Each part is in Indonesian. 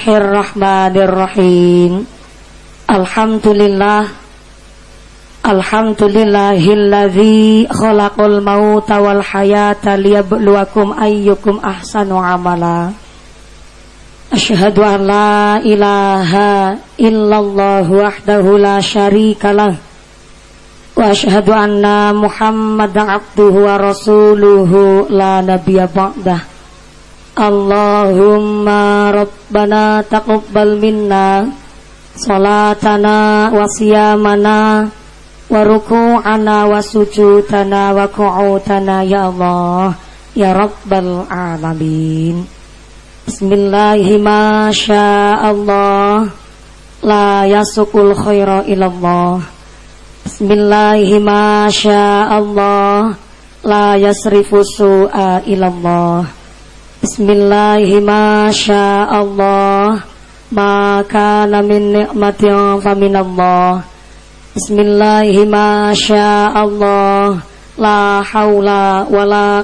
Bismillahirrahmanirrahim. Alhamdulillah. Alhamdulillahilladzi khalaqal mauta wal hayata liyabluwakum ayyukum ahsanu amala. Asyhadu an la ilaha illallah wahdahu la syarikalah Wa asyhadu anna Muhammadan abduhu wa rasuluhu la nabiyya ba'dah Allahumma rabbana taqabbal minna salatana wa siyamana wa ruku'ana wa sujudana wa qu'utana ya Allah ya rabbal alamin. Bismillahi ma Allah la yasukul khaira ilallah. Bismillahi ma Allah la yasrifu su'a ilallah Bismillahi masya Allah Maka min faminallah Bismillahi masya Allah. La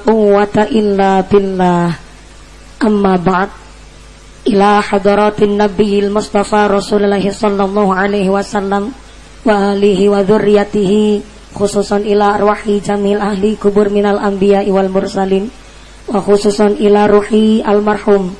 quwwata illa billah. Amma ba'd. Ila hadaratin nabiyil mustafa Rasulullah sallallahu alaihi wasallam Wa alihi wa Khususan ila arwahi jamil ahli kubur minal anbiya wal mursalin wa khususan ila ruhi almarhum.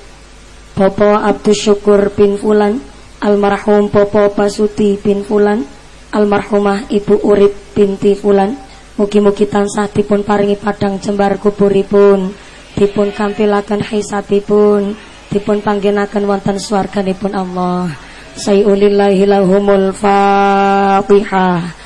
Popo Abdus Syukur bin Fulan almarhum Popo Pasuti bin Fulan almarhumah Ibu Urip binti Fulan. Mugi-mugi tansah dipun paringi padang jembar kuburipun dipun kampilaken hisabipun dipun panggenaken wonten swarganipun Allah. Sayyulillahi lahumul Fatihah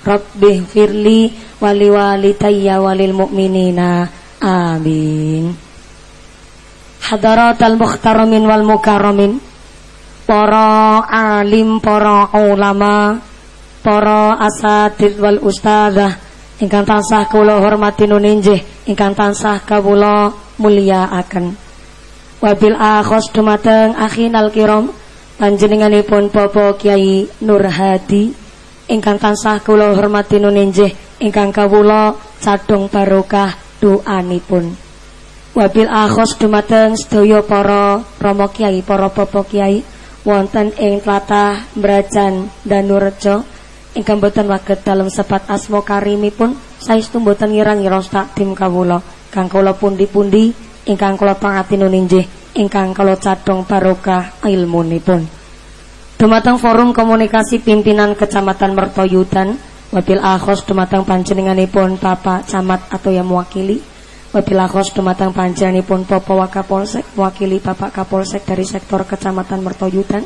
Rabbi firli wali walidayya walil mu'minina. Amin. Hadaratal mukhtaramin wal mukarramin Para alim, para ulama Para asatid wal ustazah Ingkang tansah kula hormati nuninjih Ingkang tansah kawula mulia akan Wabil akhos dumateng akhinal kiram Panjenenganipun Bapak Kiai Nur Hadi ingkang tansah kula hormati nuninjih ingkang kawula cadung barokah doanipun. Wabil akhos dumateng sedaya para rama kiai para bapak kiai wonten ing tlatah Brajan Danurejo ingkang boten waget dalem sebat asma karimipun saestu boten ngira-ngira takdim kawula. Kang kula pundi-pundi ingkang kula pangati nuninjih ingkang kula cadung barokah ilmunipun Dumateng Forum Komunikasi Pimpinan Kecamatan Mertoyudan. Wabil akhos dumateng panjenenganipun Bapak Camat atau yang mewakili. Wabil akhos dumateng panjenenganipun Bapak Wakapolsek Mewakili Bapak Kapolsek dari sektor Kecamatan Mertoyudan.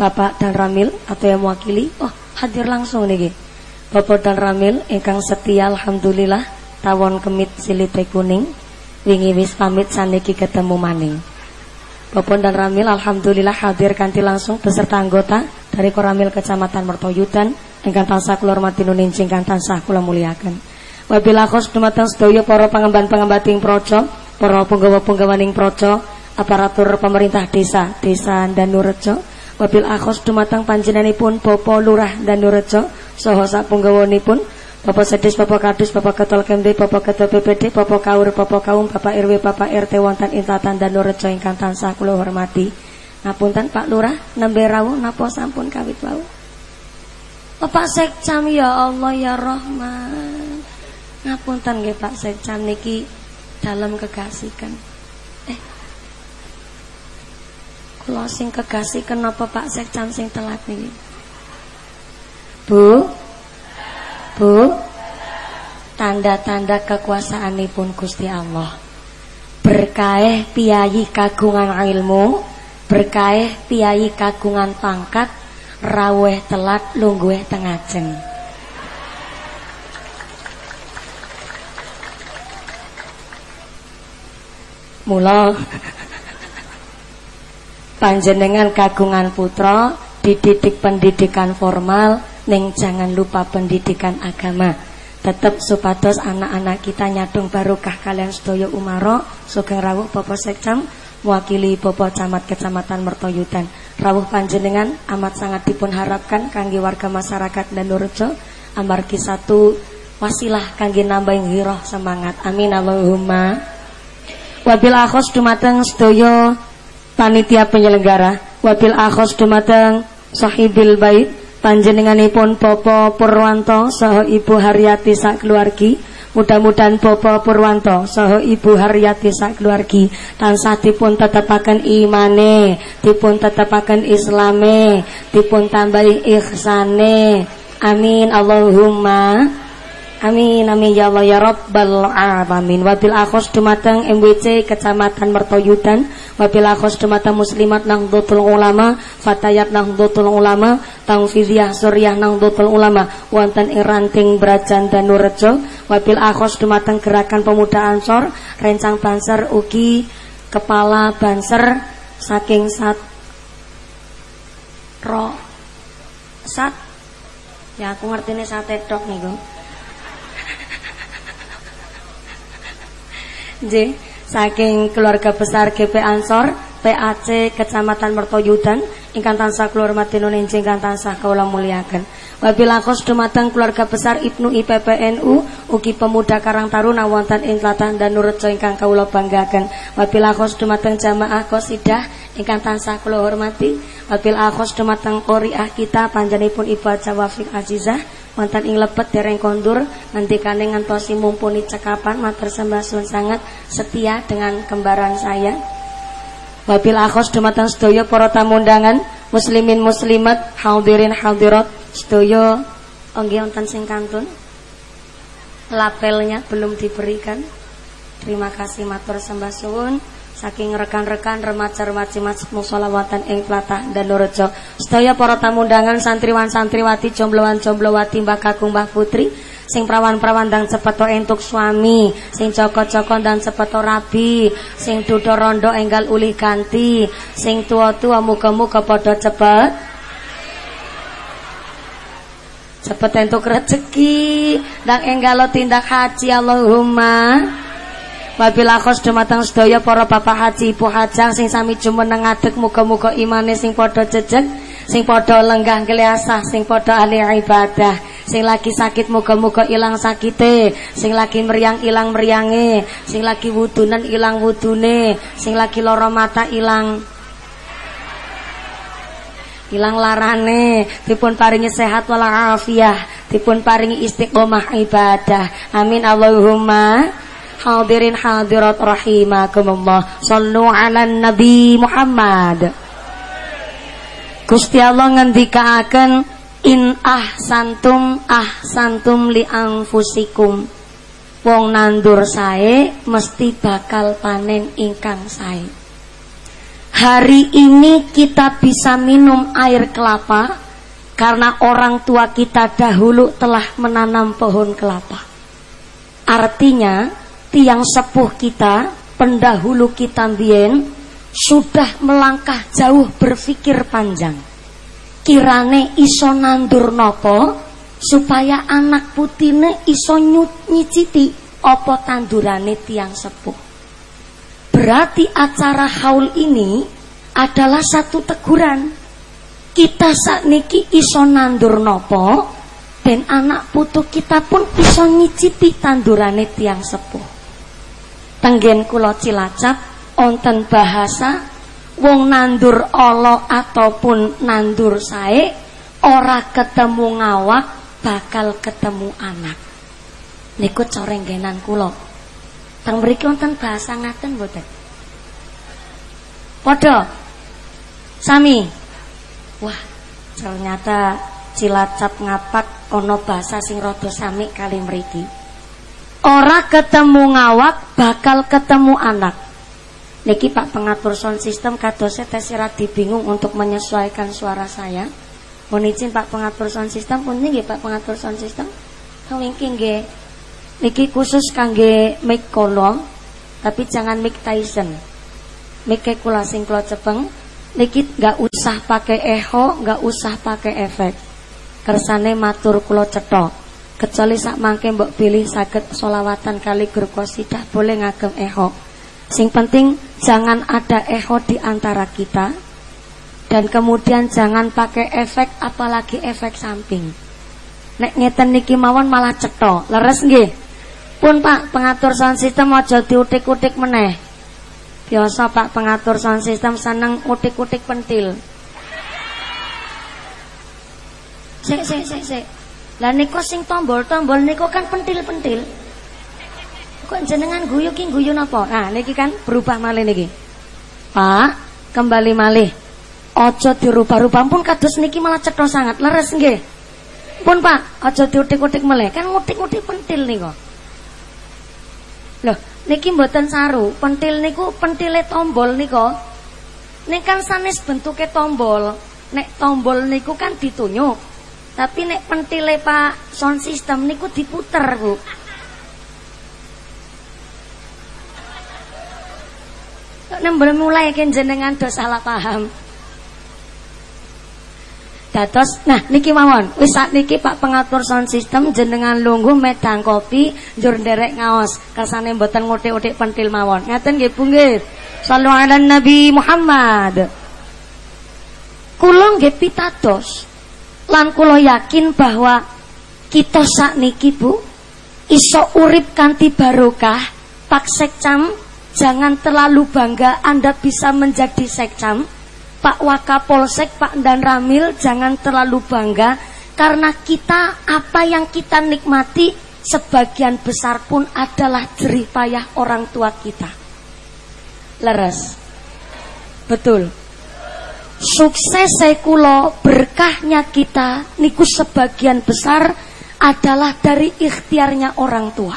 Bapak dan Ramil atau yang mewakili. Oh hadir langsung nih Bapak dan Ramil ingkang setia Alhamdulillah. Tawon kemit silite kuning. Wingi wis pamit saniki ketemu maning Bapak dan Ramil Alhamdulillah hadir kanti langsung beserta anggota dari Koramil Kecamatan Mertoyudan ingkang tansah kula hormati nuninjing ingkang tansah kula muliakan. Wabila khos dumateng sedaya para pangemban-pangembating projo, para punggawa-punggawaning projo, aparatur pemerintah desa, desa Danurejo, wabil akhos dumateng panjenenganipun Bapak Lurah Danurejo saha sak punggawanipun Bapak Sedis, Bapak Kadus, Bapak Ketua Kemde, Bapak Ketua BPD, Bapak Kaur, Bapak Kaum, Bapak RW, Bapak RT wonten Intatan dan Nurejo ingkang tansah kula hormati. Ngapunten Pak Lurah, nembe rawuh napa sampun kawit wau. Bapak Sekcam ya Allah ya Rahman. Ngapunten nggih Pak Sekcam niki dalam kegasikan. Eh. Kula sing kegasikan napa Pak Sekcam sing telat niki? Bu, Bu Tanda-tanda kekuasaan pun Gusti Allah. Berkaih piyayi kagungan ilmu Berkaih piyayi kagungan pangkat Raweh telat lungguh tengajeng. Mula panjenengan kagungan putra dididik pendidikan formal ning jangan lupa pendidikan agama. Tetap supados anak-anak kita nyadung barokah kalian sedaya umaro. Sugeng rawuh Bapak Sekcam mewakili Bapak Camat Kecamatan Mertoyudan. Rawuh panjenengan amat sangat dipun harapkan warga masyarakat dan Nurjo amargi satu wasilah kangge nambahin hiroh semangat. Amin. Allahumma. Wabil akhos dumateng sedaya panitia penyelenggara. Wabil akhos dumateng sahibil bait panjenenganipun Bapak Purwanto saha Ibu Haryati sak keluargi. Mudah-mudahan Bapak Purwanto saha Ibu Haryati sak keluargi tansah dipun tetepaken imane dipun tetepaken islame dipun tambahi ihsane. Amin. Allahumma Amin amin ya Allah ya Rabbal alamin. Wabil akhos dumateng MWC Kecamatan Mertoyudan, wabil akhos dumateng Muslimat Nahdlatul Ulama, Fatayat Nahdlatul Ulama, Tangfidiyah Suryah Nahdlatul Ulama, wonten ing ranting Brajan Danurejo, wabil akhos dumateng Gerakan Pemuda Ansor, rencang Banser ugi kepala Banser saking sat ro sat ya aku ngerti nih sate tok nih J saking keluarga besar GP Ansor PAC Kecamatan Mertoyudan ingkang tansah kula hormati nuninjing ingkang tansah muliakan. Wabilakos dumateng keluarga besar Ibnu IPPNU ugi pemuda Karang Taruna wonten ing Tlatah Danurejo ingkang kawula banggaken. Wabilakos dumateng jamaah Qosidah ingkang tansah kula hormati. Wabilakos dumateng qoriah kita panjenenganipun Ibu Aja Wafik Azizah wonten ing lebet dereng kondur ngendikane ngantosi mumpuni cekapan matur sembah sangat setia dengan kembaran saya. Wabil akhos dumateng sedaya para tamu undangan muslimin muslimat hadirin hadirat sedaya nggih wonten sing kantun. Lapelnya belum diberikan. Terima kasih matur sembah suwun saking rekan-rekan remaja-remaja Masjid Musolawatan ing dan Nurejo. Sedaya para tamu undangan santriwan santriwati jombloan jomblowati Mbah Kakung Mbah Putri sing prawan-prawan dan cepeto entuk suami, sing joko-joko dan cepeto rabi, sing dudo rondo enggal ulih ganti, sing tua-tua muga-muga padha cepet cepet entuk rezeki dan enggalo tindak haji Allahumma Wabila khos dumateng sedaya para bapak haji ibu hajang sing sami jumeneng ngadeg muga-muga imane sing padha jejeg, sing padha lenggah keliasah, sing padha ahli ibadah, sing lagi sakit muga-muga ilang sakite, sing lagi meriang ilang meriange, sing lagi wudunan ilang wudune, sing lagi lara mata ilang ilang larane. Dipun paringi sehat walafiah dipun paringi istiqomah ibadah. Amin Allahumma Hadirin hadirat rahimakumullah. Sallu ala Nabi Muhammad. Gusti Allah ngendikaaken in ahsantum ahsantum li anfusikum. Wong nandur sae mesti bakal panen ingkang sae. Hari ini kita bisa minum air kelapa karena orang tua kita dahulu telah menanam pohon kelapa. Artinya tiang sepuh kita, pendahulu kita mbien sudah melangkah jauh berpikir panjang. Kirane iso nandur nopo supaya anak putine iso nyiciti opo tandurane tiang sepuh. Berarti acara haul ini adalah satu teguran. Kita saat niki iso nandur nopo dan anak putu kita pun iso nyicipi tandurane tiang sepuh tenggen kula Cilacap onten bahasa wong nandur Allah ataupun nandur sae ora ketemu ngawak bakal ketemu anak. Niku corenggenan kula. Teng mriki wonten bahasa ngaten mboten? Padha. Sami. Wah ternyata Cilacap ngapak ono bahasa sing rada sami kali mriki Ora ketemu ngawak bakal ketemu anak. Niki Pak pengatur sound system kadosnya tesira bingung untuk menyesuaikan suara saya. Mohon izin Pak pengatur sound system pun niki Pak pengatur sound system. Kawingki nggih. Niki khusus kangge mic kolong tapi jangan mic Tyson. Mic kula sing kula cepeng niki nggak usah pakai eho nggak usah pakai efek kersane matur kulo cetok kecuali sak mangke mbok pilih sakit solawatan kali grup kosidah boleh ngagem eho sing penting jangan ada eho di antara kita dan kemudian jangan pakai efek apalagi efek samping. Nek ngeten niki mawon malah cetok leres nggih? Pun Pak pengatur sound system aja diutik-utik meneh. Biasa Pak pengatur sound system seneng utik-utik pentil. Sik sik sik sik lah niku sing tombol-tombol niku kan pentil-pentil. Kok jenengan guyu ki guyu napa? Nah niki kan berubah malih niki. Pak kembali malih. Ojo dirubah-rubah pun kados niki malah cetha sangat. Leres nggih. Pun Pak ojo diutik-utik malih. Kan ngutik-utik pentil niku loh niki mboten saru. Pentil niku pentile tombol niku nek kan sanes bentuke tombol nek tombol niku kan ditunyuk tapi nek pentile Pak sound system niku diputer, Bu. Nembel mulai jenengan do salah paham. Dados, nah niki mawon, wis niki Pak pengatur sound system jenengan lungguh medang kopi njur nderek ngaos, kersane mboten ngutik-utik pentil mawon. Ngaten nggih Bu nggih. Ala Nabi Muhammad. Kula nggih pitados lan kula yakin bahwa kita niki Bu iso urip kanthi barokah Pak Sekcam. Jangan terlalu bangga Anda bisa menjadi Sekcam. Pak Wakapolsek Pak Dan Ramil jangan terlalu bangga karena kita apa yang kita nikmati sebagian besar pun adalah jerih payah orang tua kita. Leres. Betul sukses sekulo berkahnya kita niku sebagian besar adalah dari ikhtiarnya orang tua.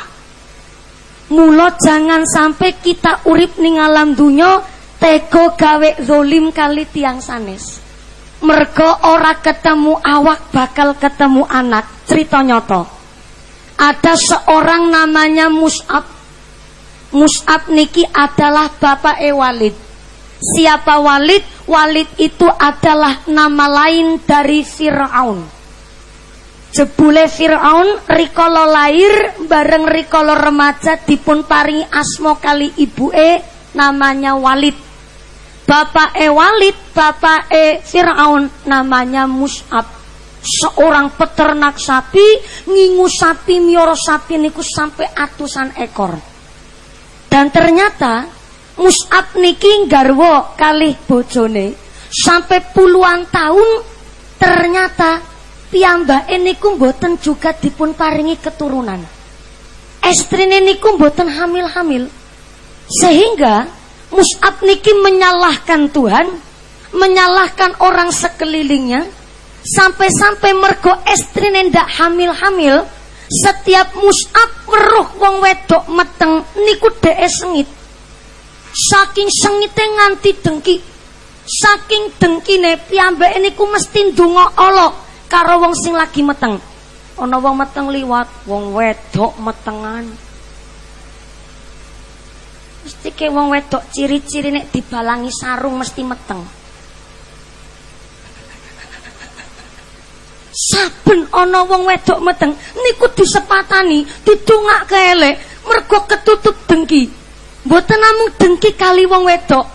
Mulo jangan sampai kita urip ning alam dunyo tego gawe zolim kali tiang sanes. Mergo ora ketemu awak bakal ketemu anak. Cerita nyoto. Ada seorang namanya Mus'ab. Mus'ab niki adalah bapak E Walid. Siapa Walid? Walid itu adalah nama lain dari Fir'aun. Jebule Fir'aun rikolo lahir bareng rikolo remaja dipun paringi asmo kali ibu e namanya Walid. Bapak e Walid, bapak e Fir'aun namanya Mus'ab. Seorang peternak sapi, ngingu sapi, mioro sapi niku sampai atusan ekor. Dan ternyata Mus'ab niki garwo kali bojone sampai puluhan tahun ternyata piyambake niku mboten juga dipun paringi keturunan. Estrine niku mboten hamil-hamil. Sehingga Mus'ab niki menyalahkan Tuhan, menyalahkan orang sekelilingnya, sampai-sampai mergo estrine ndak hamil-hamil, setiap Mus'ab weruh wong wedok meteng niku dhek sengit. Saking sengite nganti dengki. Saking dengkine piyambake niku mesti ndonga Allah karo wong sing lagi meteng. Ana wong meteng liwat, wong wedok metengan. Mesti ke wong wedok ciri-ciri nek dibalangi sarung mesti meteng. Saben ana wong wedok meteng niku disepatani, didongak elek mergo ketutup dengki. Mboten namung dengki kali wong wedok.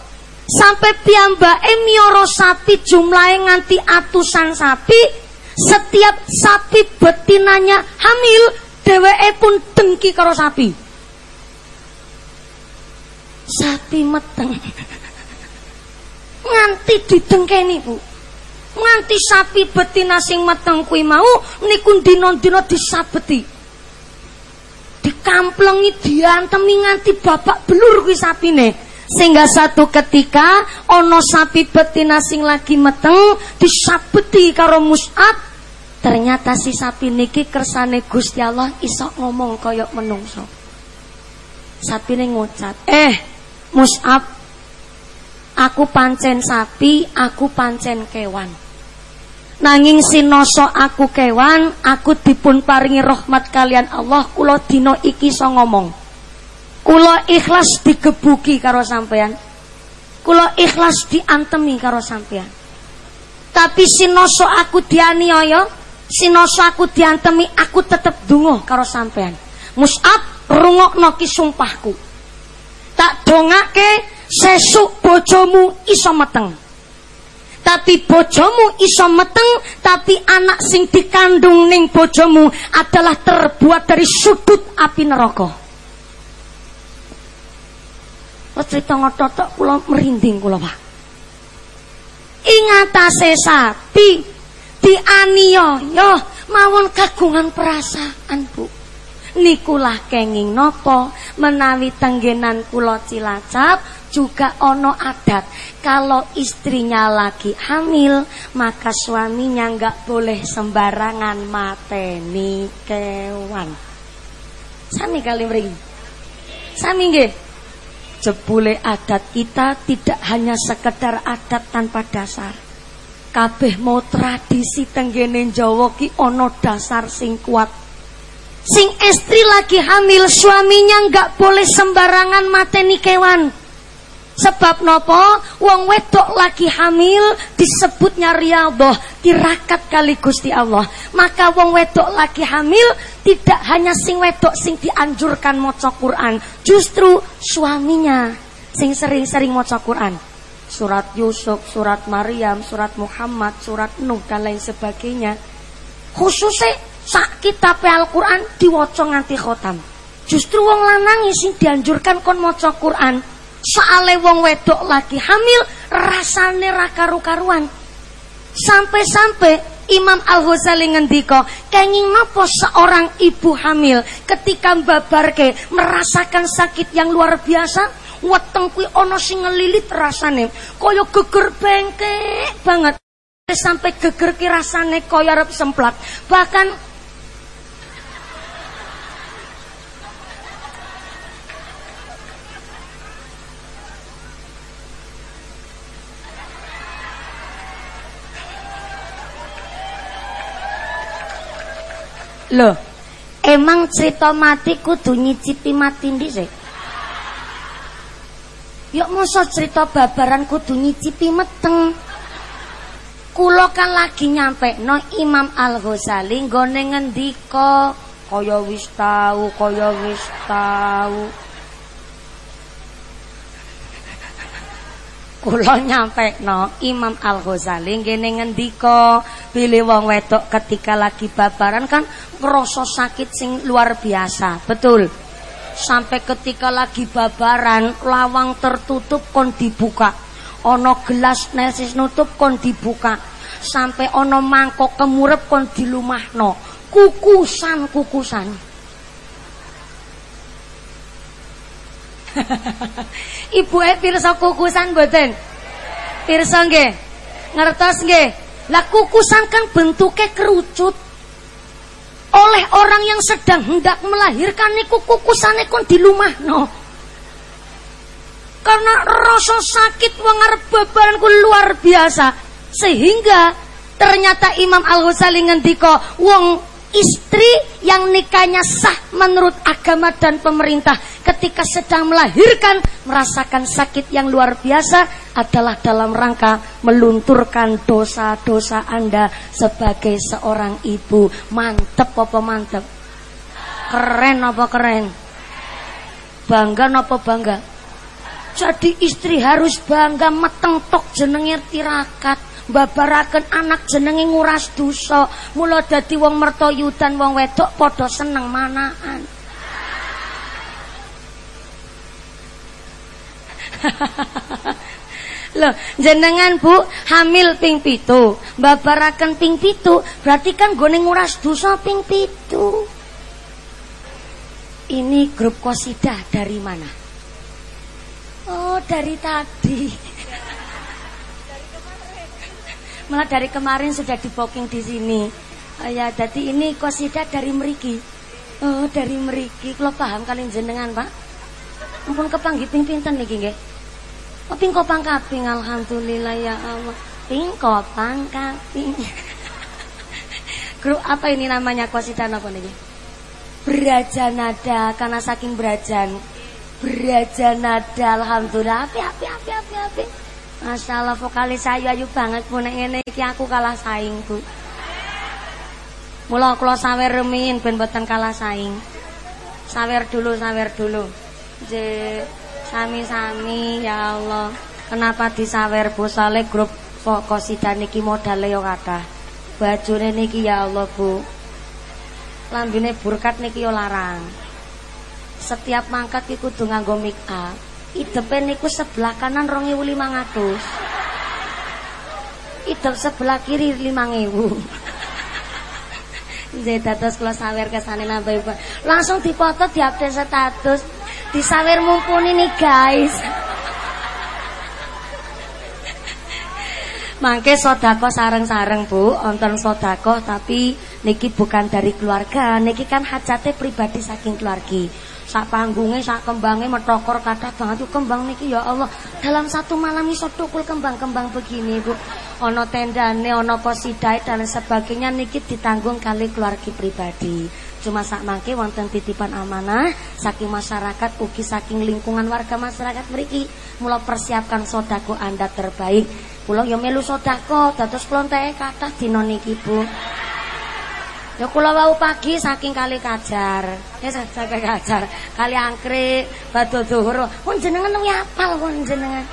Sampai piyambake miara sapi jumlahe nganti atusan sapi. Setiap sapi betinanya hamil, dheweke pun dengki karo sapi. Sapi meteng. Nganti didengkeni, Bu. Nganti sapi betina sing meteng kuwi mau niku dina-dina disabeti dikamplengi diantemi nganti bapak belur kuwi sapine. Sehingga satu ketika ono sapi betina sing lagi meteng disabeti karo mus'ab ternyata si sapi niki kersane Gusti Allah iso ngomong koyok menungso. Sapine ngucap eh mus'ab aku pancen sapi aku pancen kewan Nanging sinoso aku kewan, aku dipun paringi rahmat kalian Allah, kula dina iki so ngomong. Kula ikhlas digebuki karo sampean. kula ikhlas diantemi karo sampean. Tapi sinoso aku dianiaya, sinoso aku diantemi, aku tetep dungo karo sampean. Mus'ab rungokno ki sumpahku. Tak dongake sesuk bojomu iso meteng. Tapi bojomu iso meteng, tapi anak sing dikandung ning bojomu adalah terbuat dari sudut api neraka. Cerita ngotot kula merinding kula, Pak. Ingatase sapi dianiaya mawon kagungan perasaan, Bu. Nikulah kenging nopo menawi tenggenan kula Cilacap juga ono adat kalau istrinya lagi hamil maka suaminya nggak boleh sembarangan mateni kewan. Sami kali mring. Sami nggih. Jebule adat kita tidak hanya sekedar adat tanpa dasar. Kabeh mau tradisi tenggene Jawa ki ono dasar sing kuat. Sing istri lagi hamil suaminya nggak boleh sembarangan mateni kewan. Sebab nopo wong wedok lagi hamil disebutnya riyadhah, tirakat kali Gusti Allah. Maka wong wedok lagi hamil tidak hanya sing wedok sing dianjurkan maca Quran, justru suaminya sing sering-sering maca Quran. Surat Yusuf, surat Maryam, surat Muhammad, surat Nuh dan lain sebagainya. Khususnya sak kitab Al-Quran diwaca nganti khotam. Justru wong lanang sing dianjurkan kon maca Quran Soale wong wedok lagi hamil rasane ra karu-karuan. Sampai-sampai Imam Al-Ghazali ngendika, kenging napa seorang ibu hamil ketika mbabarke merasakan sakit yang luar biasa? Weteng kuwi ana sing ngelilit rasane, kaya geger bengkek banget. Sampai geger ki rasane kaya arep semplak. Bahkan Loh, emang cerita mati kudu nyicipi mati sih? Yuk masa cerita babaran kudu nyicipi meteng. Kulo kan lagi nyampe no Imam Al Ghazali nggone ngendika kaya wis tau, kaya wis tau. Kula no Imam Al Ghazali ngene ngendika pilih wong wedok ketika lagi babaran kan ngrasa sakit sing luar biasa. Betul. Sampai ketika lagi babaran lawang tertutup kon dibuka. Ono gelas nesis nutup kon dibuka. Sampai ono mangkok kemurep kon dilumahno. Kukusan kukusan Ibu eh pirsa kukusan mboten? Pirsa nggih. Ngertos nggih? Lah kukusan kan bentuknya kerucut. Oleh orang yang sedang hendak melahirkan niku kukusane kon di rumah no. Karena rasa sakit wong arep babaranku luar biasa sehingga ternyata Imam Al Ghazali ngendika wong istri yang nikahnya sah menurut agama dan pemerintah ketika sedang melahirkan merasakan sakit yang luar biasa adalah dalam rangka melunturkan dosa-dosa Anda sebagai seorang ibu. Mantep apa mantep? Keren apa keren? Bangga apa bangga? Jadi istri harus bangga meteng tok jenenge tirakat babaraken anak jenenge nguras dosa mula dadi wong mertoyudan wong wedok padha seneng manaan Loh, jenengan Bu hamil ping pitu, babaraken ping pitu, berarti kan gone nguras dosa ping pitu. Ini grup kosidah dari mana? Oh, dari tadi. Malah dari kemarin sudah di booking di sini. Uh, ya, jadi ini kosida dari Meriki. Oh, dari Meriki. Kalau paham kalian jenengan, Pak? Ampun kepanggih ping pinten niki nggih. Oh, ping kopang kaping alhamdulillah ya Allah. Ping kopang kaping. Grup apa ini namanya kosida apa niki? Berajan nada karena saking berajan Beraja nada alhamdulillah api api api api api. Masya Allah vokalis saya ayu banget pun ngene iki aku kalah saing Bu. Mula kula sawer remin ben boten kalah saing. Sawer dulu sawer dulu. Je sami-sami ya Allah. Kenapa disawer Bu Saleh grup Fokosida niki modale yo kathah. Bajune niki ya Allah Bu. Lambene burkat niki yo larang. Setiap mangkat iki kudu nganggo make up. Idepe niku sebelah kanan 2500. Idep sebelah kiri 5000. Nggih dados kula sawer kesane nambah Ibu. Langsung dipoto diupdate status. Disawer mumpuni nih guys. Mangke sodako sareng-sareng bu, onten sodako tapi niki bukan dari keluarga, niki kan hajatnya pribadi saking keluarga sak panggungnya sak kembangnya metokor kata banget. Kembang niki ya Allah. Dalam satu malam iso tukul kembang-kembang begini Bu. Ono tendane ono posidai dan sebagainya niki ditanggung kali keluarga pribadi. Cuma sak mangke wonten titipan amanah saking masyarakat ugi saking lingkungan warga masyarakat meriki mula persiapkan sodako anda terbaik. Pulau yo melu sodako dados klontek kata dino niki Bu Ya kula wau pagi saking kali kajar. Ya saking kajar. Kali angkrik, batu zuhur. Pun jenengan ya apal pun jenengan.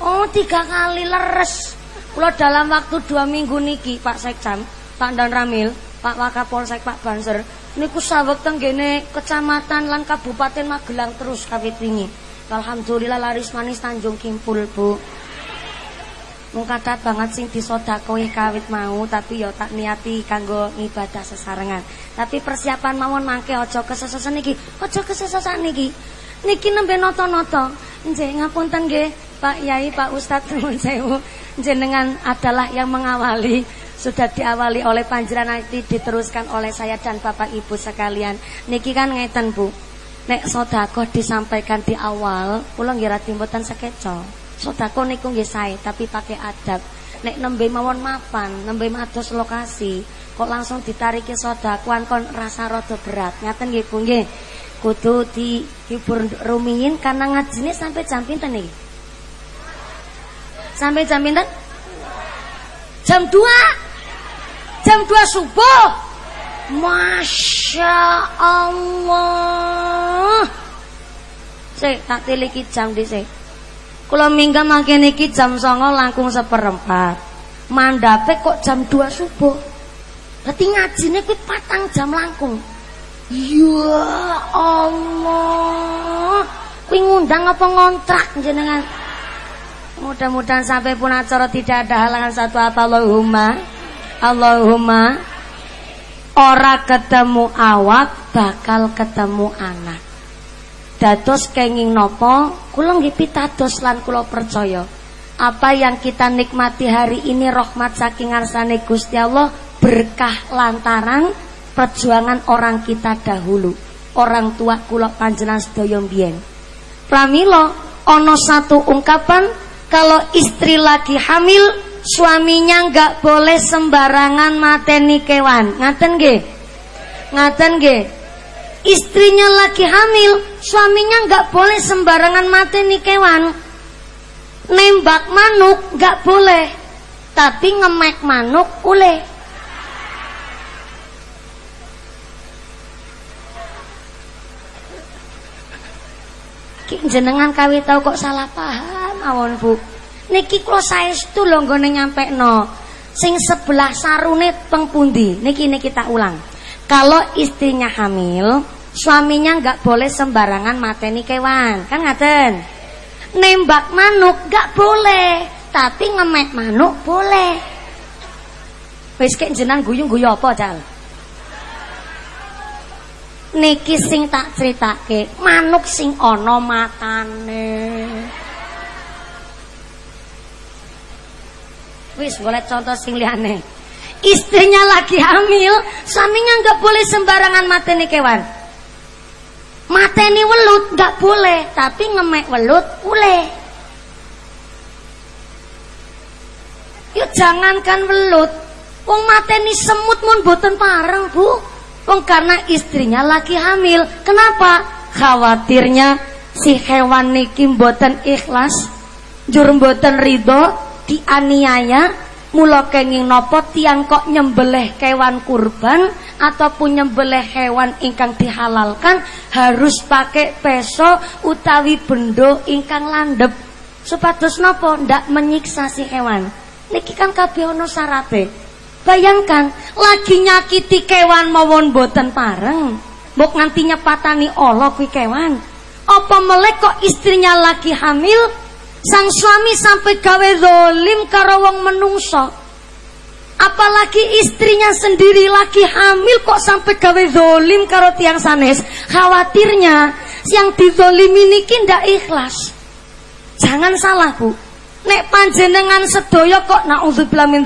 Oh, tiga kali leres. Kula dalam waktu dua minggu niki, Pak Sekjam, Pak Dan Ramil, Pak Wakapolsek, Pak Banser, niku saweg tenggene kecamatan lan kabupaten Magelang terus kawit wingi. Alhamdulillah laris manis Tanjung Kimpul, Bu. Mung banget sing disodakoi kawit mau tapi ya tak niati kanggo ibadah sesarengan. Tapi persiapan mawon mangke aja kesesosan niki, aja kesesosan niki. Niki nembe noto-noto. Nggih ngapunten nggih Pak Yai, Pak Ustadz nuwun sewu. Jenengan adalah yang mengawali sudah diawali oleh panjenengan nanti diteruskan oleh saya dan Bapak Ibu sekalian. Niki kan ngeten Bu. Nek sodako disampaikan di awal, kula nggih ra timbutan sekeco. Sodako niku nggih sae tapi pakai adab. Nek nembe mawon mapan, nembe mados lokasi, kok langsung ditariki sodakuan kon rasa rada berat. Ngaten nggih Bu nggih. Kudu dihibur rumiyin karena ngajine sampai jam pinten nih? Sampai jam pinten? Jam 2. Jam 2 subuh. Masya Allah. Sik tak tiliki jam dhisik. Kula minggat makin iki jam songo langkung seperempat. Mandape kok jam 2 subuh. Berarti ngajine kuwi patang jam langkung. Ya Allah. Kuwi ngundang apa ngontrak jenengan? Mudah-mudahan sampai pun acara tidak ada halangan satu apa Allahumma. Allahumma. Ora ketemu awak bakal ketemu anak dados kenging nopo kula nggih pitados lan kula percaya. Apa yang kita nikmati hari ini rahmat saking ngarsane Gusti Allah berkah lantaran perjuangan orang kita dahulu. Orang tua kula panjenengan sedaya mbiyen. Pramila ana satu ungkapan kalau istri lagi hamil suaminya nggak boleh sembarangan mateni kewan. Ngaten nggih? Ngaten nggih istrinya lagi hamil, suaminya nggak boleh sembarangan mati nih kewan. Nembak manuk nggak boleh, tapi ngemek manuk boleh. jenengan kawi tahu kok salah paham awon bu niki kula saestu lho nggone no. sing sebelah sarune pengpundi niki niki tak ulang kalau istrinya hamil, suaminya nggak boleh sembarangan mateni kewan, kan ngaten? Nembak manuk nggak boleh, tapi ngemek manuk boleh. Wis kek jenang guyung-guyu apa, Cal? Niki sing tak critake, manuk sing ana matane. Wis boleh contoh sing liyane istrinya lagi hamil, suaminya nggak boleh sembarangan mateni kewan. Mateni welut nggak boleh, tapi ngemek welut boleh. Yuk jangankan welut, wong mateni semut mun boten pareng, Bu. Wong karena istrinya lagi hamil. Kenapa? Khawatirnya si hewan niki mboten ikhlas jur mboten ridho dianiaya mula kenging napa tiang kok nyembelih kewan kurban ataupun nyembelih hewan ingkang dihalalkan harus pakai peso utawi bendo ingkang landep supados napa ndak menyiksa si hewan niki kan kabeh ana syarate Bayangkan, lagi nyakiti kewan mawon boten pareng. Mbok nganti nyepatani Allah kuwi kewan. Apa melek kok istrinya lagi hamil, sang suami sampai gawe zolim karo wong menungso. Apalagi istrinya sendiri lagi hamil kok sampai gawe zolim karo tiang sanes. Khawatirnya yang dizolimi niki ndak ikhlas. Jangan salah, Bu. Nek panjenengan sedoyo kok naudzubillah min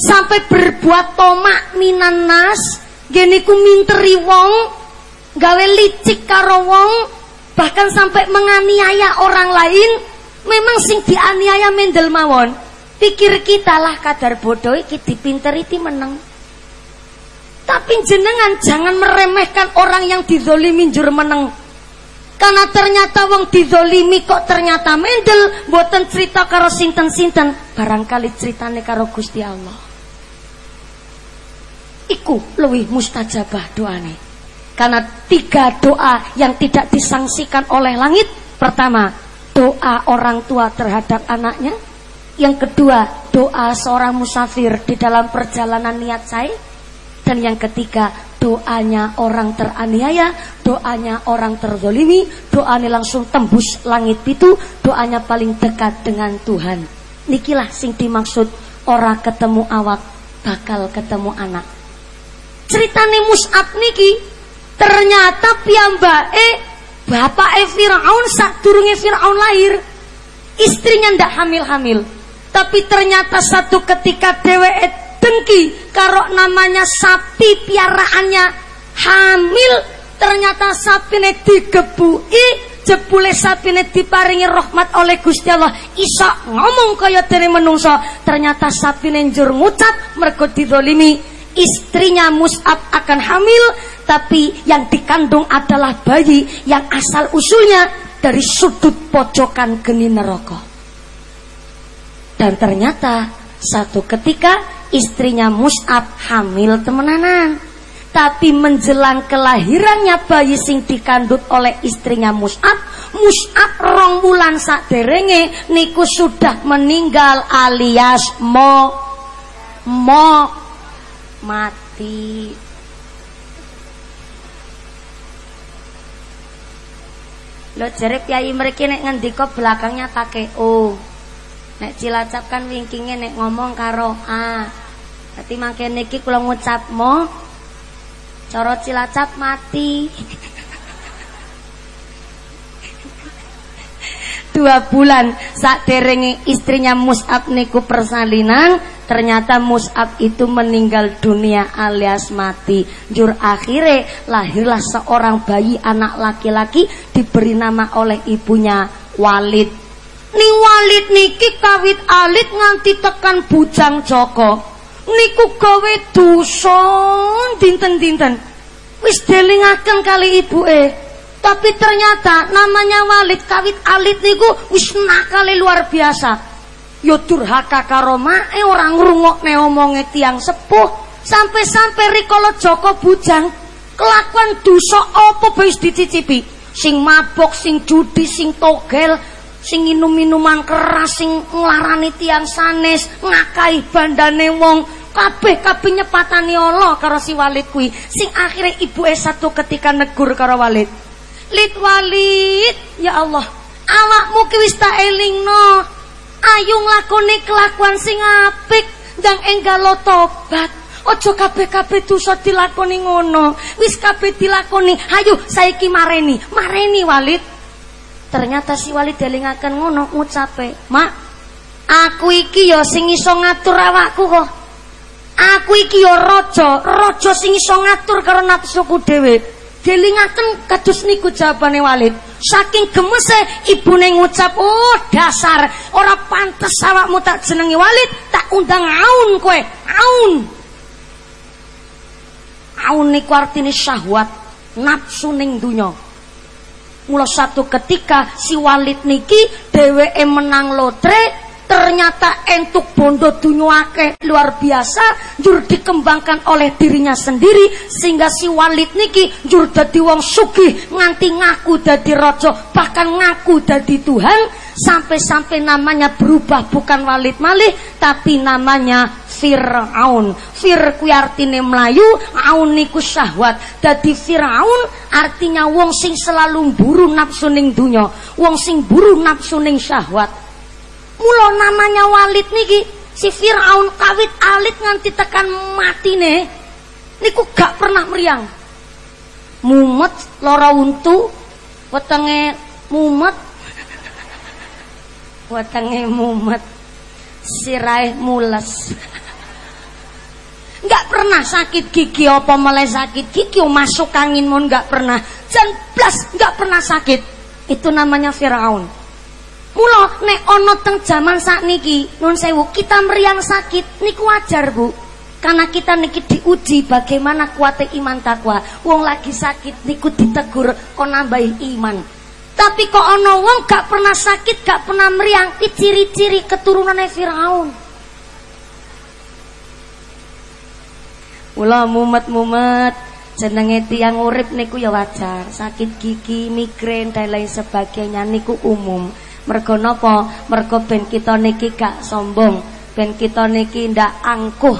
sampai berbuat tomak minan nas geniku minteri wong gawe licik karo wong bahkan sampai menganiaya orang lain memang sing dianiaya mendel mawon pikir kita lah kadar bodoh iki dipinteri ti meneng tapi jenengan jangan meremehkan orang yang dizolimi jur meneng karena ternyata wong dizolimi kok ternyata mendel buatan cerita karo sinten-sinten barangkali ceritane karo Gusti Allah iku lebih mustajabah doane. Karena tiga doa yang tidak disangsikan oleh langit. Pertama, doa orang tua terhadap anaknya. Yang kedua, doa seorang musafir di dalam perjalanan niat saya. Dan yang ketiga, doanya orang teraniaya, doanya orang terzolimi, doanya langsung tembus langit itu, doanya paling dekat dengan Tuhan. Nikilah sing dimaksud orang ketemu awak, bakal ketemu anak ceritane Mus'ab niki ternyata piyambake bapake Firaun sadurunge Firaun lahir istrinya ndak hamil-hamil. Tapi ternyata satu ketika dheweke dengki karo namanya sapi piaraannya hamil ternyata sapine digebuki jebule sapine diparingi rahmat oleh Gusti Allah. Isa ngomong kaya dene menungso ternyata sapine njur ngucap mergo didolimi. Istrinya Mus'ab akan hamil tapi yang dikandung adalah bayi yang asal usulnya dari sudut pojokan geni neraka. Dan ternyata satu ketika istrinya Mus'ab hamil temenanan. Tapi menjelang kelahirannya bayi sing dikandut oleh istrinya Mus'ab Mus'ab rong bulan derenge niku sudah meninggal alias mo mo mati lo jere piyai mriki nek ngendika belakangnya pakai O. Nek Cilacap kan wingkingnya nek ngomong karo A. Berarti mangkene iki kula ngucap mo cara Cilacap mati dua bulan saat derengi istrinya Mus'ab niku persalinan ternyata Mus'ab itu meninggal dunia alias mati. Jur akhirnya lahirlah seorang bayi anak laki-laki diberi nama oleh ibunya Walid. Ni Walid niki kawit alit nganti tekan bujang Joko niku gawe dusun dinten-dinten. Wis delingaken kali ibu eh tapi ternyata namanya Walid kawit alit niku wis nakale luar biasa. Yo durhaka karo mae ora ngrungokne omonge tiang sepuh. Sampai-sampai rikala Joko bujang kelakuan dosa apa wis dicicipi. Sing mabok, sing judi, sing togel, sing minum-minuman keras, sing nglarani tiang sanes, ngakai bandane wong, kabeh kabeh nyepatani Allah karo si Walid kuwi. Sing akhirnya ibu satu ketika negur karo Walid. Lid walid, ya Allah. Awakmu ki wis tak elingno. Ayo nglakoni kelakuan sing apik ndang enggal tobat. Ojo kabeh-kabeh dosa dilakoni ngono. Wis kabeh dilakoni. Ayo saiki mareni, mareni Walid. Ternyata si Walid delingaken ngono ngucape, "Mak, aku iki ya sing iso ngatur awakku kok." Aku iki ya raja, raja sing iso ngatur karo nafsuku dhewe. Delingaken kados niku jawabane Walid. Saking gemese ibune ngucap, "Oh, dasar ora pantes awakmu tak jenengi Walid, tak undang aun kowe." Aun. Aun niku artine syahwat, nafsu ning donya. Mula satu ketika si Walid niki dheweke menang lotre ternyata entuk bondo dunyuake luar biasa jur dikembangkan oleh dirinya sendiri sehingga si Walid niki jur dadi wong sugih nganti ngaku dadi raja bahkan ngaku dadi Tuhan. Sampai-sampai namanya berubah bukan Walid malih tapi namanya Fir'aun. Fir kuwi artine melayu aun niku syahwat. Dadi Fir'aun artinya wong sing selalu buru nafsu ning dunya wong sing buru nafsu ning syahwat Mula namanya Walid niki si Firaun kawit alit nganti tekan mati nih. Niku gak pernah meriang. Mumet lara untu wetenge mumet wetenge mumet sirahe mules. Enggak pernah sakit gigi apa mulai sakit gigi masuk angin mon enggak pernah. Jan blas enggak pernah sakit. Itu namanya Firaun. Mula nek ana teng jaman sakniki, nun sewu, kita meriang sakit niku wajar, Bu. Karena kita niki diuji bagaimana kuatnya iman takwa. Wong lagi sakit niku ditegur kok nambahi iman. Tapi kok ana wong gak pernah sakit, gak pernah meriang, ciri-ciri keturunannya Firaun. Mula mumet-mumet jenenge tiang urip niku ya wajar, sakit gigi, migrain dan lain sebagainya niku umum. Mergo napa? Mergo ben kita niki gak sombong, ben kita niki ndak angkuh.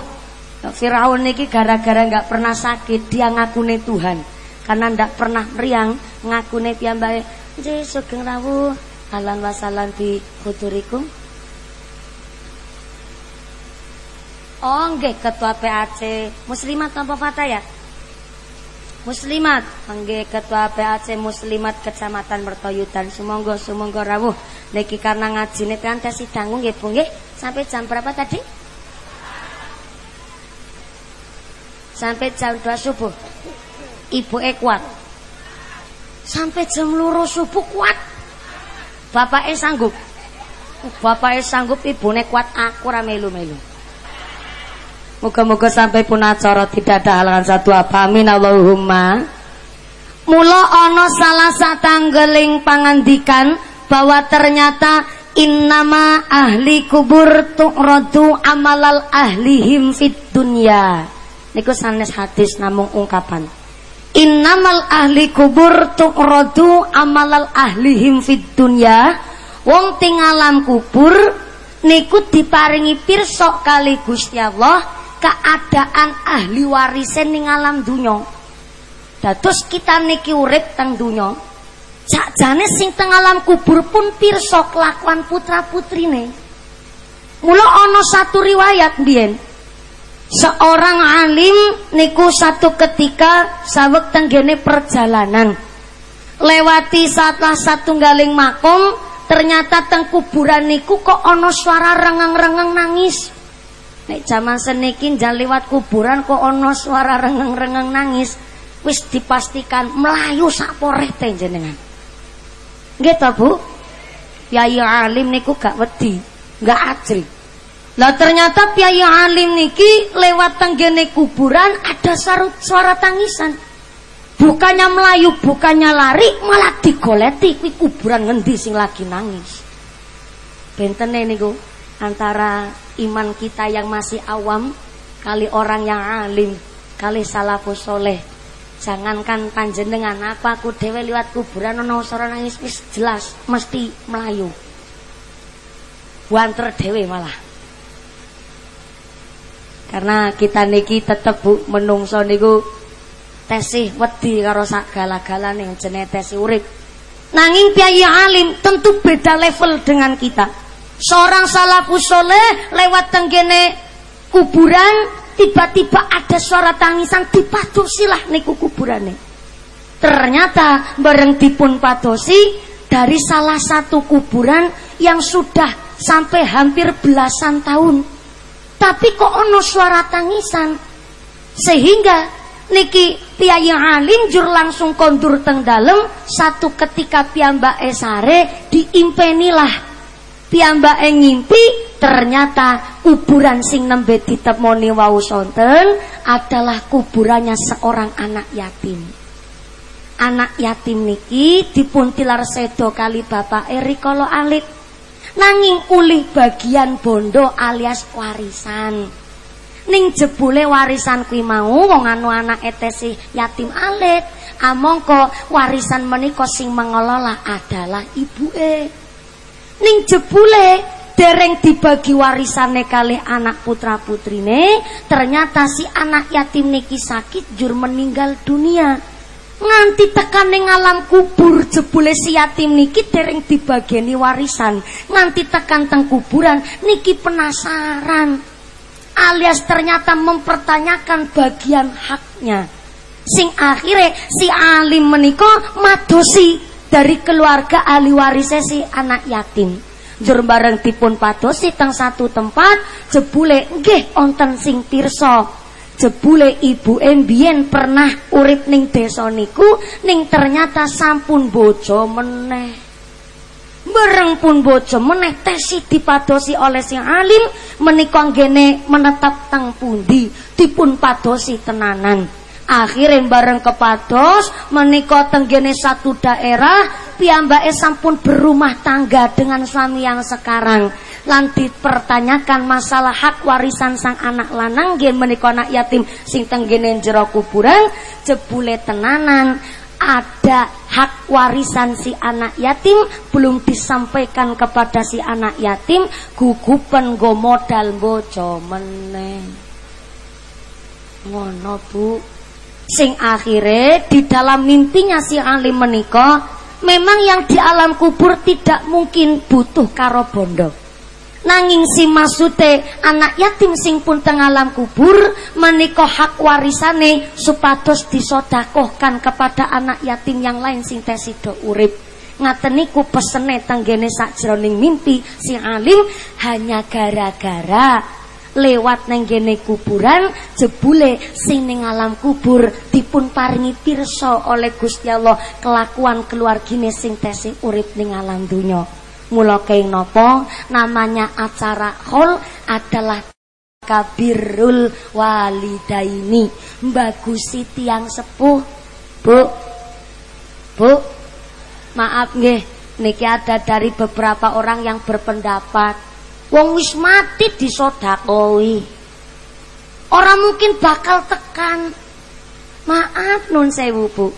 Firaun niki gara-gara nggak pernah sakit, dia ngakune Tuhan. Karena ndak pernah meriang, ngakune piyambake, "Nggih, sugeng rawuh. Alan wasalan bi khudurikum." Oh, nggih ketua PAC Muslimat tanpa Fatah ya? Muslimat Angge Ketua PAC Muslimat Kecamatan Mertoyudan Sumonggo Sumonggo rawuh Niki karena ngajine kan tes sidang nggih Bu nggih sampai jam berapa tadi? Sampai jam 2 subuh. Ibu e kuat. Sampai jam loro subuh kuat. Bapak e sanggup. Bapak e sanggup ibune kuat aku ra melu-melu. Moga-moga sampai pun acara tidak ada halangan satu apa amin Allahumma. Mula ana salah satanggeling pangandikan bahwa ternyata innama ahli kubur tu'radu amalal ahlihim fit dunya. Niku sanes hadis namung ungkapan. Innamal ahli kubur tu'radu amalal ahlihim fit dunya. Wong tinggalan kubur niku diparingi pirsa kali Gusti Allah keadaan ahli warisen ning alam dunya. Dados kita niki urip teng dunya. Sakjane sing teng alam kubur pun pirsa kelakuan putra-putrine. Mula ana satu riwayat biyen. Seorang alim niku satu ketika saweg tenggene perjalanan. Lewati salah satu galing makom, ternyata teng kuburan niku kok ana suara rengeng-rengeng nangis. Nek zaman seniki jal lewat kuburan kok ono suara rengeng-rengeng nangis, wis dipastikan melayu sak porete jenengan. To, Bu? Yai alim niku gak wedi, gak ajri. Lah ternyata Kyai alim niki lewat tenggene kuburan ada sarut suara tangisan. Bukannya melayu, bukannya lari, malah digoleti kuwi kuburan ngendi sing lagi nangis. Bentene niku antara iman kita yang masih awam kali orang yang alim kali salafus soleh. Jangankan panjenengan apa aku dewe liwat kuburan ono suara nangis wis jelas mesti melayu. Wanter dewe malah. Karena kita niki tetep bu menungso niku tesih wedi karo sak gala-gala jenenge tesih urip. Nanging piye alim tentu beda level dengan kita Seorang salafus soleh lewat tenggene kuburan tiba-tiba ada suara tangisan dipatusilah niku kuburane. Ternyata bareng dipun padosi dari salah satu kuburan yang sudah sampai hampir belasan tahun. Tapi kok ono suara tangisan sehingga niki piyai alim jur langsung kondur teng dalem satu ketika piyambak esare diimpenilah piyambake ngimpi ternyata kuburan sing nembe ditemoni wau sonten adalah kuburannya seorang anak yatim. anak yatim niki dipun tilar sedo kali bapak rikala alit. Nanging ulih bagian bondo alias warisan. Ning jebule warisan kuwi mau wong anu anak etesi yatim alit. Amongko warisan menika sing mengelola adalah ibuke ning jebule dereng dibagi warisane kali anak putra putrine ternyata si anak yatim niki sakit jur meninggal dunia. Nganti tekan ning alam kubur jebule si yatim niki dereng dibageni warisan. Nganti tekan teng kuburan niki penasaran. Alias ternyata mempertanyakan bagian haknya. Sing akhirnya si alim meniko madosi dari keluarga ahli warisnya si anak yatim. Jur bareng dipun padosi teng satu tempat jebule nggih onten sing pirsa. Jebule ibu mbien pernah urip ning desa niku ning ternyata sampun bojo meneh. Bareng pun bojo meneh tesi dipadosi oleh si alim menika gene menetap teng pundi dipun padosi tenanan akhirnya bareng kepados menika tenggene satu daerah piyambake sampun berumah tangga dengan suami yang sekarang. Lan dipertanyakan masalah hak warisan sang anak lanang nggih menika anak yatim sing tenggene jero kuburan jebule tenanan. Ada hak warisan si anak yatim belum disampaikan kepada si anak yatim gugupen go modal bojo meneng ngono Bu sing akhirnya di dalam mimpinya si alim menika memang yang di alam kubur tidak mungkin butuh karo bondo Nanging si masute anak yatim sing pun teng alam kubur menika hak warisane supados disodakohkan kepada anak yatim yang lain sing tesido urip. Ngaten niku pesene tenggene sakjroning mimpi si alim hanya gara-gara lewat nang kuburan jebule sing ning alam kubur dipun paringi pirsa oleh Gusti Allah kelakuan keluargine sing tesih urip ning alam donya. Mula keng nopo namanya acara hol adalah kabirul walidaini. Bagusi tiang sepuh. Bu. Bu. Maaf nggih niki ada dari beberapa orang yang berpendapat wong wis mati disodakoi. Mungkin bakal tekan. Maaf nun sewu bu.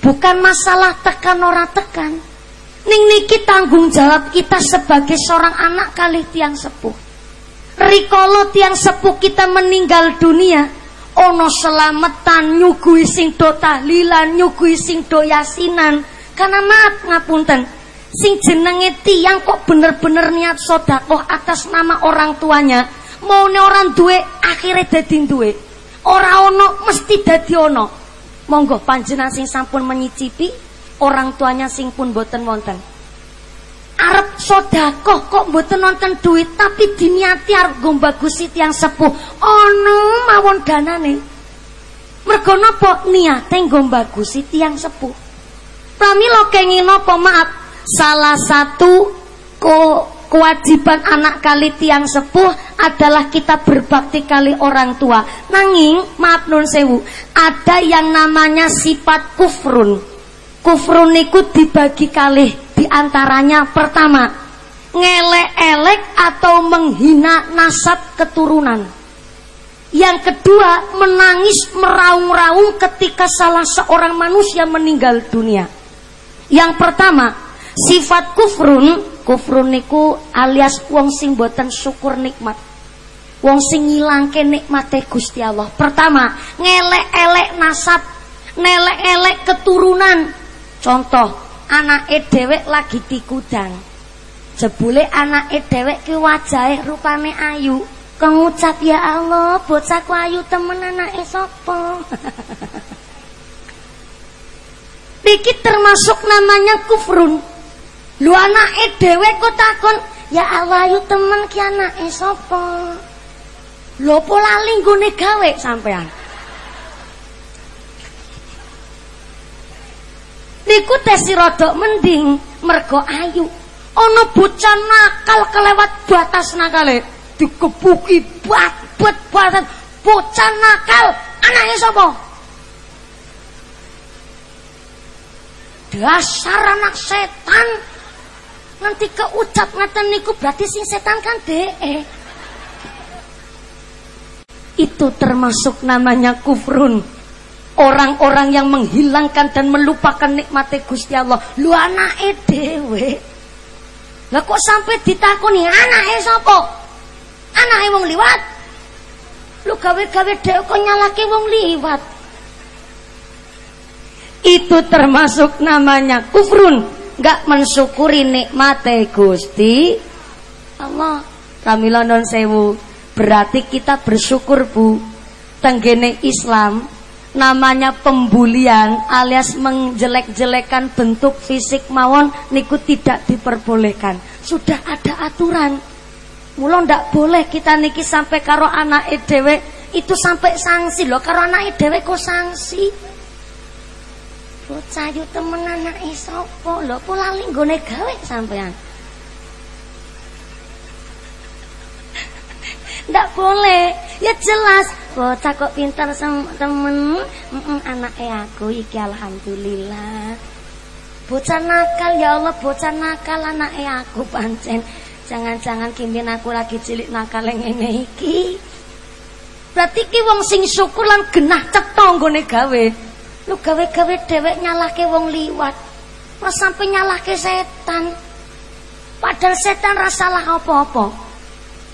Bukan masalah tekan orang tekan. Ning niki tanggung jawab kita sebagai seorang anak kali tiang sepuh. Rikolo tiang sepuh kita meninggal dunia, ono selamatan nyugui sing do tahlilan, nyugui sing do yasinan. Karena maaf ngapunten, sing jenenge tiang kok bener-bener niat sodakoh atas nama orang tuanya, mau orang duwe akhirnya dadi duwe. Ora ono mesti dadi ono. Monggo panjenengan sing sampun menyicipi orang tuanya sing pun boten wonten. Arep sodakoh kok boten nonton duit tapi diniati arep gombagusi tiang sepuh. Ono mawon danane. Mergo napa? Niate gombagusi tiang sepuh. Pramila kenging napa? Maaf salah satu ko kewajiban anak kali tiang sepuh adalah kita berbakti kali orang tua. Nanging, maaf nun sewu, ada yang namanya sifat kufrun. Kufrun niku dibagi kali di antaranya pertama ngelek-elek atau menghina nasab keturunan. Yang kedua menangis meraung-raung ketika salah seorang manusia meninggal dunia. Yang pertama sifat kufrun kufrun niku alias wong sing boten syukur nikmat. Wong sing ngilangke nikmate Gusti Allah. Pertama, ngelek-elek nasab, nelek-elek keturunan, Contoh, anak dhewek lagi tikudang. Jebule anak dhewek ki wajahe rupane ayu. Kengucap ya Allah, bocah ayu temen anake sapa? Iki termasuk namanya kufrun. Lu anake dhewek kok takon, "Ya Allah, ayu temen ki anake sapa?" Lho pola lali nggone gawe sampean. niku tesi rodok mending mergo ayu ana bocah nakal kelewat batas nakale dikebuki bat bat batas bocah nakal anake sapa dasar anak setan nanti keucap ngaten niku berarti sing setan kan dee itu termasuk namanya kufrun. Orang-orang yang menghilangkan dan melupakan nikmat Gusti Allah. Lu anake dhewe. Lah kok sampai ditakoni? Anake sapa? Anake wong liwat. Lu gawe-gawe dhewe kok nyalake wong liwat. Itu termasuk namanya kufrun nggak mensyukuri nikmat Gusti. Allah. Kamila non sewu. Berarti kita bersyukur bu. Tenggene Islam namanya pembulian alias menjelek-jelekan bentuk fisik mawon niku tidak diperbolehkan. Sudah ada aturan. Mula ndak boleh kita niki sampai karo anak dhewe. Itu sampai sanksi loh. Karo anak dhewe kok sanksi Bocah yu temen anake sapa? Lho apa lali nggone gawe sampean? Ndak boleh. Ya jelas, bocah kok pintar sama temen. Mm anake aku iki alhamdulillah. Bocah nakal ya Allah, bocah nakal anake aku pancen. Jangan-jangan kimpin aku lagi cilik nakal ngene iki. Berarti ki wong sing syukur lan genah cetha nggone gawe. Lu gawe-gawe dhewek nyalahke wong liwat. Ora sampe nyalahke setan. Padahal setan rasalah apa-apa.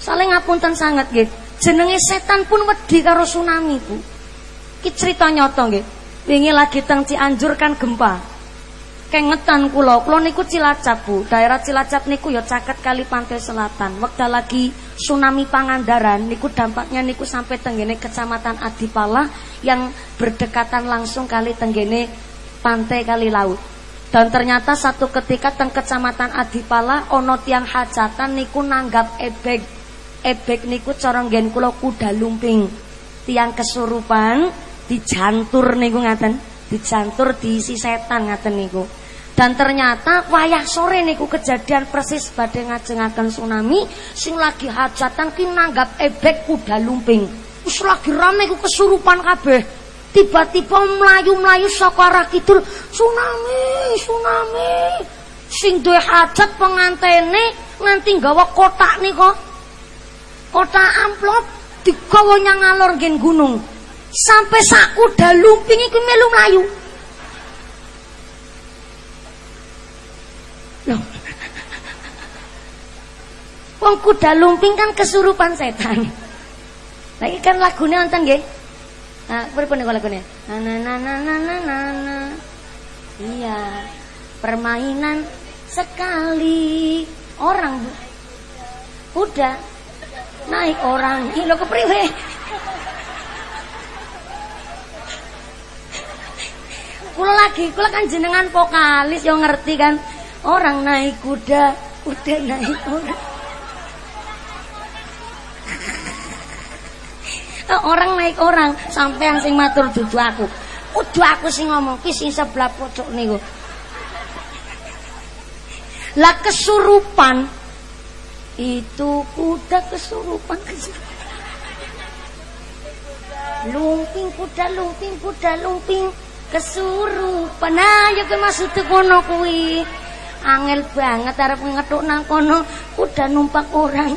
Saling ngapunten sangat nggih. Jenenge setan pun wedi karo tsunami, Bu. Ki cerita nyata nggih. Wingi lagi teng Cianjur kan gempa. Kengetan kula, kula niku Cilacap, Bu. Daerah Cilacap niku ya caket kali pantai selatan. Wekdal lagi tsunami Pangandaran niku dampaknya niku sampai tenggene Kecamatan Adipala yang berdekatan langsung kali tenggene pantai kali laut. Dan ternyata satu ketika teng Kecamatan Adipala ono tiang hajatan niku nanggap ebek. Ebek niku cara nggen kula kuda lumping. Tiang kesurupan dijantur niku ngaten, dijantur diisi setan ngaten niku. Dan ternyata wayah sore niku kejadian persis badhe ngajengaken tsunami sing lagi hajatan ki nanggap ebek kuda lumping. Wis lagi rame ku kesurupan kabeh. Tiba-tiba mlayu-mlayu saka arah kidul, tsunami, tsunami. Sing duwe hajat pengantene nganti gawa kotak nika. Kotak amplop digawa nyang alor ngen gunung. Sampai sak kuda lumping iku melu mlayu. Loh. Wong kuda lumping kan kesurupan setan. Lagi kan lagunya nonton nggih. Nah, pripun niku lagune? Na na na na na na na. Iya. Permainan sekali orang udah naik orang. Ih, lo kepriwe? Kula lagi, kula kan jenengan vokalis yang ngerti kan. Orang naik kuda, udah naik orang. orang naik orang sampai yang sing matur dudu aku. Kudu aku sing ngomong ki sing sebelah pojok niku. Lah kesurupan itu kuda kesurupan kesurupan. Lumping kuda lumping kuda lumping kesurupan. Nah, ya maksud kono kuwi. Angel banget arep ngethuk nang kono udah numpak orang.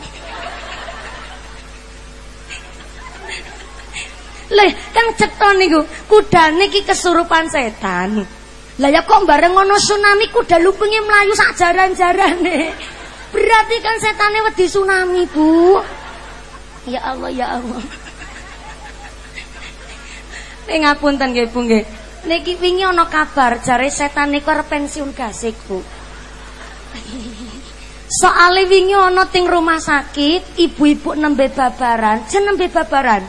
Leh, kan cetha niku, kudane iki kesurupan setan. Lah ya kok bareng ngono tsunami kuda lumpinge mlayu sak jaran-jarane. Berarti kan setane wedi tsunami, Bu. Ya Allah, ya Allah. Nek ngapunten nggih, Bu nggih. Niki wingi ana kabar jare setan niku arep pensiun gasik, Bu. Soale wingi ana ting rumah sakit, ibu-ibu nembe babaran, jeneng babaran.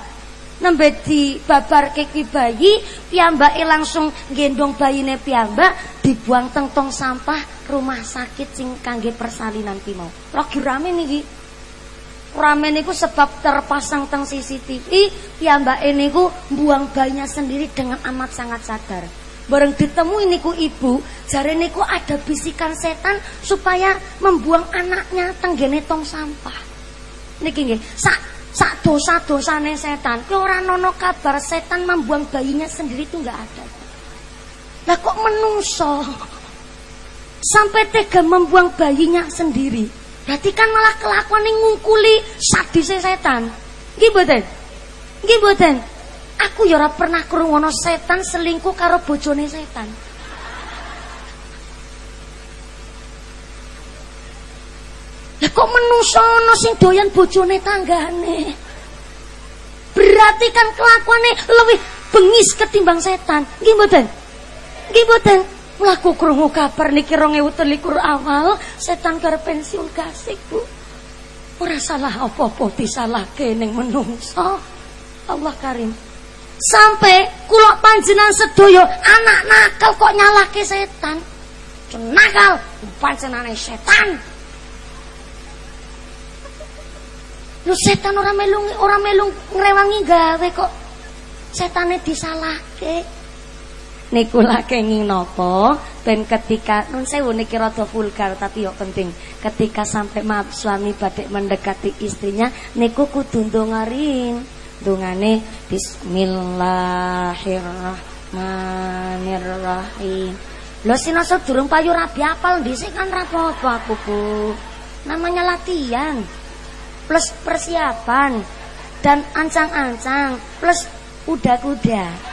Nembe di babar keki bayi, piyambake langsung gendong bayine piyambak dibuang teng tong sampah rumah sakit sing kangge persalinan ki mau. Lagi rame niki. Rame niku sebab terpasang teng CCTV, piyambake niku buang bayinya sendiri dengan amat sangat sadar. Bareng ditemui niku ibu, jare niku ada bisikan setan supaya membuang anaknya tenggene tong sampah. Niki nggih, sak sak dosa-dosane setan. Ki ora nono kabar setan membuang bayinya sendiri itu enggak ada. Lah kok menungso? sampai tega membuang bayinya sendiri. Berarti kan malah kelakuan yang ngungkuli sadis setan. Nggih mboten? Aku ya ora pernah krungono setan selingkuh karo bojone setan. Lah kok menungso ana sing doyan bojone tanggane? Berarti kan kelakuane lebih bengis ketimbang setan. Nggih mboten? Mlaku krungu kabar niki 2023 awal setan karep pensiun kasih, Bu. Ora salah apa-apa disalahke ning menungso. Allah Karim. Sampai kula panjenengan sedaya anak nakal kok nyalahke setan. Nakal panjenengane setan. Lu setan ora melung ora melung ngrewangi gawe kok setane disalahke. Niku kenging napa ben ketika nun sewu niki rada vulgar tapi yo penting. Ketika sampai maaf suami badek mendekati istrinya niku kudu ndongaring. Dungane bismillahirrahmanirrahim. Lho sinasa durung payu rabi apal dhisik kan rapopo aku, Bu. Namanya latihan plus persiapan dan ancang-ancang plus kuda-kuda.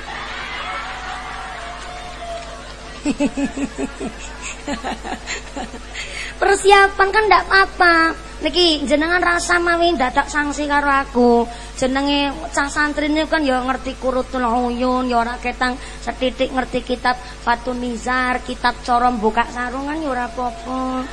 Persiapan kan ndak apa-apa. Niki jenengan rasa mawi dadak sanksi karo aku. Jenenge cah santrine kan ya ngerti kurutul uyun, ya ora ketang setitik ngerti kitab Fatunizar, kitab cara buka sarungan ya ora apa-apa.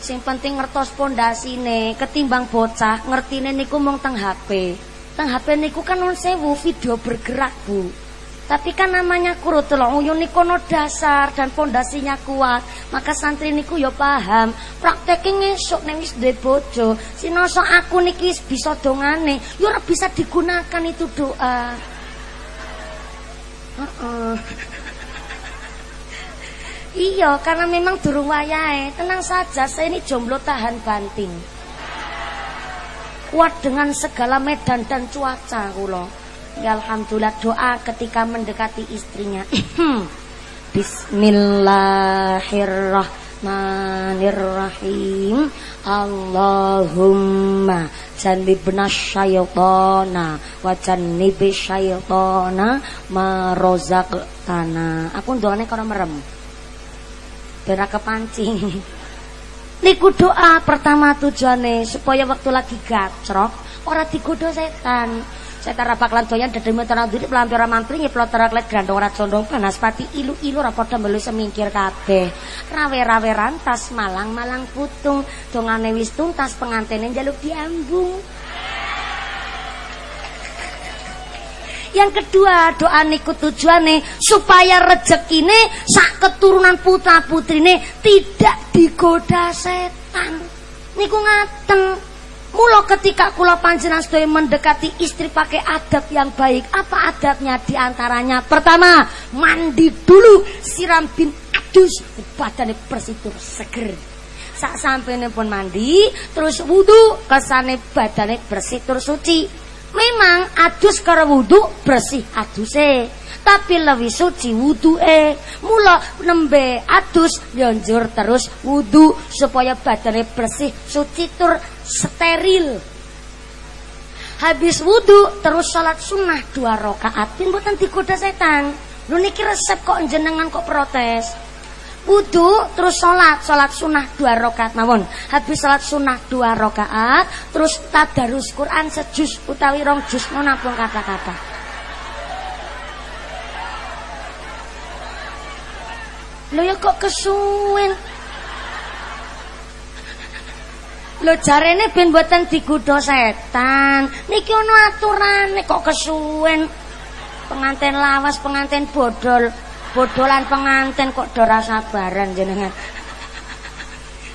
Sing penting ngertos pondasine ketimbang bocah ngertine niku mung teng HP. Teng HP niku kan non sewu video bergerak, Bu. Tapi kan namanya kurutul uyun niku no dasar dan pondasinya kuat. Maka santri niku ya paham. Praktekin ngesuk nek wis duwe bojo, sinoso aku niki bisa dongane, ya ora bisa digunakan itu doa. Uh -uh. Iya, karena memang durung wayahe. Tenang saja, saya ini jomblo tahan banting. Kuat dengan segala medan dan cuaca kula. Ya alhamdulillah doa ketika mendekati istrinya. Bismillahirrahmanirrahim. Allahumma jannibna syaitana wa jannibi syaitana ma razaqtana. Aku ndongane karo merem ben kepancing. Niku doa pertama tujuannya supaya waktu lagi gacrok ora digodho setan. Setan ra bakalan doyan tanah diri pelampi ora mampri nyeplot teraklet grandong ora condong panas pati ilu-ilu padha melu semingkir kabeh. Rawe-rawe rantas malang-malang putung dongane wis tuntas pengantene njaluk diambung. Yang kedua, doa niku tujuane supaya rezekine sak keturunan putra putrine tidak digoda setan. Niku ngaten. Mula ketika kula panjenengan sedaya mendekati istri pakai adab yang baik. Apa adabnya di antaranya? Pertama, mandi dulu siram bin adus badannya bersih seger. Sak sampai pun mandi, terus wudhu kesane badannya bersih terus suci. Memang adus karo wudu bersih aduse. Tapi lebih suci wuduke. Mula nembe adus nyonjur terus wudu supaya badannya bersih, suci tur steril. Habis wudu terus sholat sunnah dua rakaat. Pin boten digoda setan. Lu niki resep kok jenengan kok protes. Wudu terus sholat Sholat sunnah dua rakaat mawon Habis sholat sunnah dua rakaat Terus tadarus Quran sejus Utawi rong jus Nonapun kata-kata Lo ya kok kesuwen? Lo jarene ben buatan digudo setan. Niki ono aturane kok kesuwen? Pengantin lawas, pengantin bodol bodolan pengantin kok dora sabaran jenengan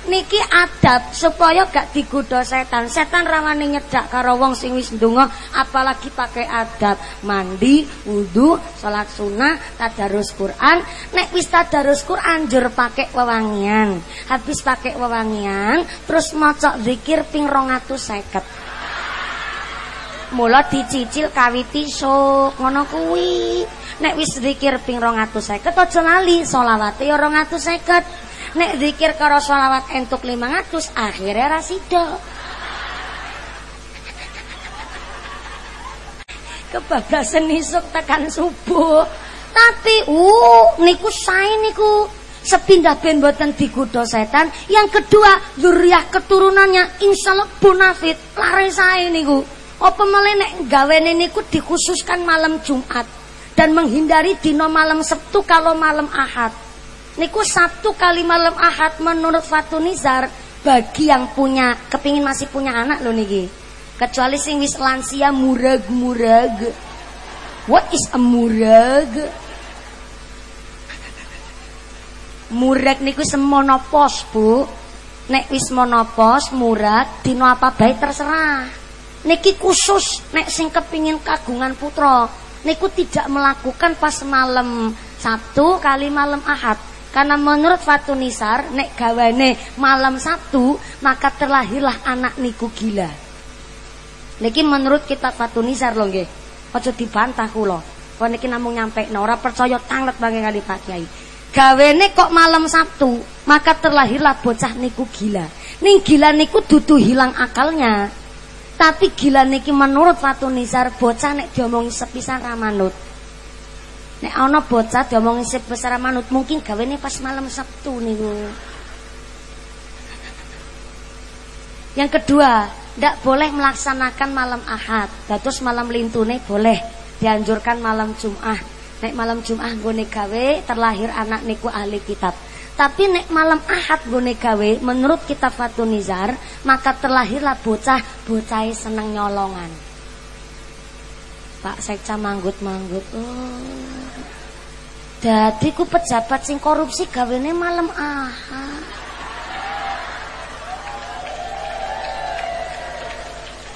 niki adab supaya gak digoda setan. Setan rawani nyedak karo wong sing wis ndonga apalagi pakai adab. Mandi wudu salat sunah tadarus Quran. Nek wis tadarus Quran jur pakai wewangian. Habis pakai wewangian terus maca zikir ping 250 mula dicicil kawiti sok ngono kuwi. Nek wis zikir ping 250 aja lali selawate ya 250. Nek zikir karo selawat entuk 500 akhirnya ra sida kebablasan isuk tekan subuh. Tapi uh niku sae niku. Sepindah ben boten digodha setan. Yang kedua zuriyah keturunannya insyaallah bonafit. Lare sae niku. Apa malah nek gawene niku dikhususkan malam Jumat dan menghindari dino malam Sabtu kalau malam Ahad niku Sabtu kali malam Ahad menurut Fatu Nizar bagi yang punya kepingin masih punya anak loh niki. Kecuali sing wis lansia murag murag. What is a murag? Murag niku semonopos bu. Nek wis monopos murag dino apa baik terserah. Niki khusus nek sing kepingin kagungan putra. Niku tidak melakukan pas malam Sabtu kali malam Ahad karena menurut Fatu Nisar nek gawane malam Sabtu maka terlahirlah anak niku gila. Niki menurut kitab Fatu Nisar loh nggih. Aja dibantah kula. Kok niki namung nyampe ora percaya tanglet bangke kali Pak Kiai. Gawene kok malam Sabtu maka terlahirlah bocah niku gila. Ning gila niku dudu hilang akalnya. Tapi gila niki menurut Fatu Nizar bocah nek diomongi sepisan ramanut. Nek ana bocah diomongi sepisan ramanut mungkin gawene pas malam Sabtu niku. Yang kedua, ndak boleh melaksanakan malam Ahad. Dados malam lintune boleh dianjurkan malam Jumat. Nek malam Jumat nggone gawe terlahir anak niku ahli kitab. Tapi nek malam ahad gone gawe menurut kitab Fatun Nizar maka terlahirlah bocah bocah seneng nyolongan. Pak Sekca manggut-manggut. Oh. Dadi ku pejabat sing korupsi gawene malam ahad.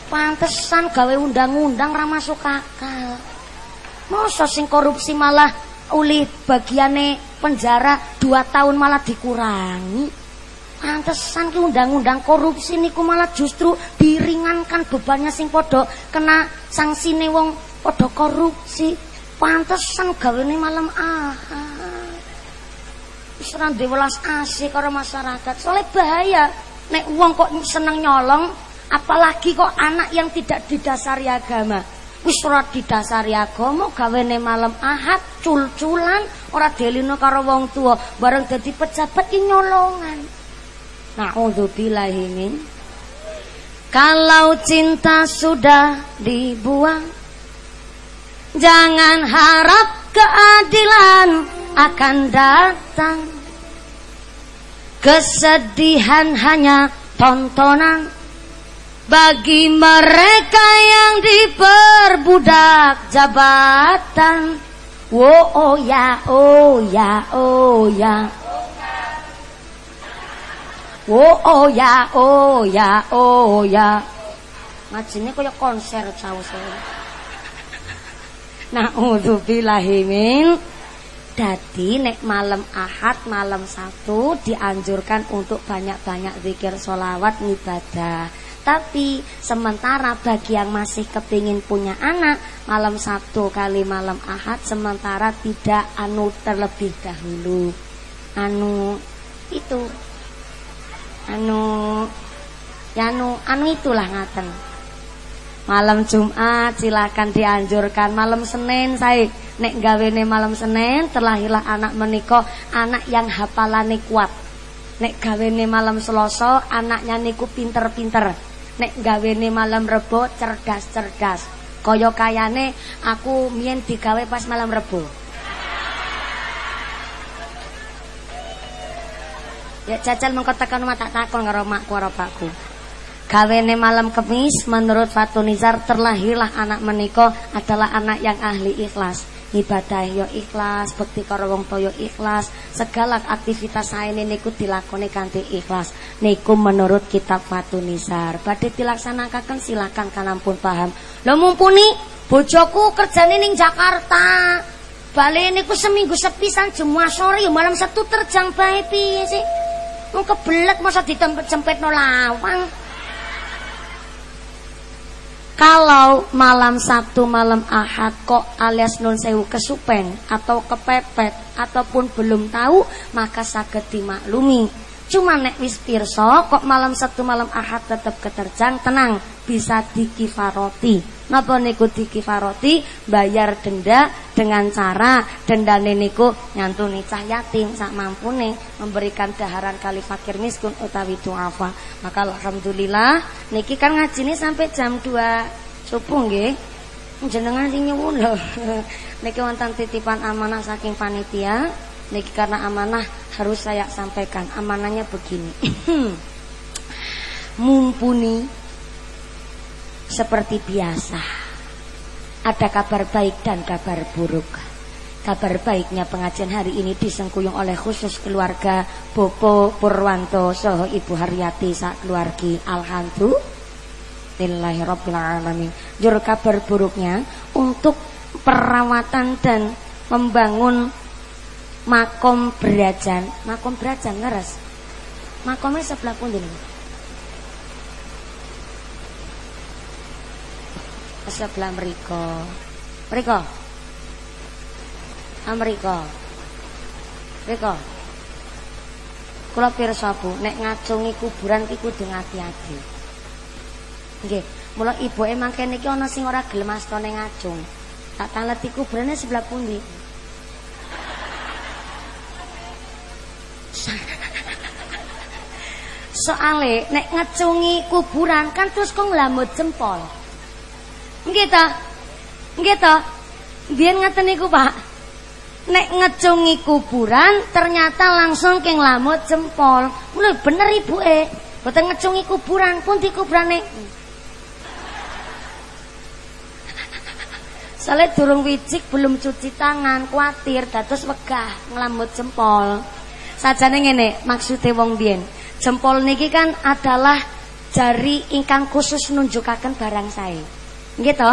Pantesan gawe undang-undang ra masuk akal. Masa sing korupsi malah uli bagiane penjara dua tahun malah dikurangi Pantesan ki undang-undang korupsi niku malah justru diringankan bebannya sing podo kena sanksine wong podo korupsi. Pantesan gawene malam ah. Wis ora welas asih karo masyarakat. Soalnya bahaya nek wong kok seneng nyolong apalagi kok anak yang tidak didasari agama. Wis ora didasari agama gawene malam Ahad cul-culan ora delino karo wong tua bareng dadi pejabat ki nyolongan. Nauzubillahi min Kalau cinta sudah dibuang Jangan harap keadilan akan datang Kesedihan hanya tontonan bagi mereka yang diperbudak jabatan. Wo oh ya oh ya oh ya. Wo oh ya oh ya oh ya. Ngajine kaya konser saus. Nauzubillahi min Dadi nek malam Ahad, malam satu dianjurkan untuk banyak-banyak zikir solawat ibadah. Tapi sementara bagi yang masih kepingin punya anak Malam Sabtu kali malam Ahad Sementara tidak anu terlebih dahulu. Anu itu. Anu Ya anu, anu itulah ngaten Malam Jumat silakan dianjurkan Malam Senin saya Nek gawene malam Senin terlahirlah anak meniko Anak yang hafalane kuat Nek gawene malam Selasa anaknya niku pinter-pinter nek gawene malam rebo cerdas-cerdas. Kaya kayane aku mien digawe pas malam rebo. Ya jajal mengko tekan omah tak takon karo makku karo pakku. Gawene malam kemis menurut Fatunizar terlahirlah anak meniko adalah anak yang ahli ikhlas ibadah yo ikhlas, bekti karo wong toyo ikhlas, segala aktivitas ini niku dilakoni kanthi ikhlas. Niku menurut kitab Fatunisar. Badhe dilaksanakan silakan kanampun paham. Lo mumpuni bojoku kerjane ning Jakarta. Balik niku seminggu sepisan jemua sore malam satu terjang bae sih? Mau kebelet masa ditempet-cempet no lawang. Kalau malam Sabtu, malam Ahad kok alias nun sewu kesupen atau kepepet ataupun belum tahu, maka saged dimaklumi. Cuma nek wis pirsa kok malam Sabtu malam Ahad tetap keterjang, tenang, bisa dikifaroti. Napa niku dikifaroti? Bayar denda dengan cara denda niku nyantuni cah yatim sak mampune memberikan daharan kali fakir miskin utawi duafa. Maka alhamdulillah niki kan ngajine sampai jam 2 subuh nggih. Jenengan sing nyuwun lho. niki wonten titipan amanah saking panitia. Niki karena amanah harus saya sampaikan. Amanahnya begini. Mumpuni seperti biasa. Ada kabar baik dan kabar buruk. Kabar baiknya pengajian hari ini disengkuyung oleh khusus keluarga Bopo Purwanto Soho Ibu Haryati sak keluargi. Alhamdulillahirrabbilalamin. Jur kabar buruknya untuk perawatan dan membangun makom berajan. Makom berajan ngeres. Makomnya sebelah pun sebelah mereka mereka Amerika. Riko. Kula pirsa Bu, nek ngacungi kuburan iki kudu ngati-ati. Nggih, mula ibuke mangke niki ana sing ora gelem astane ngacung. Tak taleti kuburane sebelah pundi? Soale nek ngecungi kuburan kan terus kok nglamut jempol. Nggih ta? Nggih ta? Biyen ngaten niku, Pak. nek ngecungi kuburan ternyata langsung ke lamut jempol mulai bener ibu eh betul ngecungi kuburan pun di kuburane soalnya durung wicik belum cuci tangan khawatir datus wegah ngelamut jempol saja ngene maksudnya wong bien jempol niki kan adalah jari ingkang khusus nunjukaken barang saya gitu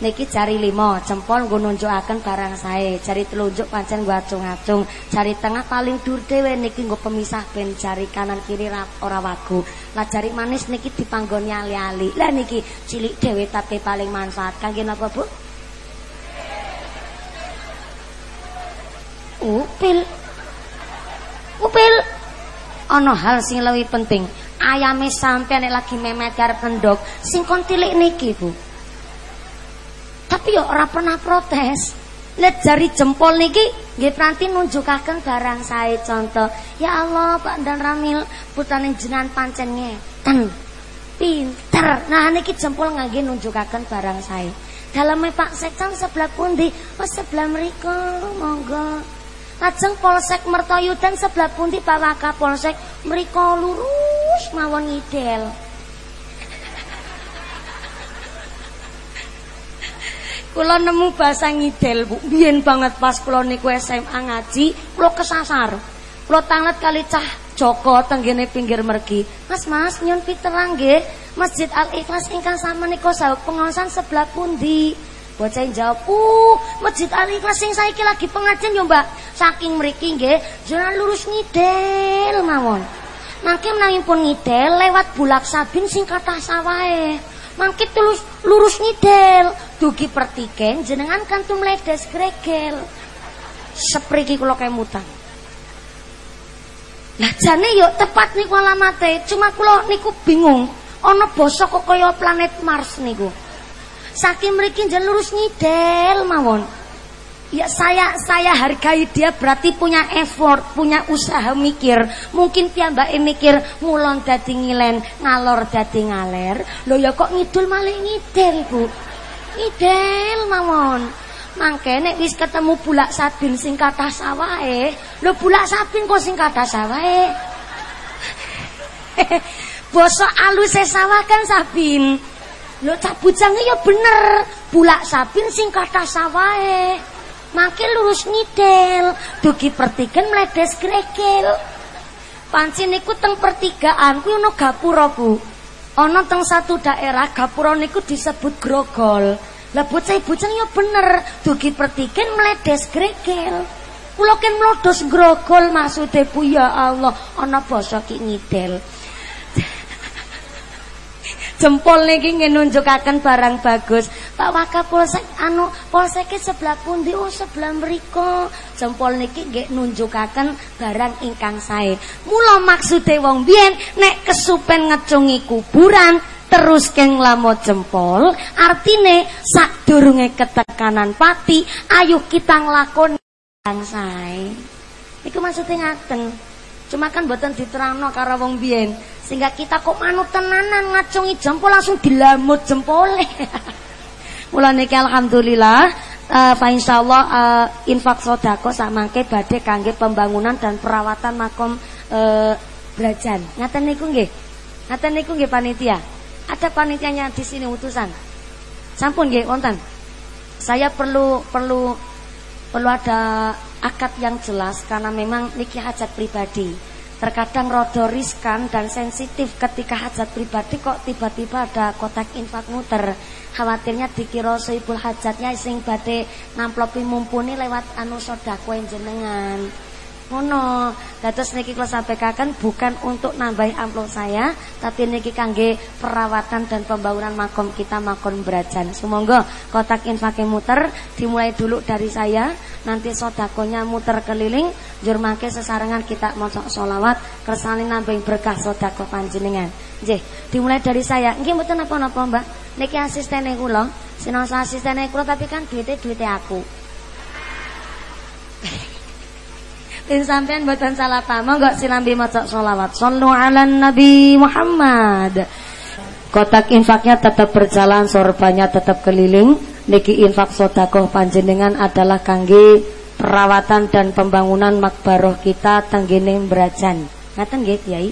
niki jari lima jempol nggo nunjukaken barang sae. Jari telunjuk pancen nggo acung-acung. Jari tengah paling dur dhewe niki nggo pemisah ben jari kanan kiri ora wagu. Lah jari manis niki dipanggoni ali-ali. Lah niki cilik dhewe tapi paling manfaat. Kangge napa Bu? Upil. Upil. Ana hal sing lebih penting. Ayame sampeyan lagi memet arep pendok sing kon tilik niki Bu tapi ya ora pernah protes. Lihat jari jempol niki nggih pranti nunjukaken barang saya contoh. Ya Allah, Pak Dan Ramil putrane jenengan pancen ngeten. Pinter. Nah niki jempol ngangge nunjukaken barang saya. Dalamnya Pak Sekcang sebelah pundi? Oh sebelah mriku, monggo. Lajeng Polsek Mertoyudan sebelah pundi Pak Waka Polsek mriku lurus mawon ngidel. Kula nemu bahasa ngidel, Bu. Biyen banget pas kula niku SMA ngaji, kula kesasar. Kula tanget kali cah Joko tenggene pinggir mergi. Mas, Mas, nyun piterang nggih. Masjid Al Ikhlas ingkang sama niku saweg pengawasan sebelah pundi? Bocah jawab, "Uh, Masjid Al Ikhlas sing saiki lagi pengajian yo, Mbak." Saking mriki nggih, jalan lurus ngidel mawon. Mangke menawi pun ngidel lewat Bulak Sabin sing kathah sawahe. Mangke tulus lurus ngidel dugi pertiken jenengan kantum ledes gregel. Sepriki kula kemutan lah jane yuk tepat niku alamate cuma kula niku bingung ana basa kok kaya planet Mars niku. Saking mriki njen lurus ngidel mawon Ya saya saya hargai dia berarti punya effort, punya usaha mikir. Mungkin piyambake mikir mulon dadi ngilen, ngalor dadi ngaler. Lho ya kok ngidul malih ngidel, Bu. Idel mawon. Mangke nek wis ketemu bulak sabin sing kathah sawahe, lho bulak sabin kok sing kathah sawahe. Basa aluse sawah kan sabin. Lho cah bujange ya bener, bulak sabin sing kathah sawahe. Mangke lurus ngidel, dugi pertigan mledes gregel. Panci niku teng pertigaan kuwi ana gapura, Bu. ana teng satu daerah gapura niku disebut grogol. Lah bocah-bocah ya bener, dugi pertiken meledes gregel. Kula ken mlodos grogol maksude Bu ya Allah, ana basa ki ngidel. Jempol niki nunjukaken barang bagus. Pak Wakapolsek anu polseke sebelah pundi? Oh, sebelah mriku. Jempol niki nggih nunjukaken barang ingkang sae. Mula maksude wong biyen nek kesupen ngecungi kuburan terus keng lamo jempol artine sadurunge ketekanan pati ayo kita nglakoni yang sae. Iku maksudnya ngaten. Cuma kan buatan diterangno karo wong biyen, sehingga kita kok manut tenanan ngacungi jempol langsung dilamut jempole. Mula niki alhamdulillah uh, insyaallah uh, infak sodako samangke badhe kangge pembangunan dan perawatan makom uh, Brajan. Ngaten niku nggih. Ngaten niku nggih panitia. Ada panitianya di sini utusan. Sampun nggih wonten. Saya perlu perlu perlu ada akad yang jelas karena memang niki hajat pribadi. Terkadang rodo riskan dan sensitif ketika hajat pribadi kok tiba-tiba ada kotak infak muter. Khawatirnya dikira seibul hajatnya sing badhe ngamplopi mumpuni lewat anu sedekah jenengan. Ngono. Dados niki kula sampaikan bukan untuk nambahi amplop saya, tapi niki kangge perawatan dan pembangunan makom kita makom Brajan. Semoga kotak infake muter dimulai dulu dari saya, nanti sodakonya muter keliling, jurmake sesarengan kita maca solawat, kersane nambahi berkah sodako panjenengan. Nggih, dimulai dari saya. Nggih mboten napa-napa, Mbak. Niki asistene kula, sinasa asistene kula tapi kan duite duite aku. In sampean buatan salah paham Monggo sinambi maca sholawat Sallu ala Nabi Muhammad. Kotak infaknya tetap berjalan Sorbanya tetap keliling. Niki infak sodakoh panjenengan adalah kangge Perawatan dan pembangunan makbaroh kita Tenggene berajan. Ngaten nggih Kiai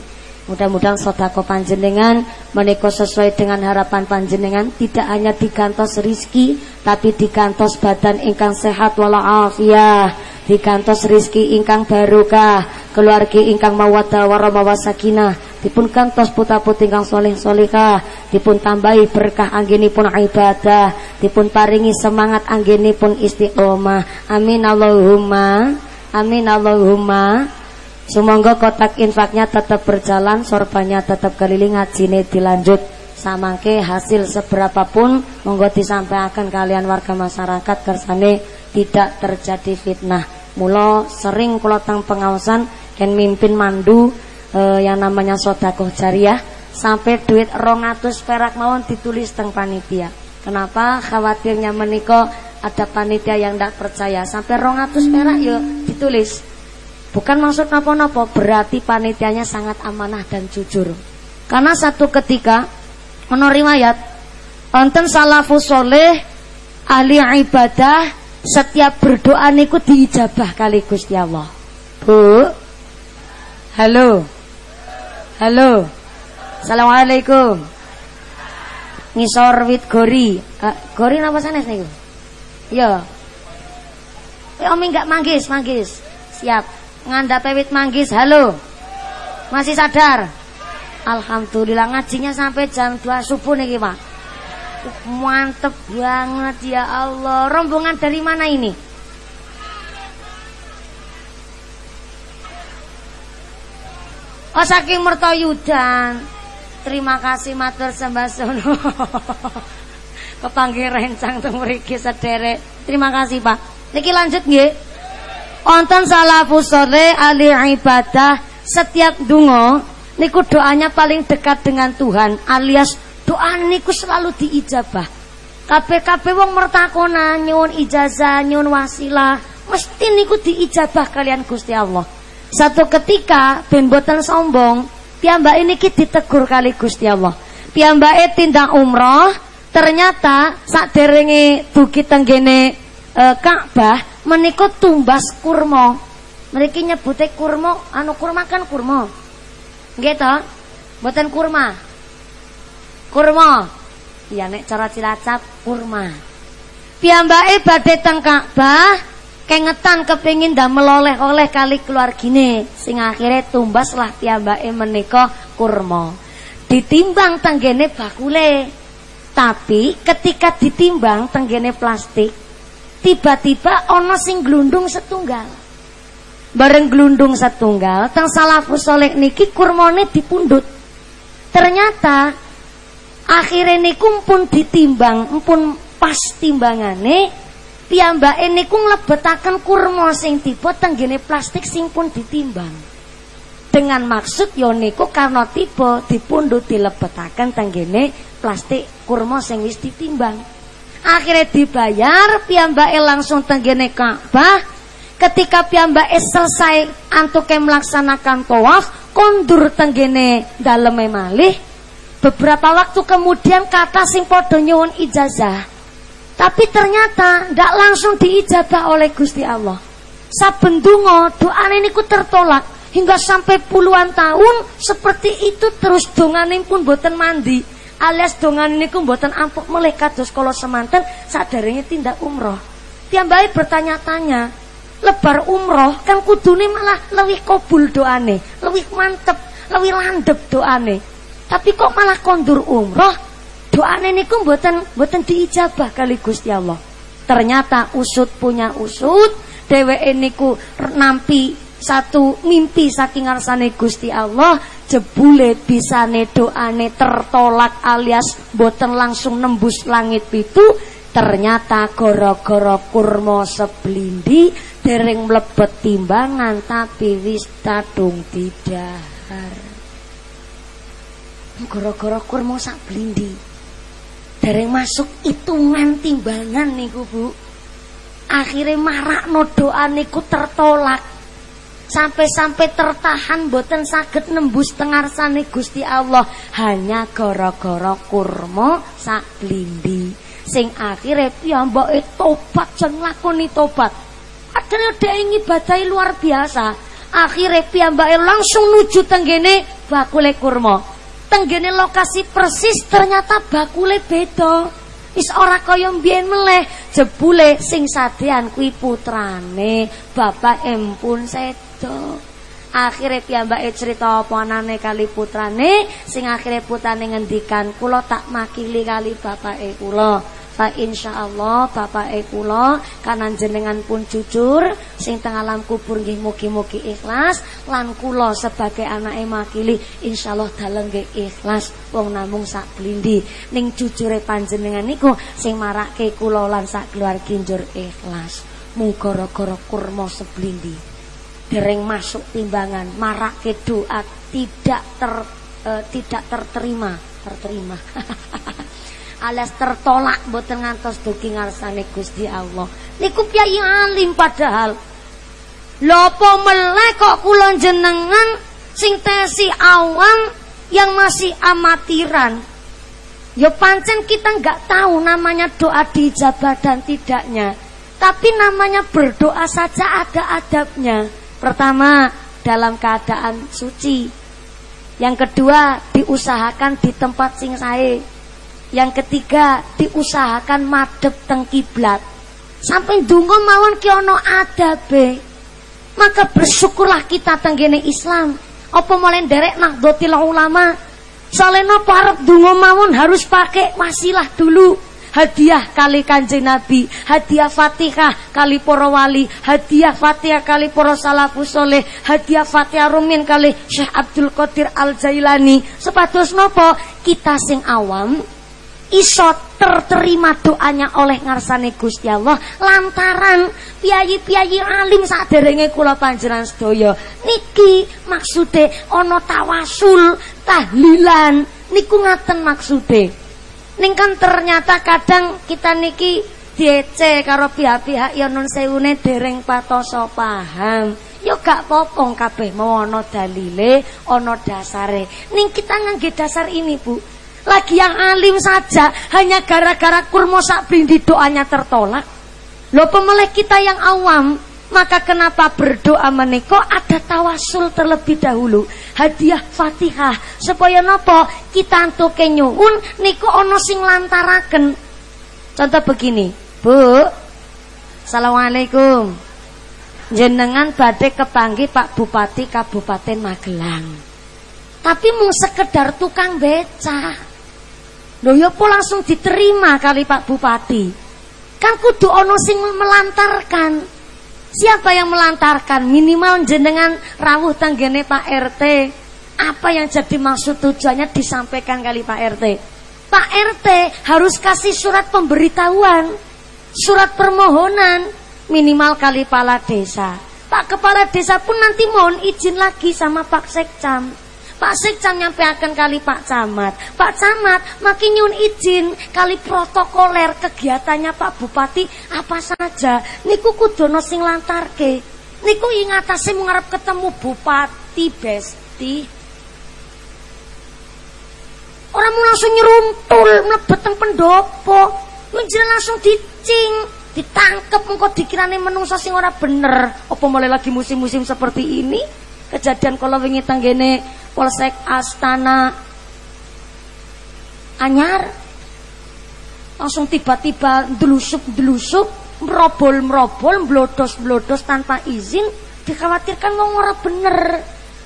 Mudah-mudahan sodako panjenengan menikah sesuai dengan harapan panjenengan. Tidak hanya digantos rizki tapi digantos badan ingkang sehat walafiat. Digantos rizki ingkang barokah keluarga ingkang mawaddah warahmah wasakinah dipun kantos putra putri ingkang soleh solehah dipun tambahi berkah anggenipun ibadah. Dipun paringi semangat anggenipun istiqomah. Amin Allahumma amin Allahumma Semoga kotak infaknya tetap berjalan, sorbannya tetap keliling, ngajine dilanjut. Samangke hasil seberapapun monggo disampaikan kalian warga masyarakat kersane tidak terjadi fitnah. Mula sering kula tang pengawasan ken mimpin mandu eh, yang namanya sodakoh jariah sampai duit rongatus perak mawon ditulis teng panitia. Kenapa? Khawatirnya meniko ada panitia yang tidak percaya sampai rongatus perak yuk ditulis Bukan maksud napa-napa, berarti panitianya sangat amanah dan jujur. Karena satu ketika menurut riwayat wonten salafus soleh ahli ibadah setiap berdoa niku diijabah kali Gusti Allah. Bu. Halo. Halo. Assalamualaikum. Ngisor wit gori. Uh, gori napa sanes niku? Ya. Eh, Omi enggak manggis, manggis. Siap ngandap wit manggis. Halo. Masih sadar? Alhamdulillah ngajinya sampai jam 2 subuh nih Pak. Mantep banget ya Allah. Rombongan dari mana ini? Oh saking Mertoyudan. Terima kasih matur sembah sono. Kepanggil rencang teng mriki sederek. Terima kasih Pak. Niki lanjut nggih. Onten salafus soleh ahli ibadah setiap dungo niku doanya paling dekat dengan Tuhan alias doa niku selalu diijabah. Kabeh-kabeh wong mertakona nyuwun ijazah, nyuwun wasilah, mesti niku diijabah kalian Gusti Allah. Satu ketika ben sombong, piyambak ini ditegur kali Gusti Allah. Piyambake tindak umroh, ternyata sak derenge dugi tenggene e, Ka'bah menika tumbas kurma. Mriki nyebute kurma, anu kurma kan kurma. To? Mboten kurma. Kurma. Iya nek cara Cilacap kurma. Piyambake badhe teng Ka'bah kengetan kepingin damel oleh-oleh kali keluargine sing akhirnya tumbaslah piyambake menika kurma. Ditimbang tenggene bakule. Tapi ketika ditimbang tenggene plastik tiba-tiba ono sing glundung setunggal bareng glundung setunggal teng salafus soleh niki kurmone dipundut ternyata Akhire niku pun ditimbang, pun pas timbangane piyambake niku nglebetaken kurma sing tiba tenggene plastik sing pun ditimbang. Dengan maksud yo niku karena tiba dipundhut dilebetaken tenggene plastik kurma sing wis ditimbang. Akhirnya dibayar piyambake langsung tenggene Ka'bah ketika piyambake selesai antuke melaksanakan tawaf kondur tenggene daleme malih beberapa waktu kemudian kata sing padha nyuwun ijazah tapi ternyata tidak langsung diijabah oleh Gusti Allah. Saben donga doane niku tertolak hingga sampai puluhan tahun seperti itu terus dongane pun boten mandi. Alias dongane niku boten ampuk melih kados kala semanten saderenge tindak umroh. Piyambake bertanya-tanya, lebar umroh kan kudune malah lebih kabul doane, lebih mantep, lebih landep doane. Tapi kok malah kondur umroh doane niku mboten mboten diijabah kali Gusti Allah. Ternyata usut punya usut, dheweke niku nampi satu mimpi saking ngarsane Gusti Allah jebule bisane doane tertolak alias boten langsung nembus langit itu ternyata gara-gara kurma seblindi dereng mlebet timbangan tapi wis tadung didahar gara-gara kurma sak blindi dereng masuk hitungan timbangan niku Bu. Akhirnya marak doa niku tertolak. Sampai-sampai tertahan boten saged nembus tengarsane Gusti Allah hanya gara-gara kurma sak blindi. Sing akhire piyambake tobat jeng lakoni tobat. Adane dhek ibadahi luar biasa. Akhirnya piyambake langsung nuju tenggene bakule kurma tenggene lokasi persis ternyata bakule beda. Is ora kaya mbiyen meleh, jebule sing sadean kuwi putrane Bapak Empun sedo. Akhire piyambake cerita apa anane kali putrane, sing akhire putrane ngendikan kula tak makili kali bapake kula. Fa insyaallah bapak e kula kanan jenengan pun jujur sing teng alam kubur nggih mugi-mugi ikhlas lan kula sebagai anake makili insyaallah dalem nggih ikhlas wong namung sak blindi ning jujure panjenengan niku sing marake kula lan sak keluarga njur ikhlas mung gara-gara kurma seblindi dereng masuk timbangan marake doa tidak ter uh, tidak terterima terterima alias tertolak mboten ngantos dugi ngarsane Gusti Allah. Niku piyai alim padahal. Lopo melek kok kula jenengan sing tesi yang masih amatiran. Ya pancen kita nggak tahu namanya doa dijabah dan tidaknya. Tapi namanya berdoa saja ada adabnya. Pertama, dalam keadaan suci. Yang kedua, diusahakan di tempat sing sae yang ketiga, diusahakan madep teng kiblat. Sampai dungo mawon ki ana adabe. Maka bersyukurlah kita tenggene Islam. Apa mulai derek Nahdlatul Ulama? Salena parep dungo mawon harus pakai wasilah dulu. Hadiah kali kanjeng Nabi, hadiah Fatihah kali para wali, hadiah Fatihah kali para salafus soleh, hadiah Fatihah rumin kali Syekh Abdul Qadir Al Jailani. Sepados nopo? Kita sing awam iso terterima doanya oleh ngarsane Gusti Allah lantaran piyayi-piyayi alim saderenge kula panjenengan sedaya. Niki maksude ana tawasul tahlilan. Niku ngaten maksude ning kan ternyata kadang kita niki diece karo pihak-pihak ya sewune dereng patoso paham. Ya gak popong kabeh mau ana dalile ana dasare. Ning kita ngangge dasar ini Bu. Lagi yang alim saja hanya gara-gara kurma sak blindi doanya tertolak. Lo pemelek kita yang awam, maka kenapa berdoa meniko ada tawasul terlebih dahulu? Hadiah fatihah. Supaya nopo kita antuk nyuwun niko ono sing lantaraken. Contoh begini. Bu. Assalamualaikum. Jenengan badai kepanggih Pak Bupati Kabupaten Magelang. Tapi mau sekedar tukang beca Lho ya langsung diterima kali Pak Bupati. Kan kudu ono sing melantarkan. Siapa yang melantarkan? Minimal jenengan rawuh tanggene Pak RT. Apa yang jadi maksud tujuannya disampaikan kali Pak RT. Pak RT harus kasih surat pemberitahuan, surat permohonan minimal kali kepala desa. Pak kepala desa pun nanti mohon izin lagi sama Pak Sekcam. Pak Sekcam nyampe akan kali Pak Camat. Pak Camat makin nyun izin kali protokoler kegiatannya Pak Bupati apa saja. Niku kudono sing lantarke. Niku ingatasi mengarap ketemu Bupati Besti. Orang mau langsung nyeruntul mlebet pendopo. Menjel langsung dicing, ditangkep engko dikirane menungso sing ora bener. Apa mulai lagi musim-musim seperti ini? Kejadian kalau wingi tanggene Polsek Astana Anyar langsung tiba-tiba delusup-delusup, merobol-merobol, blodos-blodos tanpa izin, dikhawatirkan mau ora bener.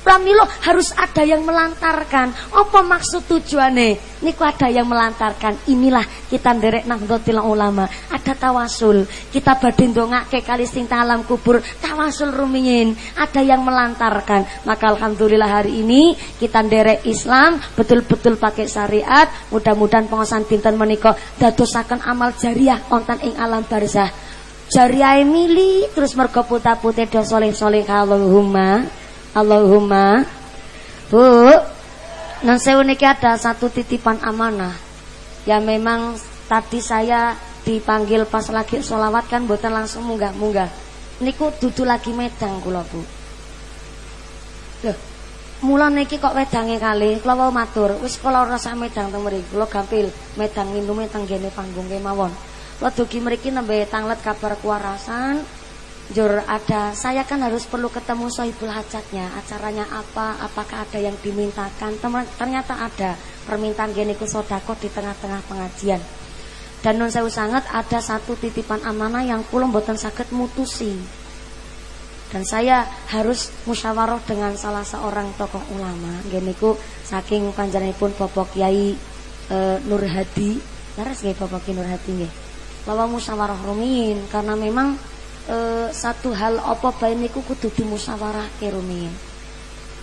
Pramilo harus ada yang melantarkan. Apa maksud tujuannya? Niku ada yang melantarkan. Inilah kita nderek Nahdlatul Ulama. Ada tawasul. Kita badhe ndongake kali sing alam kubur. Tawasul rumiyin. Ada yang melantarkan. Maka alhamdulillah hari ini kita nderek Islam betul-betul pakai syariat. Mudah-mudahan pengosan dinten menika dadosaken amal jariah wonten ing alam barzah. Jariah mili terus mergo puta-putih do soleh-soleh Allahumma Allahumma. Bu Nan sewu niki ada satu titipan amanah. Ya memang tadi saya dipanggil pas lagi sholawat kan buatan langsung munggah-munggah. Niku dudu lagi medang kula bu. Loh Mula niki kok wedange kali? Kula wau matur. Wis kula ora sak medang teng mriki. Kula gampil medang minume teng gene panggung kemawon. Kula dugi mriki nembe tanglet kabar kuarasan Jur ada, saya kan harus perlu ketemu sohibul hajatnya. Acaranya apa, apakah ada yang dimintakan? Ternyata ada. Permintaan geniku sodako di tengah-tengah pengajian. Dan nun saya sangat ada satu titipan amanah yang kulum boten sakit mutusi. Dan saya harus musyawarah dengan salah seorang tokoh ulama. Geniku saking pun Bapak Kiai e, Nur Hadi. Laras nggih Bapak Kiai Nur Hadi nggih. Lawa musyawarah rumiyin karena memang e, satu hal apa bae niku kudu dimusyawarahke rumiyin.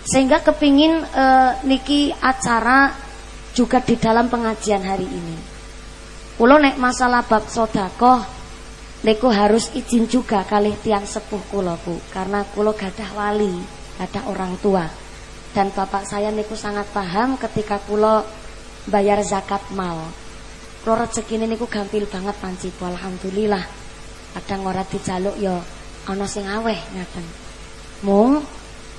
Sehingga kepingin e, niki acara juga di dalam pengajian hari ini. Kulo nek masalah bab sodakoh niku harus izin juga kali tiang sepuh kulo bu, karena kulo gadah wali, gadah orang tua. Dan bapak saya niku sangat paham ketika kulo bayar zakat mal. Kulo rezeki niku gampil banget panci, alhamdulillah kadang ora dijaluk ya ana sing aweh ngaten. Mung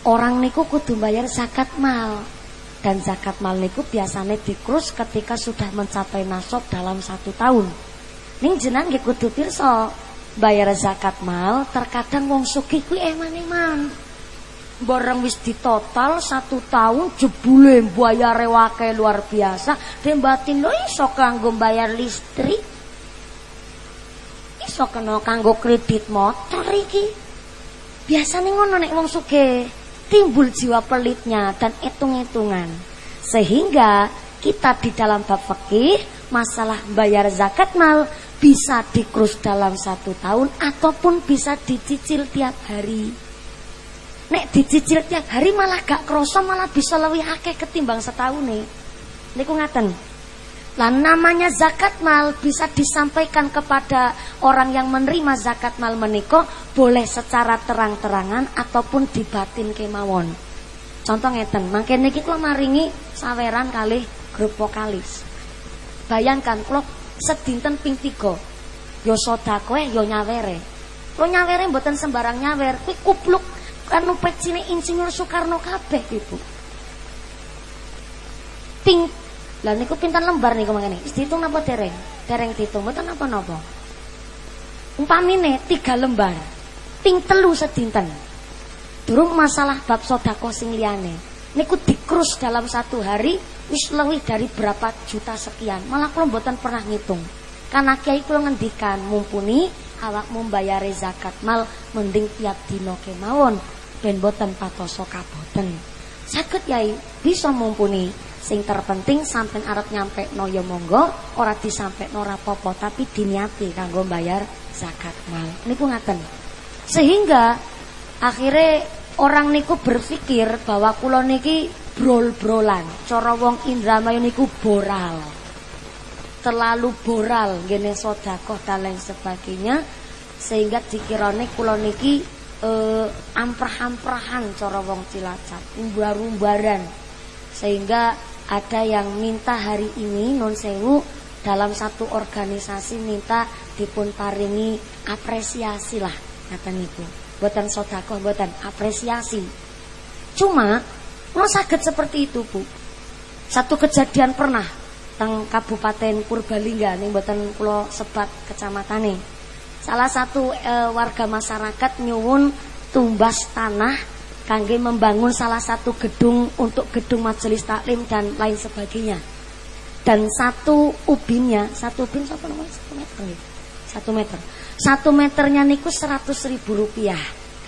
orang niku kudu bayar zakat mal. Dan zakat mal niku biasanya dikrus ketika sudah mencapai nasab dalam satu tahun. Ning jenang nggih kudu pirsa bayar zakat mal terkadang wong sugih kuwi eman-eman. Bareng wis ditotal satu tahun jebule bayar wake luar biasa dan batin lo iso kanggo bayar listrik iso kena kanggo kredit motor iki. Biasane ngono nek wong sugih, timbul jiwa pelitnya dan hitung-hitungan. Sehingga kita di dalam bab fikih masalah bayar zakat mal bisa dikrus dalam satu tahun ataupun bisa dicicil tiap hari. Nek dicicil tiap hari malah gak kroso malah bisa lebih akeh ketimbang setahun nih. Niku ngaten. Lan namanya zakat mal bisa disampaikan kepada orang yang menerima zakat mal meniko boleh secara terang-terangan ataupun dibatin kemawon. Contoh ngeten, niki kula maringi saweran kali grup vokalis. Bayangkan kula sedinten ping 3. Yo sedekah yo nyawere. Kula nyawere mboten sembarang nyawer, kuwi kupluk anu pecine Insinyur Soekarno kabeh, Ibu. Ping lah niku pinten lembar niku mangene? Wis diitung napa dereng? Dereng diitung mboten napa-napa. Umpamine tiga lembar. Ping telu sedinten. Durung masalah bab sodako sing liyane. Niku dikrus dalam satu hari wis lebih dari berapa juta sekian. Malah kula mboten pernah ngitung. Karena kiai kula ngendikan mumpuni awak membayar zakat mal mending tiap dino kemawon ben boten patoso kaboten. Saged yai bisa mumpuni Sing terpenting sampai arep nyampe no ya monggo, ora disampe no rapopo tapi diniati kanggo bayar zakat mal. Niku ngaten. Sehingga akhirnya orang niku berpikir bahwa kulo niki brol-brolan. Cara wong Indramayu niku boral. terlalu boral gini sodakoh dan lain sebagainya sehingga dikirane kula niki eh, amprah-amprahan cara wong Cilacap umbar-umbaran sehingga ada yang minta hari ini non sewu dalam satu organisasi minta dipun paringi apresiasi lah kata niku buatan sodakoh buatan apresiasi. Cuma lo sakit seperti itu bu? Satu kejadian pernah teng Kabupaten Purbalingga nih buatan pulau sebat kecamatan nih. Salah satu e, warga masyarakat nyuwun tumbas tanah kangge membangun salah satu gedung untuk gedung majelis taklim dan lain sebagainya. Dan satu ubinnya, satu ubin satu namanya satu meter nih. Satu meter. Satu meternya niku seratus ribu rupiah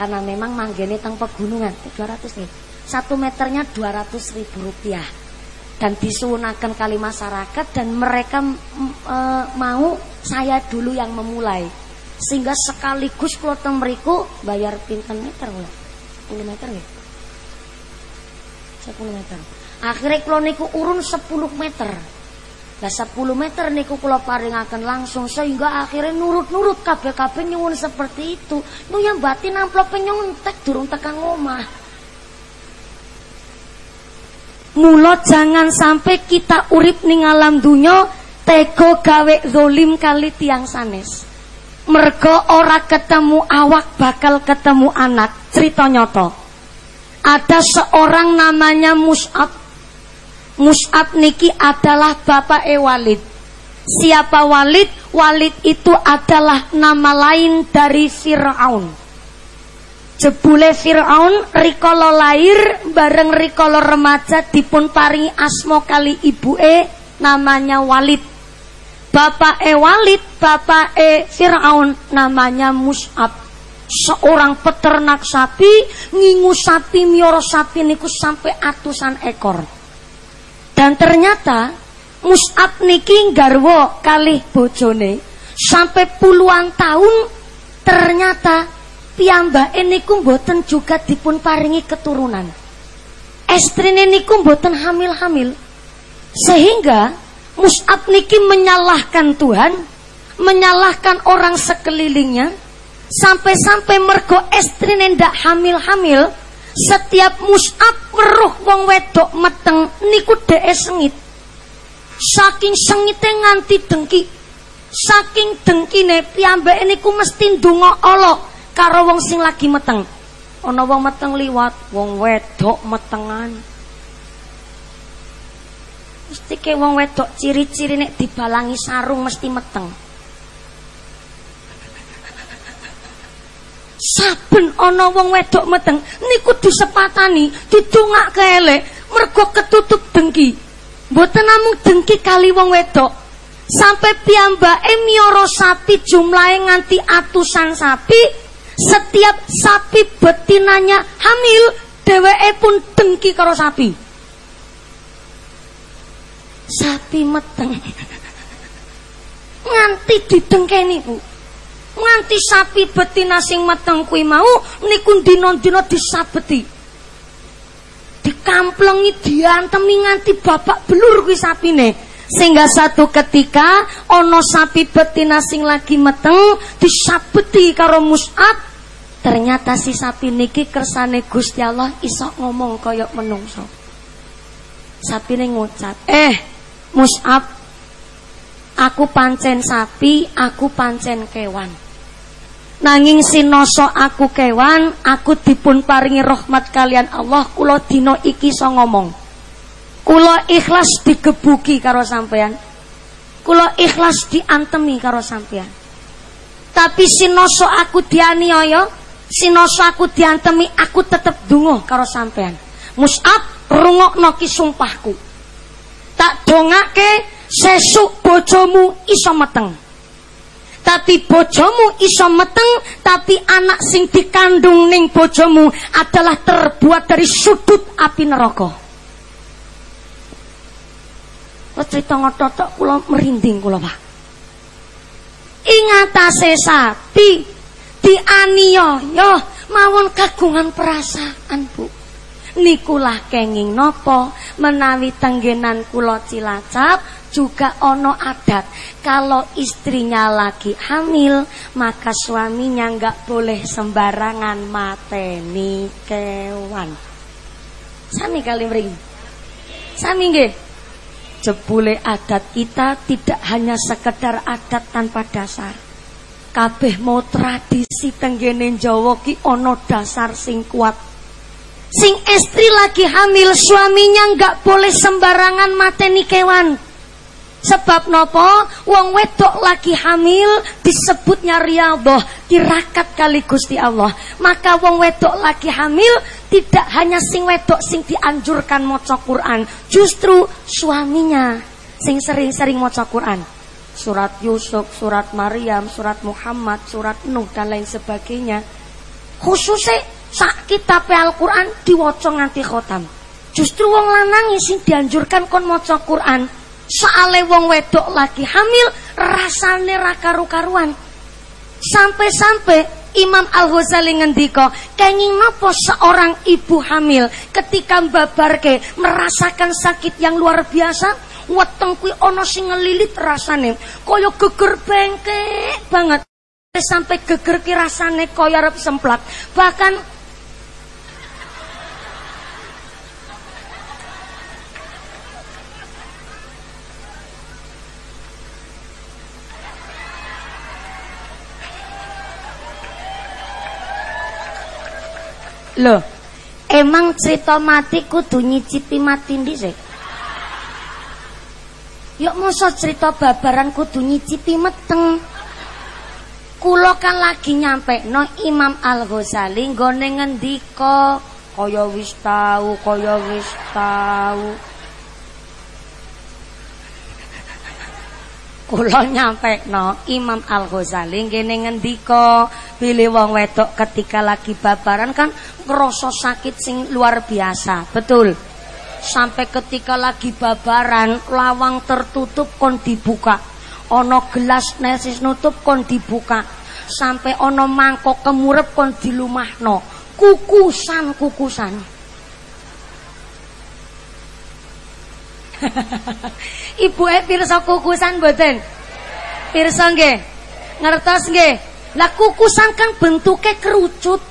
karena memang manggene teng pegunungan dua ratus nih. Satu meternya dua ratus ribu rupiah dan disunakan kali masyarakat dan mereka e, mau saya dulu yang memulai sehingga sekaligus kalau temeriku bayar pinten meter lah 10 meter ya 10 meter akhirnya kalau niku urun 10 meter Lah 10 meter niku kula paringaken langsung sehingga akhirnya nurut-nurut kabeh-kabeh nyuwun seperti itu. Nu yang batin amplop nyontek durung tekan omah. Mula jangan sampai kita urip ning alam dunya tego gawe zolim kali tiang sanes. Mergo ora ketemu awak bakal ketemu anak. Cerita nyoto. Ada seorang namanya Mus'ab. Mus'ab niki adalah bapak e Walid. Siapa Walid? Walid itu adalah nama lain dari Fir'aun. Jebule Fir'aun rikala lahir bareng rikala remaja dipun paringi asma kali ibuke namanya Walid. Bapak e Walid, bapak e Fir'aun namanya Mus'ab. Seorang peternak sapi, ngingu sapi, mioro sapi niku sampai atusan ekor. Dan ternyata Mus'ab niki garwo kali bojone sampai puluhan tahun ternyata piyambake niku mboten juga dipun paringi keturunan. Estrine niku mboten hamil-hamil. Sehingga Mus'ab niki menyalahkan Tuhan, menyalahkan orang sekelilingnya, sampai-sampai mergo estrine ndak hamil-hamil, setiap Mus'ab weruh wong wedok meteng niku dhek sengit. Saking sengite nganti dengki. Saking dengkine piyambake niku mesti ndonga Allah karo wong sing lagi meteng. Ana wong meteng liwat, wong wedok metengan. Mesti ke wong wedok ciri-ciri nek dibalangi sarung mesti meteng. Saben ana wong wedok meteng niku disepatani, didongak elek mergo ketutup dengki. Mboten namung dengki kali wong wedok, sampai piyambake miara sapi jumlahe nganti atusan sapi setiap sapi betinanya hamil, dheweke pun dengki karo sapi. Sapi meteng. Nganti didengkeni, Bu. Nganti sapi betina sing meteng kuwi mau niku dina-dina disabeti. Dikamplengi diantemi nganti babak belur kuwi sapine. Sehingga satu ketika ono sapi betina sing lagi meteng disabeti karo Mus'ab Ternyata si sapi niki kersane Gusti Allah iso ngomong koyok menungso. Sapi ini ngucap, "Eh, Mus'ab, aku pancen sapi, aku pancen kewan." Nanging sinoso aku kewan, aku dipun paringi rahmat kalian Allah, kula dina iki iso ngomong. Kula ikhlas digebuki karo sampean. Kula ikhlas diantemi karo sampean. Tapi sinoso aku dianiaya, sinoso aku diantemi aku tetep dungo karo sampean Mus'ab rungokno ki sumpahku tak dongake sesuk bojomu iso meteng. Tapi bojomu iso meteng tapi anak sing dikandung ning bojomu adalah terbuat dari sudut api neraka. Kok cerita ngototok kula merinding kula Pak. Ingatase sapi dianiaya. Mawon kagungan perasaan Bu nikulah kenging nopo. Menawi tenggenan kula Cilacap juga ono adat. Kalau istrinya lagi hamil maka suaminya nggak boleh sembarangan mateni kewan. Sami kali mring. Sami nggih. Jebule adat kita tidak hanya sekedar adat tanpa dasar. Kabeh mau tradisi tenggene Jawa ki ono dasar sing kuat Sing istri lagi hamil suaminya nggak boleh sembarangan mateni kewan. Sebab nopo wong wedok lagi hamil disebutnya riyadhah, tirakat kali Gusti Allah. Maka wong wedok lagi hamil tidak hanya sing wedok sing dianjurkan maca Quran, justru suaminya sing sering-sering maca Quran. Surat Yusuf, surat Maryam, surat Muhammad, surat Nuh dan lain sebagainya. Khususnya sak kitab Al-Qur'an diwaca nganti khotam. Justru wong lanang sing dianjurkan kon maca Quran. Soale wong wedok lagi hamil rasane ra karu-karuan. Sampai-sampai Imam Al-Ghazali ngendika, kenging napa seorang ibu hamil ketika mbabarke merasakan sakit yang luar biasa, weteng kuwi ana sing ngelilit rasane, kaya geger bengkek banget. Sampai geger ki rasane kaya arep semplak. Bahkan Loh, emang cerita mati kudu nyicipi mati dhisik. Yuk masa cerita babaran kudu nyicipi meteng. Kulo kan lagi nyampe no Imam Al Ghazali nggone ngendika kaya wis tau, kaya wis tau. Kula no Imam Al Ghazali ngene ngendika pilih wong wedok ketika lagi babaran kan ngerasa sakit sing luar biasa. Betul. Sampai ketika lagi babaran lawang tertutup kon dibuka. Ono gelas nesis nutup kon dibuka. Sampai ono mangkok kemurep kon dilumahno. Kukusan kukusan Ibu e pirsa kukusan mboten? Pirsa nggih. Ngertos nggih? Lah kukusan kan bentuknya kerucut.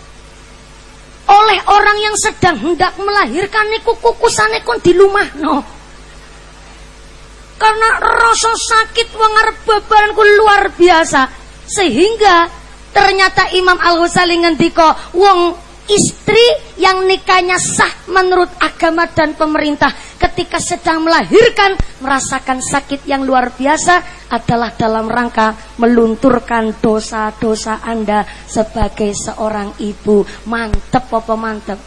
Oleh orang yang sedang hendak melahirkan niku kukusane kon dilumahno. Karena rasa sakit wong arep babaranku luar biasa sehingga ternyata Imam Al-Ghazali ngendika wong istri yang nikahnya sah menurut agama dan pemerintah ketika sedang melahirkan merasakan sakit yang luar biasa adalah dalam rangka melunturkan dosa-dosa Anda sebagai seorang ibu. Mantep apa mantep?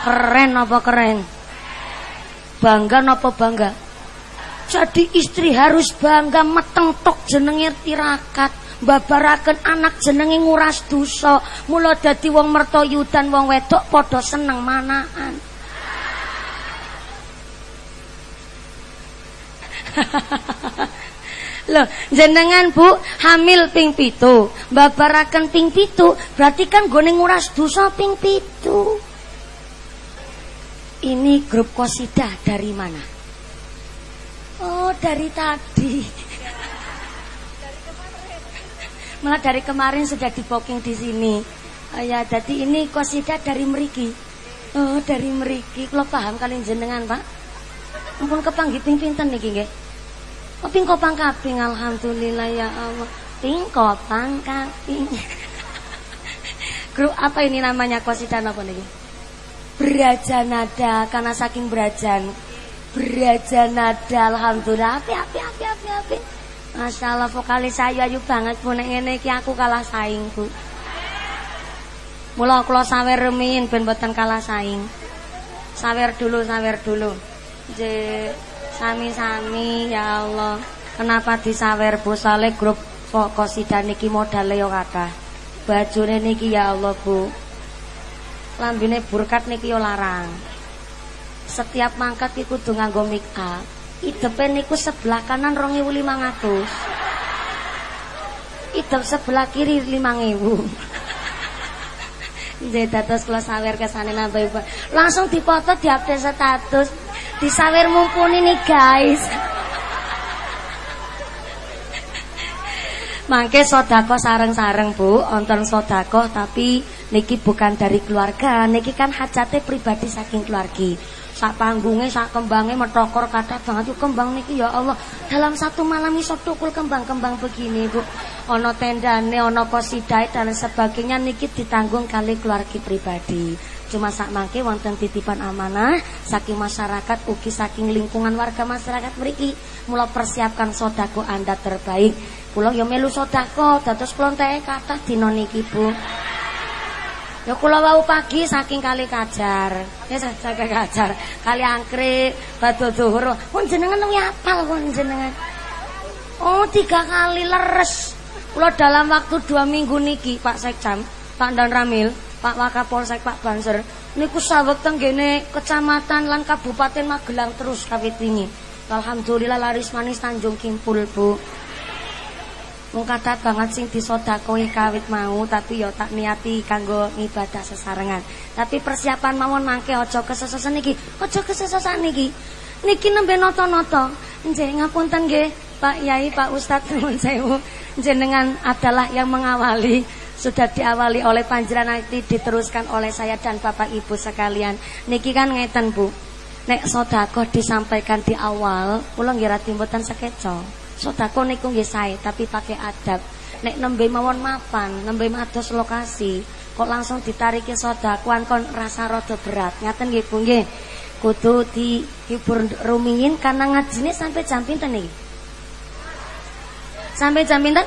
Keren apa keren? Bangga apa bangga? Jadi istri harus bangga meteng tok jenenge tirakat babaraken anak jenenge nguras dosa mula dadi wong mertoyudan wong wedok padha seneng manaan Loh, jenengan Bu hamil ping pitu, babaraken ping pitu, berarti kan gone nguras dosa ping pitu. Ini grup kosida dari mana? Oh, dari tadi. Malah dari kemarin sudah di booking di sini. Oh ya, jadi ini kosida dari Meriki. Oh, dari Meriki. Kalau paham kalian jenengan, Pak? Ampun kepanggih ping pinten niki nggih. Oh, ping kopang kaping alhamdulillah ya Allah. Ping kopang kaping. Apa ini namanya kosida apa niki? Brajanada karena saking brajan. Brajanada alhamdulillah api api api api api. Masya Allah vokalis saya ayu banget Bu. Nek ngene iki aku kalah saing Bu. Mula kula sawer remin ben boten kalah saing. Sawer dulu sawer dulu. J sami-sami ya Allah. Kenapa disawer Bu? Saleh grup Kosida niki modale yo kathah. Bajune niki ya Allah Bu. Lambine burkat niki yo larang. Setiap mangkat iku kudu nganggo make up Idepe niku sebelah kanan 2500. Idep sebelah kiri 5000. Jadi dados kalau sawer ke sana nambah Ibu. Langsung dipoto diupdate status. Disawer mumpuni nih guys. Mangke sodako sarang-sarang Bu, nonton sodako tapi niki bukan dari keluarga, niki kan hajate pribadi saking keluarga. Sak panggungnya, sak kembangnya metokor kata banget yuk kembang niki ya Allah. Dalam satu malam iso tukul kembang-kembang begini Bu. Ono tendane, ono kosidai dan sebagainya niki ditanggung kali keluarga pribadi. Cuma sak mangke wonten titipan amanah saking masyarakat ugi saking lingkungan warga masyarakat mriki mula persiapkan sodako Anda terbaik Kula ya melu sedekah dados kula kathah dina niki, Bu. Ya kula wau pagi saking kali kajar. Ya saking kajar, kali angkrik, batu zuhur. Pun jenengan wis apal pun jenengan. Oh, tiga kali leres. Kula dalam waktu dua minggu niki, Pak Sekjam, Pak Dan Ramil, Pak Wakapolsek, Pak Banser, niku saweg tenggene kecamatan lan kabupaten Magelang terus kawit ini. Alhamdulillah laris manis Tanjung Kimpul, Bu. Mung kathah banget sing disodakoi kawit mau tapi ya tak niati kanggo ibadah sesarengan. Tapi persiapan mawon mangke aja kesesosan niki, aja kesesosan niki. Niki nembe nata-nata. Nggih ngapunten nggih Pak Yai, Pak Ustadz nuwun sewu. Jenengan adalah yang mengawali sudah diawali oleh panjenengan nanti diteruskan oleh saya dan Bapak Ibu sekalian. Niki kan ngeten Bu. Nek sodako disampaikan di awal, kula nggih ra timbutan sekeco. Sodako niku nggih sae tapi pakai adab. Nek nembe mawon mapan, nembe mados lokasi, kok langsung ditariki sodakuan kon rasa rada berat. Ngaten nggih Bu nggih. Kudu dihibur rumiyin karena ngajine sampai jam pinten nih? Sampai jam pinten?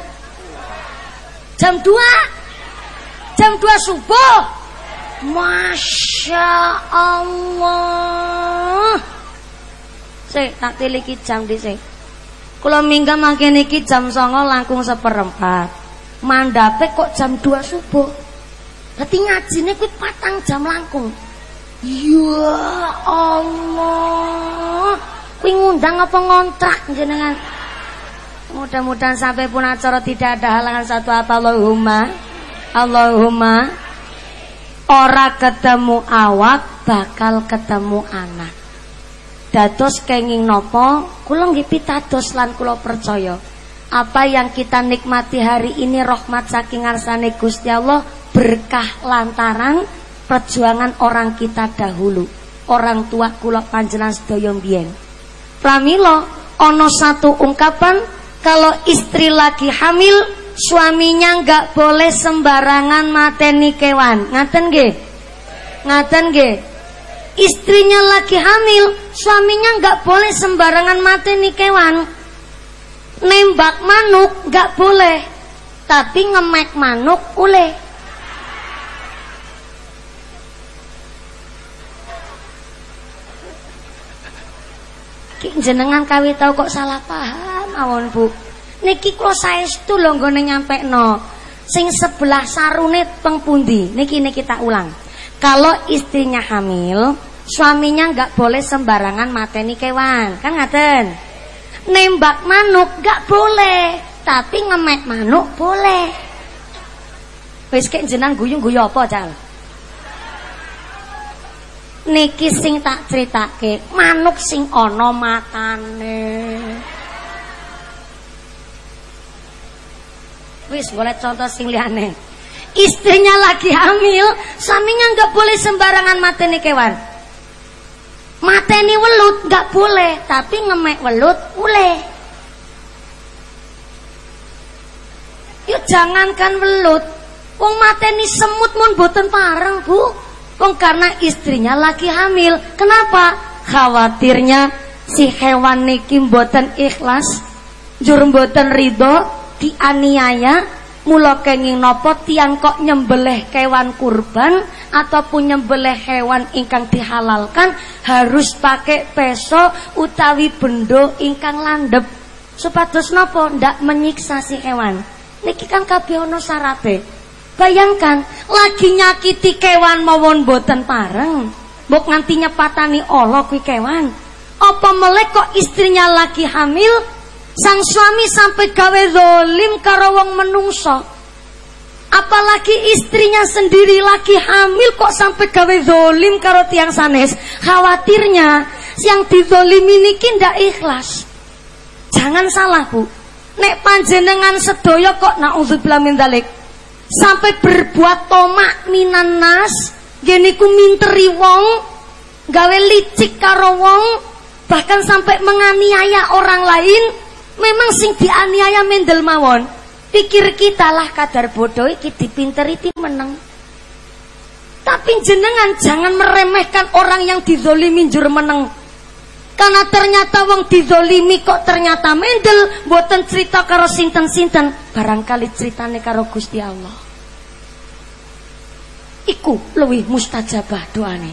Jam 2. Jam 2 subuh. Masya Allah. Sik tak tiliki jam dhisik. Kula mingga mangke niki jam 09.00 langkung seperempat. Mandape kok jam 2 subuh. Dadi ngajine kuwi patang jam langkung. Ya Allah. Kuwi ngundang apa ngontrak jenengan? Mudah-mudahan sampai pun acara tidak ada halangan satu apa Allahumma. Allahumma. Ora ketemu awak bakal ketemu anak dados kenging nopo kula nggih pitados lan kula percaya. Apa yang kita nikmati hari ini rahmat saking ngarsane Gusti Allah berkah lantaran perjuangan orang kita dahulu. Orang tua kula panjenengan sedaya mbiyen. Pramila ana satu ungkapan kalau istri lagi hamil suaminya nggak boleh sembarangan mateni kewan. Ngaten nggih? Ngaten nggih istrinya lagi hamil, suaminya nggak boleh sembarangan mati nih kewan. Nembak manuk nggak boleh, tapi ngemek manuk boleh. jenengan kawi tahu kok salah paham awon bu niki kula saestu lho nggone no. sing sebelah sarune teng pundi niki niki tak ulang kalau istrinya hamil, suaminya nggak boleh sembarangan mateni kewan, kan ngaten? Nembak manuk nggak boleh, tapi ngemek manuk boleh. Wis kek jenang guyung-guyu apa, Cal? Niki sing tak critake, manuk sing ana matane. Wis boleh contoh sing liyane istrinya lagi hamil, suaminya nggak boleh sembarangan mateni kewan. Mateni welut nggak boleh, tapi ngemek welut boleh. Yuk jangankan welut, wong mateni semut mun boten pareng, Bu. Wong karena istrinya lagi hamil. Kenapa? Khawatirnya si hewan niki boten ikhlas, jur boten ridho, dianiaya, Mula kenging nopo tiang kok nyembelih kewan kurban ataupun nyembelih hewan ingkang dihalalkan harus pakai peso utawi bendo ingkang landep supados nopo ndak menyiksa si hewan. Niki kan kabeh ana syarate. Bayangkan lagi nyakiti kewan mawon boten pareng. Mbok nganti nyepatani Allah kuwi kewan. Apa melek kok istrinya lagi hamil Sang suami sampai gawe zolim karo wong menungso. Apalagi istrinya sendiri lagi hamil kok sampai gawe zolim karo tiang sanes. Khawatirnya yang dizolimi ini ndak ikhlas. Jangan salah bu. nek panjenengan sedaya kok naudzubillah min dzalik sampai berbuat tomak minan nas gini ku minteri wong gawe licik karo wong bahkan sampai menganiaya orang lain memang sing dianiaya mendel mawon. Pikir kita lah kadar bodoh iki dipinteri ti meneng. Tapi jenengan jangan meremehkan orang yang dizolimi jur meneng. Karena ternyata wong dizolimi kok ternyata mendel buatan cerita karo sinten-sinten barangkali ceritane karo Gusti Allah. Iku lebih mustajabah doane.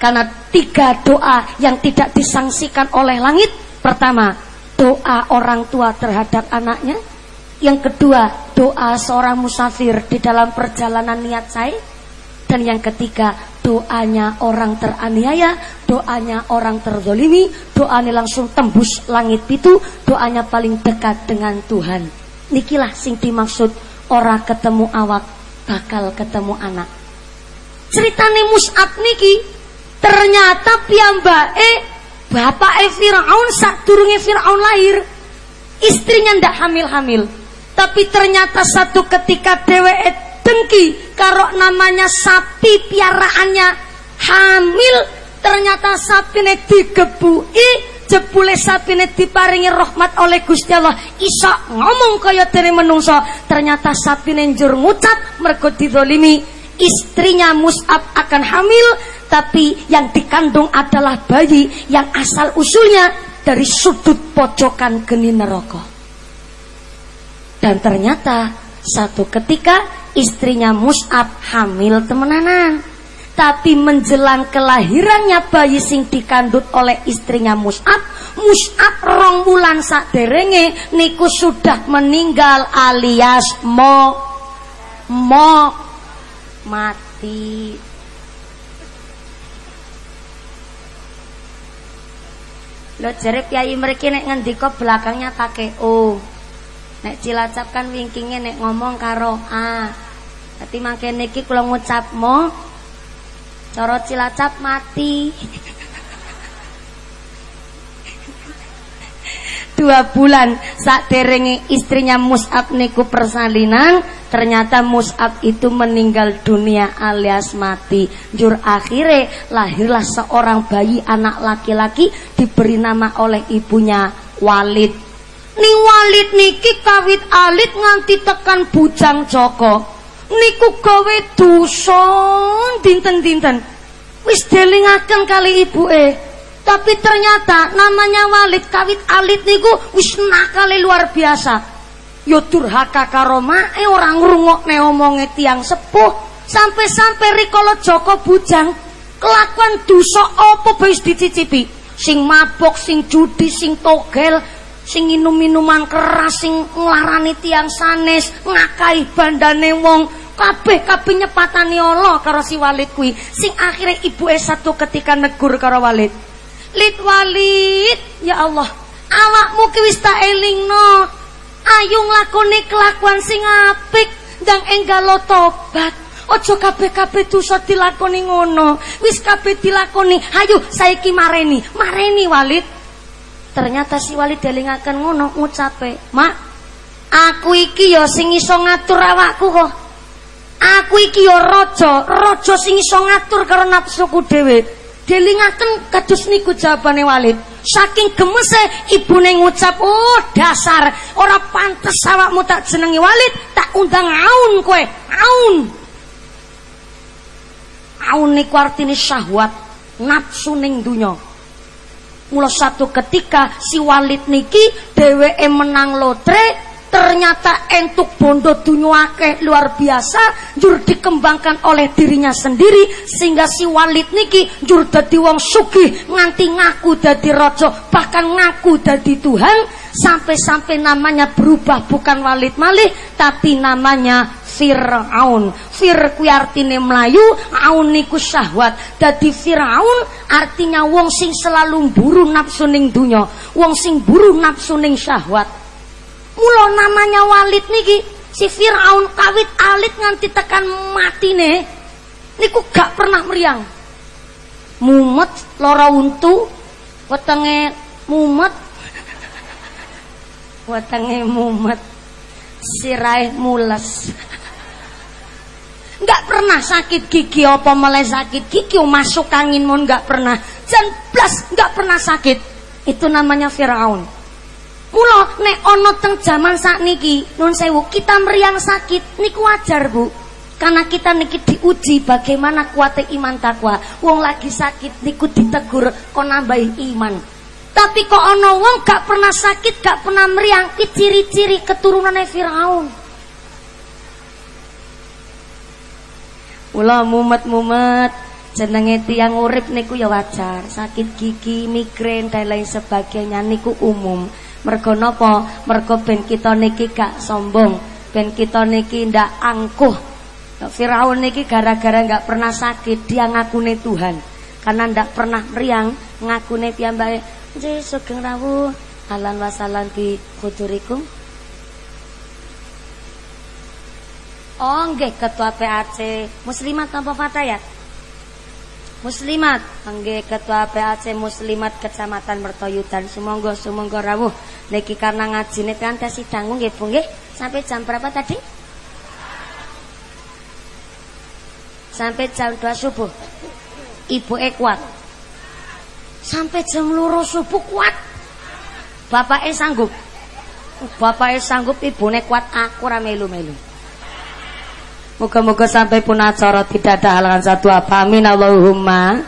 Karena tiga doa yang tidak disangsikan oleh langit pertama doa orang tua terhadap anaknya. Yang kedua doa seorang musafir di dalam perjalanan niat saya. Dan yang ketiga doanya orang teraniaya doanya orang terzolimi doanya langsung tembus langit itu doanya paling dekat dengan Tuhan. Nikilah sing dimaksud orang ketemu awak bakal ketemu anak. Ceritane Mus'ab niki ternyata piyambake bapak e Firaun durunge Firaun lahir. Istrinya ndak hamil-hamil. Tapi ternyata satu ketika dheweke dengki karo namanya sapi piaraannya hamil ternyata sapi ini digebui jebule sapi ini diparingi rahmat oleh Gusti Allah. Isa ngomong kaya dari menungso ternyata sapi njur ngucat mergo didolimi. Istrinya Mus'ab akan hamil tapi yang dikandung adalah bayi yang asal usulnya dari sudut pojokan geni neraka. Dan ternyata satu ketika istrinya Mus'ab hamil temenanan. Tapi menjelang kelahirannya bayi sing dikandut oleh istrinya Mus'ab Mus'ab rong bulan derenge niku sudah meninggal alias mo mo mati lo jere piyayi mriki nek ngendika belakangnya pakai O nek cilacap kan wingkingnya nek ngomong karo A. Dadi mangke niki kula ngucap mo cara cilacap mati dua bulan saat derenge istrinya Mus'ab niku persalinan ternyata Mus'ab itu meninggal dunia alias mati. Jur akhirnya lahirlah seorang bayi anak laki-laki diberi nama oleh ibunya Walid. Ni Walid niki kawit alit nganti tekan bujang Joko. Niku gawe dusun dinten-dinten. Wis delingaken kali ibu eh tapi ternyata namanya Walid kawit alit niku wis nakale luar biasa. Yo durhaka karo mae ora ngrungokne omonge tiang sepuh sampai-sampai rikala Joko bujang kelakuan dosa apa wis dicicipi. Sing mabok, sing judi, sing togel, sing minum minuman keras, sing nglarani tiang sanes, ngakai bandane wong, kabeh kabeh nyepatani Allah karo si Walid kuwi. Sing akhirnya ibu satu ketika negur karo Walid. Lid walid ya Allah awakmu ki wis tak elingno ayo nglakoni kelakuan sing apik ndang enggalo tobat Ojo kabeh-kabeh dosa dilakoni ngono. Wis kabeh dilakoni. Ayo saiki mareni. Mareni Walid. Ternyata si Walid delingaken ngono ngucape, "Mak, aku iki ya sing iso ngatur awakku kok. Aku iki ya raja, raja sing iso ngatur karo nafsuku dhewe." Delingaken kados niku jawabane Walid. Saking gemese ibune ngucap, "Oh, dasar ora pantes awakmu tak jenengi Walid, tak undang aun kowe, aun." Aun niku artine syahwat, nafsu ning donya. Mula satu ketika si Walid niki dheweke menang lotre ternyata entuk bondo dunia akeh luar biasa jur dikembangkan oleh dirinya sendiri sehingga si Walid niki jur dadi wong sugih nganti ngaku dadi raja bahkan ngaku dadi Tuhan sampai-sampai namanya berubah bukan Walid malih tapi namanya Fir'aun. Fir kuwi artine melayu aun niku syahwat. Dadi Fir'aun artinya wong sing selalu buru nafsu ning dunya wong sing buru nafsu ning syahwat Mula namanya Walid niki si Firaun kawit alit nganti tekan mati nih. Niku gak pernah meriang. Mumet lara untu wetenge mumet wetenge mumet sirahe mules Enggak pernah sakit gigi apa mulai sakit gigi masuk angin mon enggak pernah. Jan blas enggak pernah sakit. Itu namanya Firaun. Mula nek ono teng jaman sakniki nun sewu kita meriang sakit niku wajar Bu. Karena kita niki diuji bagaimana kuatnya iman takwa. Wong lagi sakit niku ditegur kok nambahi iman. Tapi kok ono wong gak pernah sakit, gak pernah meriang, ciri-ciri keturunannya Firaun. Mula mumet-mumet jenenge tiang urip niku ya wajar, sakit gigi, migrain dan lain sebagainya niku umum. Mergo napa? Mergo ben kita niki gak sombong, ben kita niki ndak angkuh. Firaun niki gara-gara nggak pernah sakit, dia ngakune Tuhan. Karena ndak pernah meriang, ngakune piyambake, "Nggih, sugeng rawuh." Alan wasalan bi khudurikum Oh nggih ketua PAC Muslimat apa Fatayat? Muslimat, nggih ketua PAC Muslimat Kecamatan Mertoyudan. Sumangga sumangga rawuh. Niki karena ngajine pian sidang nggih Bu nggih. Sampai jam berapa tadi? Sampai jam 2 subuh. Ibu e kuat. Sampai jam loro subuh kuat. Bapak e sanggup. Bapak e sanggup, ibune kuat aku ra melu-melu. Moga-moga sampai pun acara tidak ada halangan satu apa amin Allahumma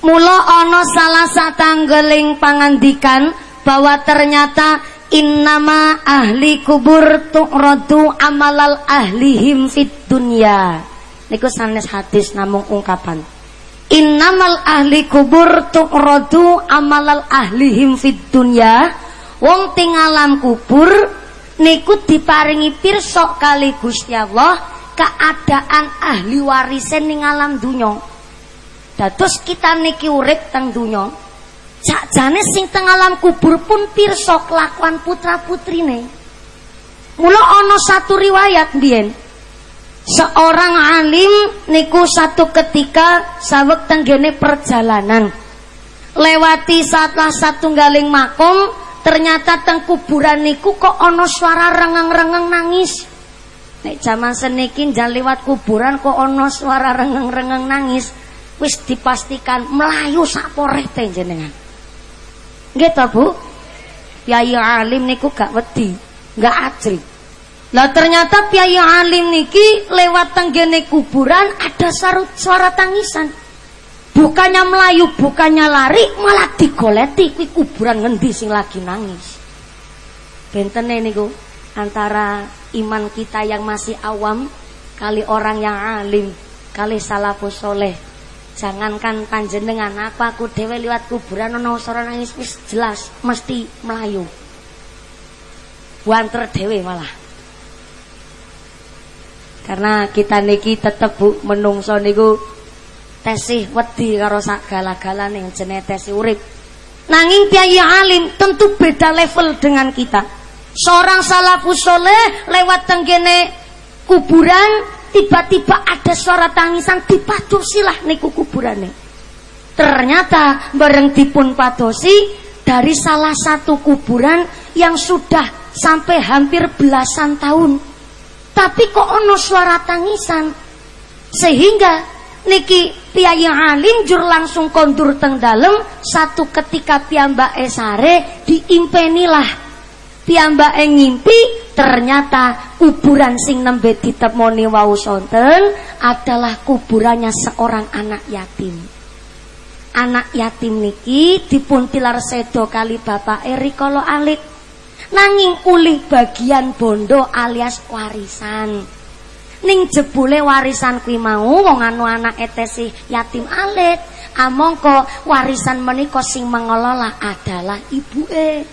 Mula ono salah satanggeling pangandikan bahwa ternyata innama ahli kubur tu'radu amalal ahlihim fit dunya. Niku sanes hadis namung ungkapan. Innamal ahli kubur tu'radu amalal ahlihim fit dunya. Wong tinggalam kubur niku diparingi pirsok kali Gusti Allah keadaan ahli warisan ning alam dunya. Dados kita niki urip teng dunya. Sakjane sing teng alam kubur pun pirsa kelakuan putra-putrine. Mula ana satu riwayat biyen. Seorang alim niku satu ketika saweg tenggene perjalanan. Lewati salah satu galing makom, ternyata teng kuburan niku kok ana suara rengeng-rengeng nangis. Nek zaman seniki jalan lewat kuburan kok ono suara rengeng-rengeng nangis, wis dipastikan melayu sapore jenengan. To, Bu? Piyayi alim niku gak wedi, gak ajri. Lah ternyata piyayi alim niki lewat tenggene kuburan ada sarut suara tangisan. Bukannya melayu, bukannya lari, malah digoleti kuwi kuburan ngendi sing lagi nangis. Bentene niku antara iman kita yang masih awam kali orang yang alim kali salafus soleh. Jangankan panjenengan apa aku dewe liwat kuburan ono suara nangis wis jelas mesti melayu buanter dewe malah. Karena kita niki tetep bu menungso niku tesih wedi karo sak gala-galan yang jenis tesih urip. Nanging piyayi alim tentu beda level dengan kita Seorang salafus soleh lewat tenggene kuburan tiba-tiba ada suara tangisan dipadusilah niku kuburane. Ternyata bareng dipun padosi dari salah satu kuburan yang sudah sampai hampir belasan tahun. Tapi kok ono suara tangisan sehingga niki piyayi alim jur langsung kondur teng dalem satu ketika piyambak esare diimpenilah piyambake ngimpi ternyata kuburan sing nembe ditemoni wau sonten adalah kuburannya seorang anak yatim. Anak yatim niki dipun tilar sedo kali bapak rikala alik. Nanging ulih bagian bondo alias warisan. Ning jebule warisan kuwi mau wong anu anak etesi yatim alit. Amongko warisan menika sing mengelola adalah ibuke.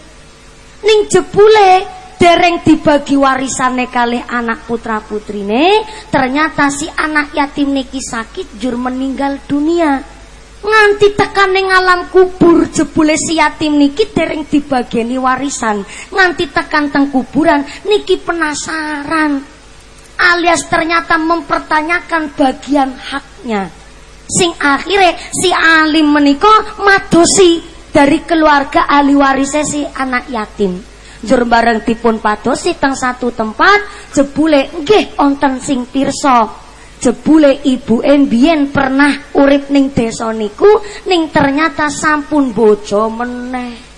Ning jebule dereng dibagi warisane kali anak putra putrine, ternyata si anak yatim niki sakit jur meninggal dunia. Nganti tekan ning alam kubur jebule si yatim niki dereng dibageni warisan. Nganti tekan teng kuburan niki penasaran. Alias ternyata mempertanyakan bagian haknya. Sing akhirnya si alim meniko madosi dari keluarga ahli warisnya si anak yatim. njur bareng dipun padosi teng satu tempat jebule nggih wonten sing pirsa jebule ibu biyen pernah urip ning desa niku ning ternyata sampun bojo meneh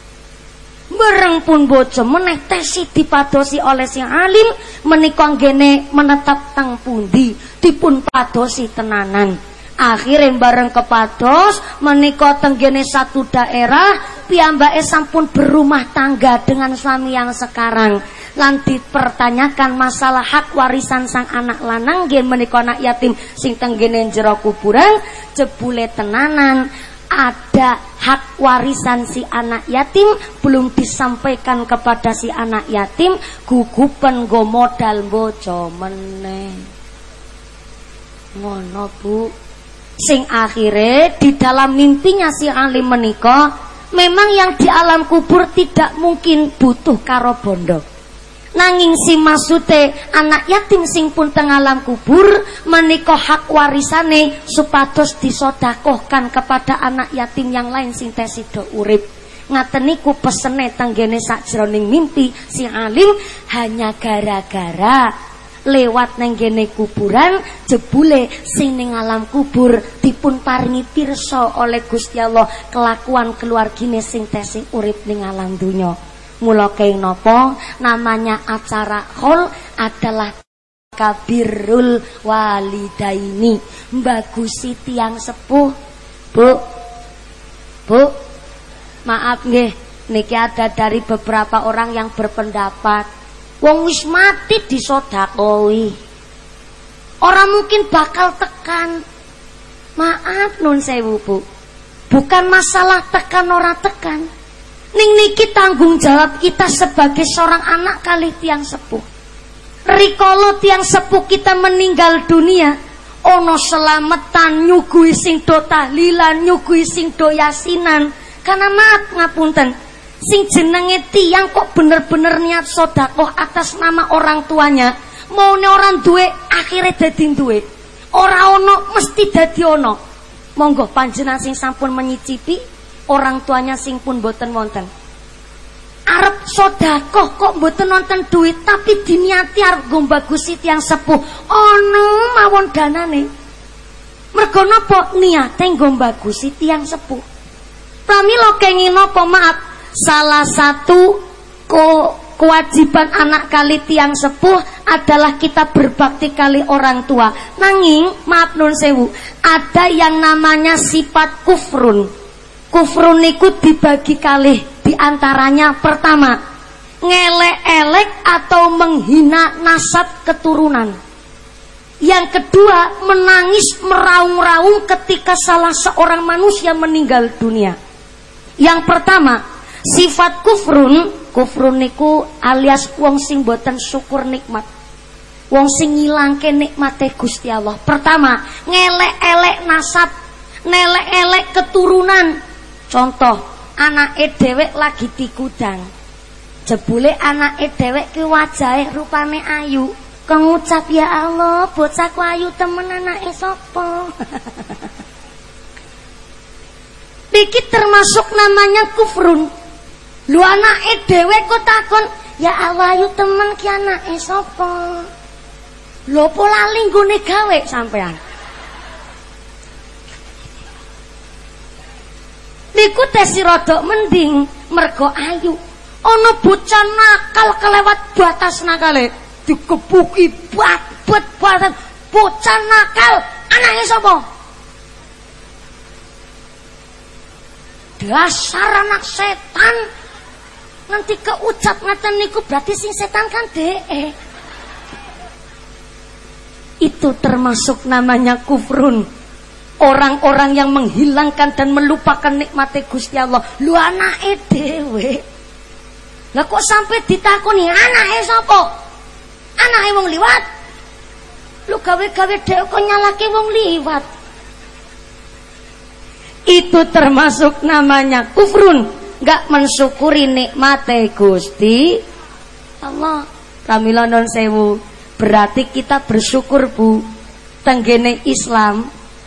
Bareng pun bojo meneh tesi dipadosi oleh si alim menika gene menetap teng pundi dipun padosi tenanan. Akhirnya bareng kepados menika tenggene satu daerah piyambake sampun berumah tangga dengan suami yang sekarang. Lan dipertanyakan masalah hak warisan sang anak lanang nggih menika anak yatim sing tenggene jero kuburan jebule tenanan. Ada hak warisan si anak yatim belum disampaikan kepada si anak yatim gugupen go modal bojo meneh. Ngono bu sing akhirnya di dalam mimpinya si alim menikah memang yang di alam kubur tidak mungkin butuh karo bondo. Nanging si masute anak yatim sing pun teng alam kubur menika hak warisane supados disodakohkan kepada anak yatim yang lain sing tesido urip. Ngaten niku pesene tenggene mimpi si alim hanya gara-gara lewat neng gene kuburan jebule sing ning alam kubur dipun paringi pirsa oleh Gusti Allah kelakuan keluargine sing tesih urip ning alam dunya Mula keng nopo namanya acara khol adalah kabirul walidaini. Bagusi tiang sepuh. Bu. Bu. Maaf nggih niki ada dari beberapa orang yang berpendapat wong wis mati orang mungkin bakal tekan maaf nun sewu bu bukan masalah tekan orang tekan Ning niki tanggung jawab kita sebagai seorang anak kali tiang sepuh. Rikolo tiang sepuh kita meninggal dunia, ono selamatan nyugui sing do tahlilan, nyugui sing do yasinan. Karena maaf ngapunten, sing jenenge tiang kok bener-bener niat sodakoh atas nama orang tuanya. Mau orang duwe akhirnya dadi duwe. Ora ono mesti dadi ono. Monggo panjenengan sing sampun menyicipi orang tuanya sing pun boten wonten. Arab sodakoh kok boten wonten duit tapi diniati arep gombagusi tiang sepuh. Ono mawon danane. Mergo napa niate gombagusi tiang sepuh. Pramila kenging napa maaf salah satu ko kewajiban anak kali tiang sepuh adalah kita berbakti kali orang tua. Nanging, maaf nun sewu, ada yang namanya sifat kufrun. Kufrun niku dibagi kali di antaranya pertama ngelek-elek atau menghina nasab keturunan. Yang kedua menangis meraung-raung ketika salah seorang manusia meninggal dunia. Yang pertama sifat kufrun kufrun niku alias wong sing boten syukur nikmat. Wong sing ngilangke nikmate Gusti Allah. Pertama, ngelek-elek nasab, nelek-elek keturunan, Contoh, anak dhewek lagi digudang. Jebule anak dhewek ki wajahe rupane ayu. Kengucap ya Allah, bocahku ayu temen anake sapa? Iki termasuk namanya kufrun. Lu anak dhewek kok takon, ya Allah ayu temen ki anake sapa? Lho pola linggone gawe sampean. niku tesi rodok mending mergo ayu ana bocah nakal kelewat batas nakale dikepuki babet batas bocah nakal anake sapa dasar anak setan nanti keucap ngaten niku berarti sing setan kan dee itu termasuk namanya kufrun. Orang-orang yang menghilangkan dan melupakan nikmat Gusti Allah. Lu anake dhewe. Lah kok sampai ditakoni? Anake sapa? Anake wong liwat. Lu gawe-gawe dhewe kok nyalake wong liwat. Itu termasuk namanya kufrun gak mensyukuri nikmat Gusti Allah Kamila non sewu berarti kita bersyukur bu tenggene Islam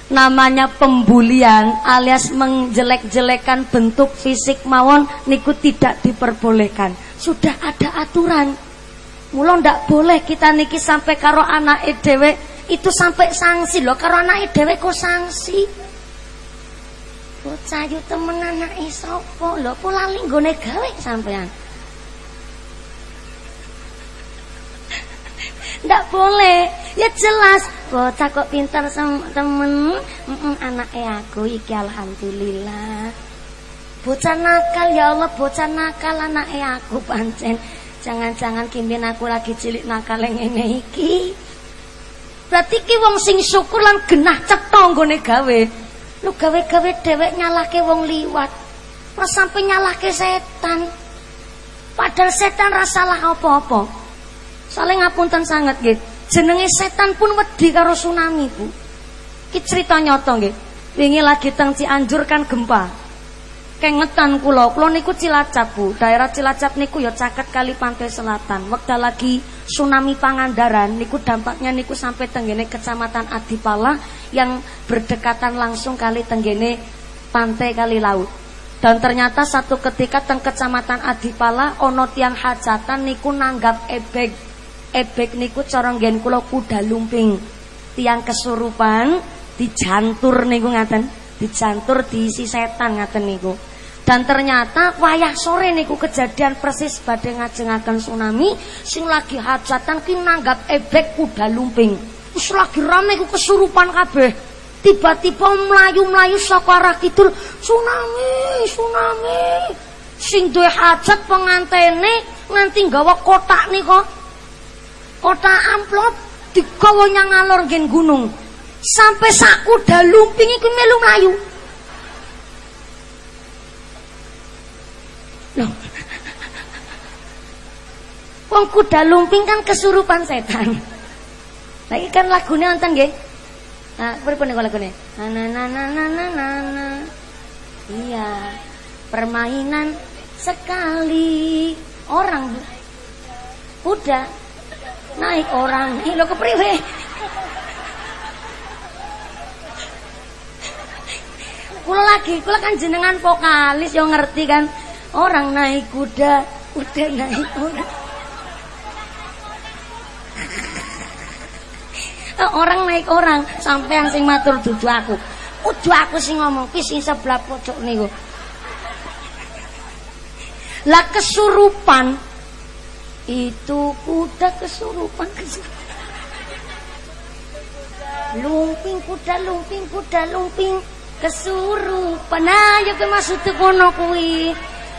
namanya pembulian alias menjelek-jelekan bentuk fisik mawon niku tidak diperbolehkan. Sudah ada aturan. Mula ndak boleh kita niki sampai karo anak dhewe itu sampai sanksi loh karo anak dhewe kok sanksi. Bocah yo temen anake sapa lho kok lali nggone gawe sampean. Ndak boleh. Ya jelas, bocah kok pintar temen. Mm anaknya aku iki alhamdulillah. Bocah nakal ya Allah, bocah nakal anaknya aku pancen. Jangan-jangan kimbin aku lagi cilik nakal ini iki. Berarti ki wong sing syukur lan genah cetha nggone gawe. Lu gawe-gawe dhewek nyalahke wong liwat. Ora sampe nyalahke setan. Padahal setan rasalah apa-apa. Saling ngapunten sangat nggih. Jenenge setan pun wedi karo tsunami, Bu. Ki cerita nyata nggih. Wingi lagi teng Cianjur kan gempa. Kengetan kula, kula niku Cilacap, Bu. Daerah Cilacap niku ya caket kali pantai selatan. Wekdal lagi tsunami Pangandaran niku dampaknya niku sampai tenggene Kecamatan Adipala yang berdekatan langsung kali tenggene pantai kali laut. Dan ternyata satu ketika teng Kecamatan Adipala ono tiang hajatan niku nanggap ebek ebek niku cara nggen kula kuda lumping. Tiang kesurupan dijantur niku ngaten, dijantur diisi setan ngaten niku. Dan ternyata wayah sore niku kejadian persis badhe ngajengaken tsunami sing lagi hajatan ki nanggap ebek kuda lumping. Wis lagi rame ku kesurupan kabeh. Tiba-tiba melayu-melayu saka arah kidul, tsunami, tsunami. Sing duwe hajat pengantene nganti gawa kotak nih kok kota amplop digawa nyang alor gen gunung. Sampai saku dalumping iku melu mlayu. Loh. Wong kuda lumping kan kesurupan setan. Nah, ini kan lagunya nonton nggih. Nah, pripun niku lagune? Na na na na na na. Iya. Permainan sekali orang kuda naik orang ini lo kepriwe Kula lagi, kula kan jenengan vokalis yang ngerti kan. Orang naik kuda, kuda naik kuda. orang naik orang, sampai yang sing matur dudu aku. Kudu aku sing ngomong, ki sing sebelah pojok niku. Lah kesurupan itu kuda kesurupan kesurupan. Lumping kuda lumping kuda lumping kesurupan. Ya ke maksud kono kuwi.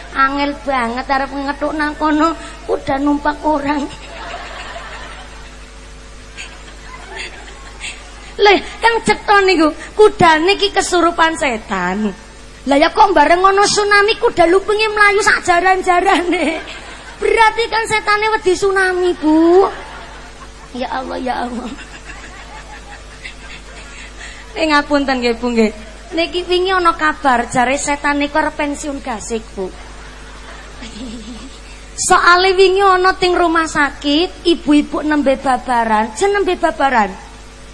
Angel banget arep ngethuk nang kono kuda numpak orang. Leh, kan ceton niku, kudane iki kesurupan setan. Lah ya kok bareng ngono tsunami kuda lumpinge mlayu sak jaran-jarane. Berarti kan setannya wedi tsunami, Bu. Ya Allah, ya Allah. Eh ngapunten nggih, Bu nggih. Niki wingi ana kabar jare setan niku arep pensiun gasik, Bu. Soale wingi ana ting rumah sakit, ibu-ibu nembe babaran, jeneng babaran.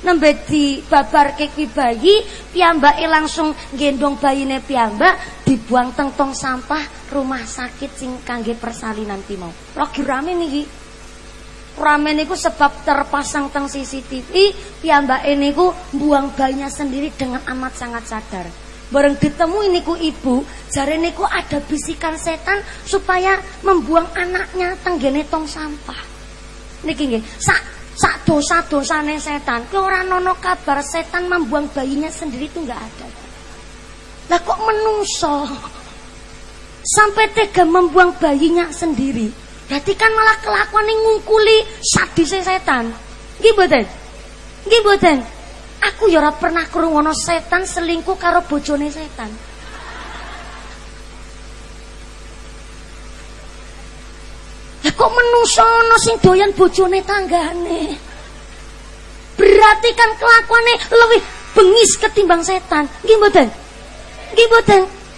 nembe di babar kuwi bayi piyambake langsung gendong bayine piyambak dibuang teng tong sampah rumah sakit sing kangge persalinan ki mau lagi rame niki rame niku sebab terpasang teng CCTV piyambake niku buang bayinya sendiri dengan amat sangat sadar Bareng ditemu niku ibu, jare niku ada bisikan setan supaya membuang anaknya tenggene tong sampah. Niki nggih, sak Sak dosa-dosane setan, ke orang nono kabar setan membuang bayinya sendiri itu nggak ada. Lah kok menungso sampai tega membuang bayinya sendiri? Berarti kan malah kelakuan yang ngungkuli sadis setan. Nggih mboten? Aku ya ora pernah krungono setan selingkuh karo bojone setan. Lah kok menungso ana sing doyan bojone tanggane. Berarti kan kelakuane lebih bengis ketimbang setan. Nggih mboten?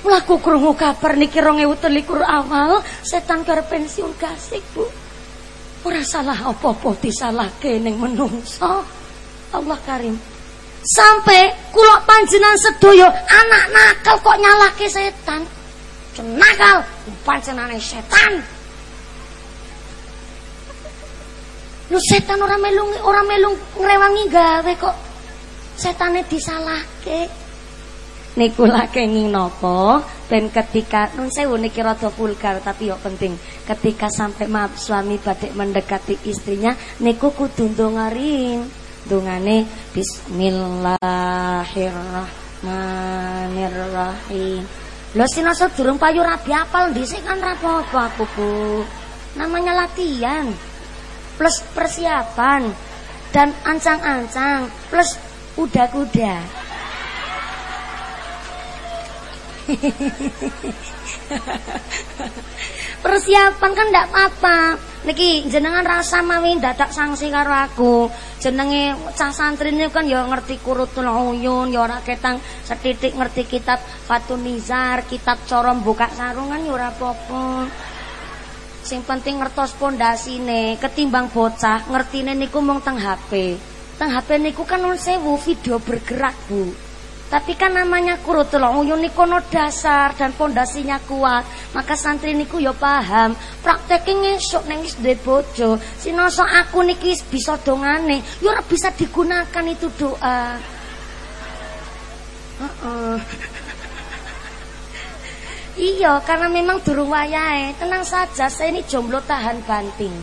Mlaku krungu kabar niki 2023 awal setan karep pensiun gasik, Bu. Ora salah apa-apa disalahke ning menungso. Allah Karim. sampai kula panjenengan sedaya anak nakal kok nyalahke setan nakal panjenengane setan lu setan ora melung ora melung ngrewangi gawe kok setane disalahke niku kenging napa ben ketika nun sewu niki rada vulgar tapi yo penting ketika sampai maaf suami badek mendekati istrinya niku kudu ndongarin dungane bismillahirrahmanirrahim Lho sinasa durung payu rabi apal dhisik kan ra apa-apa aku, Bu. Namanya latihan. Plus persiapan dan ancang-ancang plus kuda-kuda. Persiapan kan ndak apa-apa. Niki jenengan rasa mawi dadak sanksi karo aku. Jenenge cah santrine kan ya ngerti kurutul uyun, ya ora ketang setitik ngerti kitab Fatunizar, kitab cara buka sarungan ya ora apa-apa. Sing penting ngertos pondasine, ketimbang bocah ngertine niku mung teng HP. Teng HP niku kan nun sewu video bergerak, Bu. Tapi kan namanya kurutul uyun niku no dasar dan pondasinya kuat. Maka santri niku ya paham. Prakteknya ngesuk neng SD bojo. Sinoso aku niki bisa dongane. Ya bisa digunakan itu doa. Uh -uh. iya, karena memang durung wayahe. Tenang saja, saya ini jomblo tahan banting.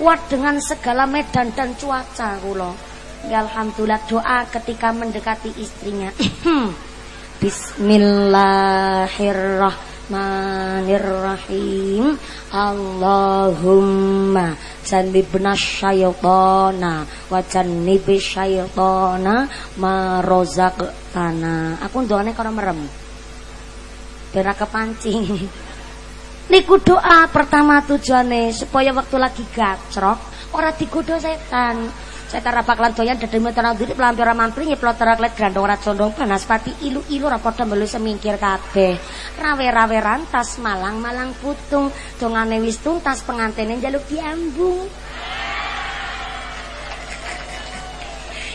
Kuat dengan segala medan dan cuaca kula. Ya Alhamdulillah doa ketika mendekati istrinya. Bismillahirrahmanirrahim. Allahumma jannibna syaitana wa jannibi syaitana ma razaqtana. Aku ndongane karo merem. Ben kepancing. Niku doa pertama tujuannya supaya waktu lagi gacrok ora digoda setan. Saya tara bakalan doyan dedeme tanah diri pelampior mampir nyeplot teraklet grandong rat condong panas pati ilu-ilu rapor melu semingkir kabeh. Rawe-rawe rantas malang-malang putung dongane wis tuntas pengantene jaluk diambung.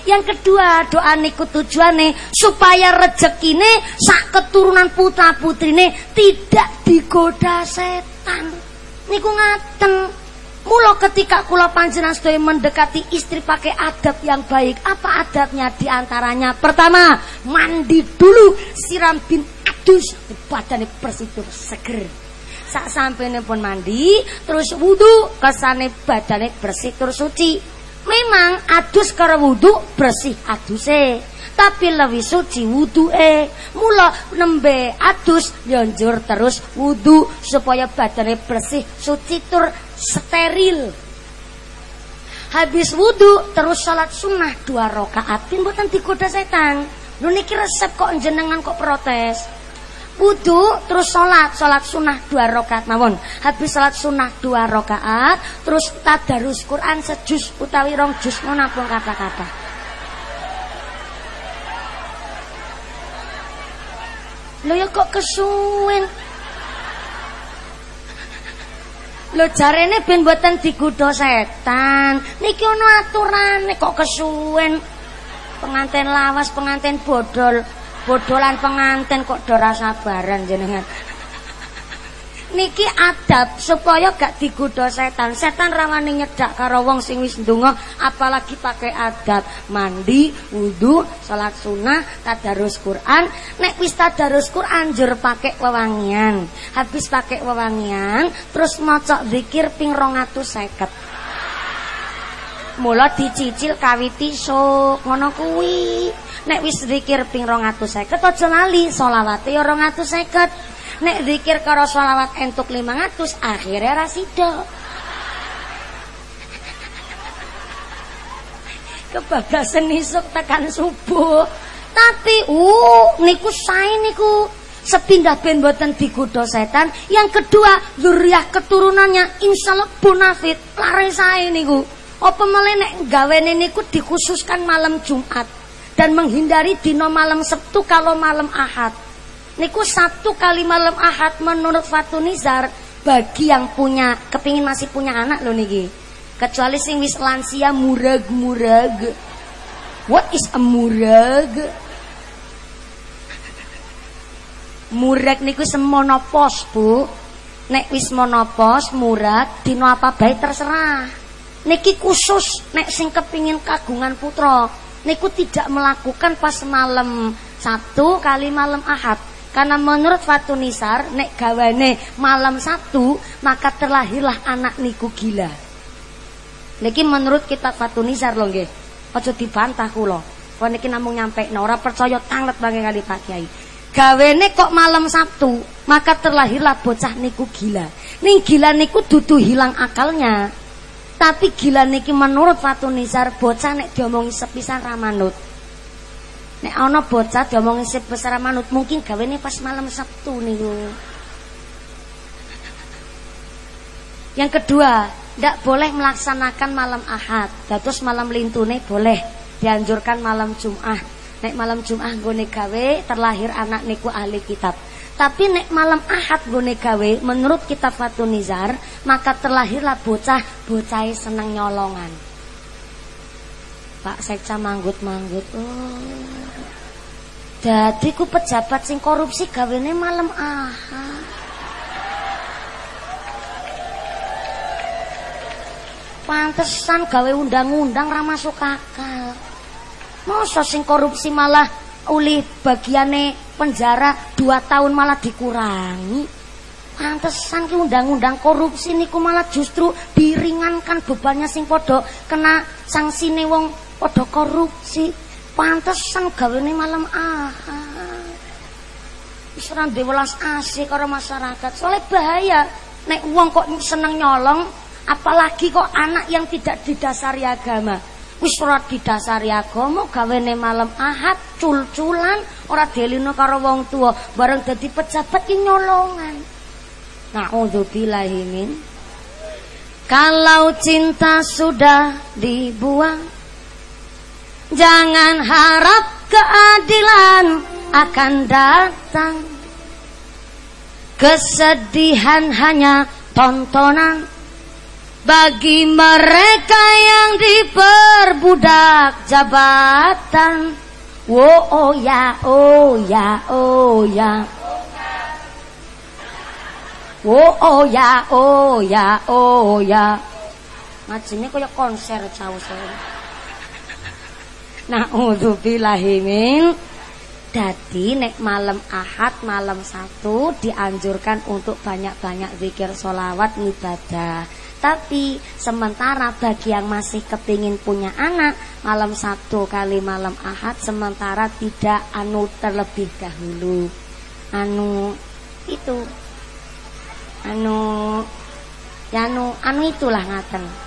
Yang kedua doa niku tujuane supaya rezekine sak keturunan putra putrine tidak digoda setan. Niku ngaten. Mula ketika kula panjenengan sedaya mendekati istri pakai adab yang baik. Apa adabnya di antaranya? Pertama, mandi dulu siram bin adus badannya bersih seger. Sak sampene pun mandi, terus wudu, kesane badannya bersih terus suci. Memang adus karo wudu bersih aduse. Tapi lebih suci wudu eh Mula nembe adus Yonjur terus wudu Supaya badannya bersih Suci tur steril. Habis wudhu terus sholat sunnah dua rakaat. Buatan digoda setan. Lu niki resep kok jenengan kok protes? Wudhu terus sholat. Sholat sunnah dua rakaat mawon. Habis sholat sunnah dua rakaat terus tadarus Quran sejus utawi rong jus ngono kata-kata? Lo ya kok kesuwen Lho jarene ben mboten digodha setan. Niki ana aturane kok kesuwen. Penganten lawas, penganten bodol. Bodolan penganten kok do sabaran jenengan. Niki adab supaya gak digoda setan. Setan rawani nyedak karo wong sing wis ndonga apalagi pakai adab mandi, wudu, salat sunah, tadarus Quran. Nek wis tadarus Quran jur pakai wewangian. Habis pakai wewangian terus maca zikir ping 250. Mula dicicil kawiti sok ngono kuwi. Nek wis zikir ping 250 aja lali selawate ya 250. Nek zikir karo sholawat entuk 500 akhirnya rasido. Kebablasan isuk tekan subuh. Tapi uh niku sae niku sepindah ben boten digodha setan. Yang kedua, zuriyah keturunannya insyaallah bonafit, lare sae niku. Apa malah nek gawene niku dikhususkan malam Jumat dan menghindari dino malam Sabtu kalau malam Ahad. Niku satu kali malam ahad menurut Fatunizar bagi yang punya kepingin masih punya anak loh niki. Kecuali sing wis lansia murag-murag. What is a murag? Murag niku semonopos, Bu. Nek wis monopos, murag dina apa bae terserah. Niki khusus nek sing kepingin kagungan putra, niku tidak melakukan pas malam satu kali malam Ahad. Karena menurut Fatu Nisar, nek gawane malam satu, maka terlahirlah anak niku gila. Niki menurut kitab Fatu Nisar loh nggih. Aja dibantah kula. Kok niki namung nyampe ora percaya tanglet banget kali Pak Kiai. Gawene kok malam Sabtu, maka terlahirlah bocah niku gila. Ning gila niku dudu hilang akalnya. Tapi gila niki menurut Fatu Nisar bocah nek diomongi sepisan ramanut. Nek ana bocah diomongi sepisan ramanut mungkin gawene pas malam Sabtu niku. Yang kedua, tidak boleh melaksanakan malam Ahad. Terus malam lintune boleh dianjurkan malam Jum'ah. Nek malam Jum'ah gone gawe terlahir anak niku ahli kitab. Tapi nek malam Ahad gone gawe menurut kitab Fathun Nizar maka terlahirlah bocah bocah seneng nyolongan. Pak Sekca manggut-manggut. Oh. Jadi ku pejabat sing korupsi gawene malam Ahad. Pantesan gawe undang-undang ra masuk akal. Masa sing korupsi malah uli bagiane penjara dua tahun malah dikurangi. Pantesan ki undang-undang korupsi niku malah justru diringankan bebannya sing podo kena sanksine wong podo korupsi. Pantesan gawene malam ah. Wis ora welas asih masyarakat. Soalnya bahaya nek wong kok seneng nyolong Apalagi kok anak yang tidak didasari agama. Wis ora didasari agama gawene malam Ahad cul-culan ora delino karo wong tua bareng dadi pejabat ki nyolongan. Nauzubillahi min Kalau cinta sudah dibuang Jangan harap keadilan akan datang Kesedihan hanya tontonan bagi mereka yang diperbudak jabatan. Wo oh ya oh ya oh ya. Wo oh ya oh ya oh ya. Ngajine kaya konser jauh Nah, udzubillahi min. Dadi nek malam Ahad, malam satu dianjurkan untuk banyak-banyak zikir solawat ibadah. Tapi sementara bagi yang masih kepingin punya anak Malam Sabtu kali malam Ahad Sementara tidak anu terlebih dahulu. Anu itu. Anu Ya anu, anu itulah ngaten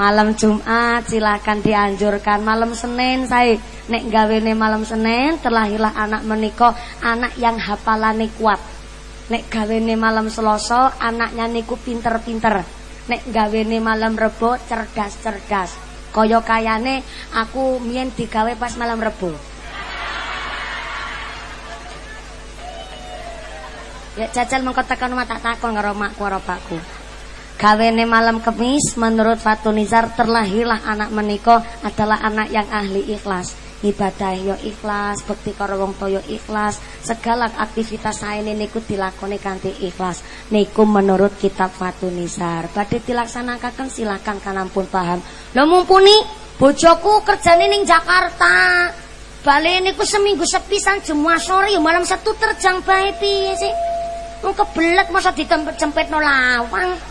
Malam Jumat silakan dianjurkan Malam Senin saya Nek gawene malam Senin Terlahirlah anak meniko Anak yang hafalane kuat Nek gawene malam Selasa Anaknya niku pinter-pinter nek gawene malam rebo cerdas-cerdas. Kaya kayane aku mien digawe pas malam rebo. Ya jajal mengko tekan mata takon karo makku karo. Gawene malam kemis menurut Fatunizar terlahirlah anak meniko adalah anak yang ahli ikhlas ibadah yo ikhlas, bekti karo wong toyo ikhlas, segala aktivitas ini niku dilakoni kanthi ikhlas. Niku menurut kitab Fatunisar. Badhe dilaksanakan silakan kanampun paham. Lo mumpuni bojoku kerjane ning Jakarta. Balik niku seminggu sepisan jemua sore malam satu terjang bae piye sih? Wong kebelet masa ditempet-cempetno lawang.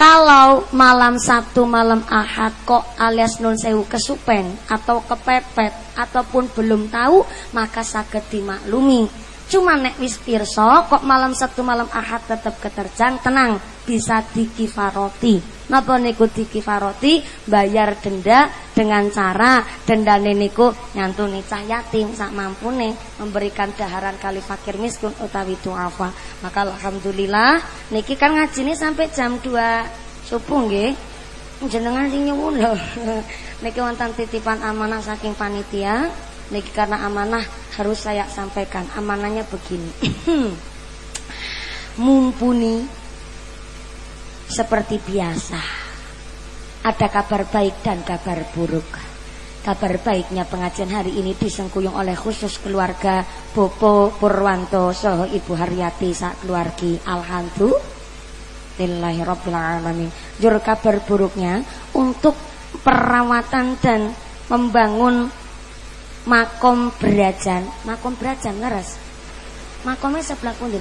Kalau malam Sabtu malam Ahad kok alias nun sewu kesupen atau kepepet ataupun belum tahu maka sakit dimaklumi. Cuma nek wis pirsa kok malam Sabtu malam Ahad tetap keterjang tenang bisa dikifaroti. Napa niku dikifaroti bayar denda dengan cara denda niku nyantuni cah yatim sak mampune memberikan daharan kali fakir miskin utawi duafa. Maka alhamdulillah niki kan ngajine sampai jam 2 subuh nggih. Jenengan sing nyuwun niki wonten titipan amanah saking panitia. Niki karena amanah harus saya sampaikan. Amanahnya begini. Mumpuni seperti biasa. ada kabar baik dan kabar buruk. Kabar baiknya pengajian hari ini disengkuyung oleh khusus keluarga Bopo Purwanto Soho Ibu Haryati sak keluargi Alhamdulillahirrabbilalamin Jur kabar buruknya untuk perawatan dan membangun makom berajan makom berajan ngeres makomnya sebelah pun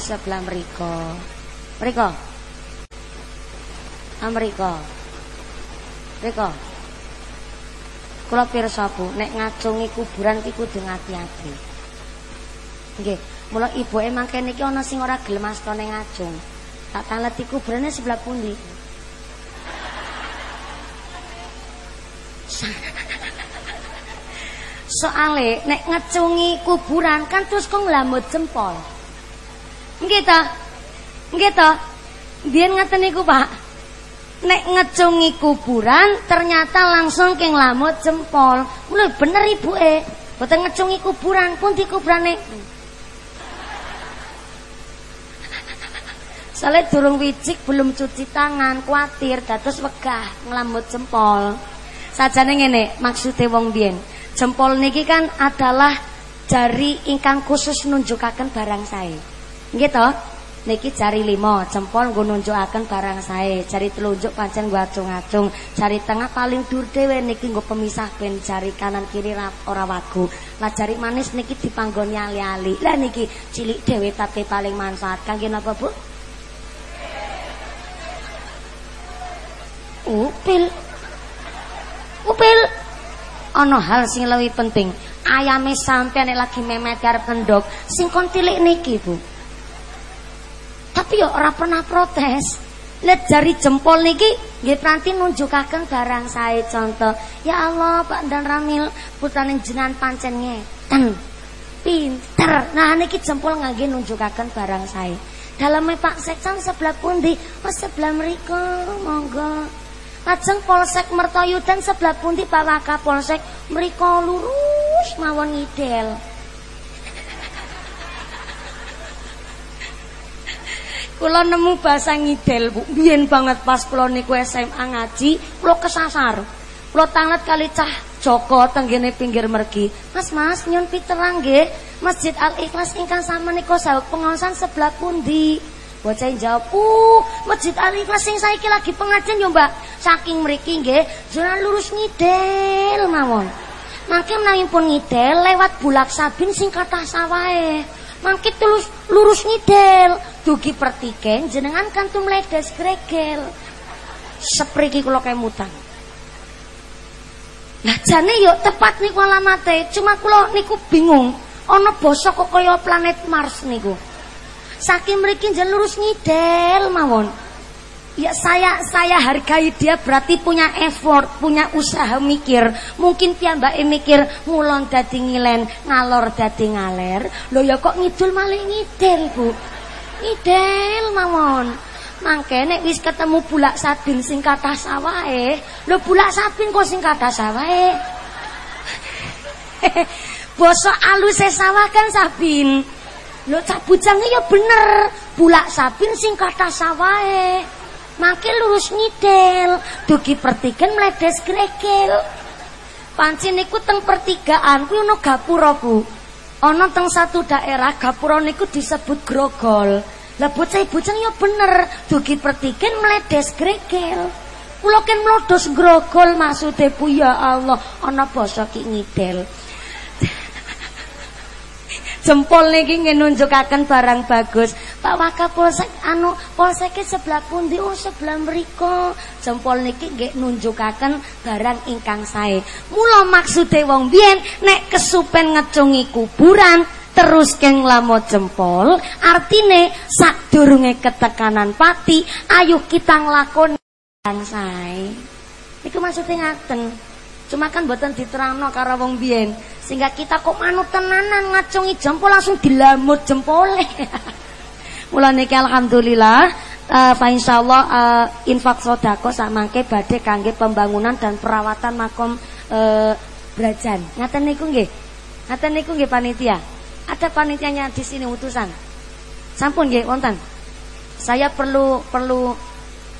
sebelah mereka mereka Amerika mereka kula pirsa Bu. Nek ngacungi kuburan ki kudu ngati-ati. Nggih. Mula ibuke mangke niki ana sing ora gelem astane ngacung. Tak taleti kuburane sebelah pundi? Soale nek ngecungi kuburan kan terus kok nglamut jempol Nggih ta? Nggih ta? Biyen ngaten niku, Pak. Nek ngecungi kuburan ternyata langsung keng lamut jempol. Mulai bener ibuke. Boten ngecungi kuburan, pun di kuburane. Soalnya durung wicik belum cuci tangan, kuatir dados wegah ngelamut jempol. Sajane ngene, maksude wong biyen. Jempol niki kan adalah jari ingkang khusus nunjukaken barang saya. Nggih to? Niki jari lima, jempol nggo nunjukaken barang sae, jari telunjuk pancen nggo acung-acung, jari tengah paling dur dhewe niki nggo pemisah ben jari kanan kiri ora wagu. Lah jari manis niki dipanggoni ali-ali. Lah niki cilik dhewe tapi paling manfaat. Kangge napa, Bu? Upil. Upil. Ana hal sing lebih penting. Ayame sampeyan lagi memet karep pendok, sing kon tilik niki, Bu. Tapi ya ora pernah protes. Lihat jari jempol niki nggih pranti nunjukaken barang saya contoh. Ya Allah, Pak Dan Ramil putrane jenengan pancen ngeten. Pinter. Nah niki jempol ngangge nunjukaken barang saya. Dalamnya Pak Seksan sebelah pundi? Oh sebelah mriku, monggo. Lajeng Polsek Mertoyudan sebelah pundi Pak Wakapolsek mriku lurus mawon ngidel. Kula nemu bahasa ngidel, Bu. Biyen banget pas kula niku SMA ngaji, kula kesasar. Kula tanget kali cah Joko tenggene pinggir mergi. Mas, Mas, nyun piterang nggih. Masjid Al Ikhlas ingkang sama niku saweg pengawasan sebelah pundi? Bocah jawab, "Uh, Masjid Al Ikhlas sing saiki lagi pengajian yo, Mbak." Saking mriki nggih, jalan lurus ngidel mawon. Mangke menawi pun ngidel lewat Bulak Sabin sing kathah sawahe. Mangke tulus lurus ngidel dugi pertiken jenengan kantum ledes gregel sepriki kula kemutan Lah jane yuk tepat niku alamate, cuma kula niku bingung. Ana basa kok kaya planet Mars niku. Saking mriki lurus ngidel mawon. Ya saya saya hargai dia berarti punya effort, punya usaha mikir. Mungkin piyambake mikir ngulon dadi ngilen, ngalor dadi ngaler. Lho ya kok ngidul malih ngidel, Bu. Idel mawon. Mangke nek wis ketemu bulak sabin sing kathah sawahe, lho bulak sabin kok sing kathah sawahe. Basa aluse sawah kan sabin. Lho cak bujange ya bener, bulak sabin sing kathah sawahe. Mangke lurus ngidel, dugi pertigan mledes gregel. Panci niku teng pertigaan kuwi ana gapura, Bu. Ana teng satu daerah gapura niku disebut grogol. Lah bocah-bocah ya bener, dugi pertiken meledes gregel. Kula ken mlodos grogol maksude Bu ya Allah, ana basa ki ngidel. Jempol niki nunjukaken barang bagus. Pak Wakapolsek anu polseke sebelah pundi? Oh sebelah mriko. Jempol niki nggih nunjukaken barang ingkang sae. Mula maksude wong biyen nek kesupen ngecungi kuburan terus keng lamo jempol artine sadurunge ketekanan pati ayo kita nglakoni barang sae. Niku maksudnya ngaten. Cuma kan buatan diterangno karo wong biyen sehingga kita kok manut tenanan ngacungi jempol langsung dilamut jempole. Mula niki alhamdulillah uh, fa insyaallah uh, infak sedekah samangke badhe kangge pembangunan dan perawatan makom uh, Brajan. Ngaten niku nggih. Ngaten niku nggih panitia. Ada panitianya di sini utusan. Sampun nggih wonten. saya perlu perlu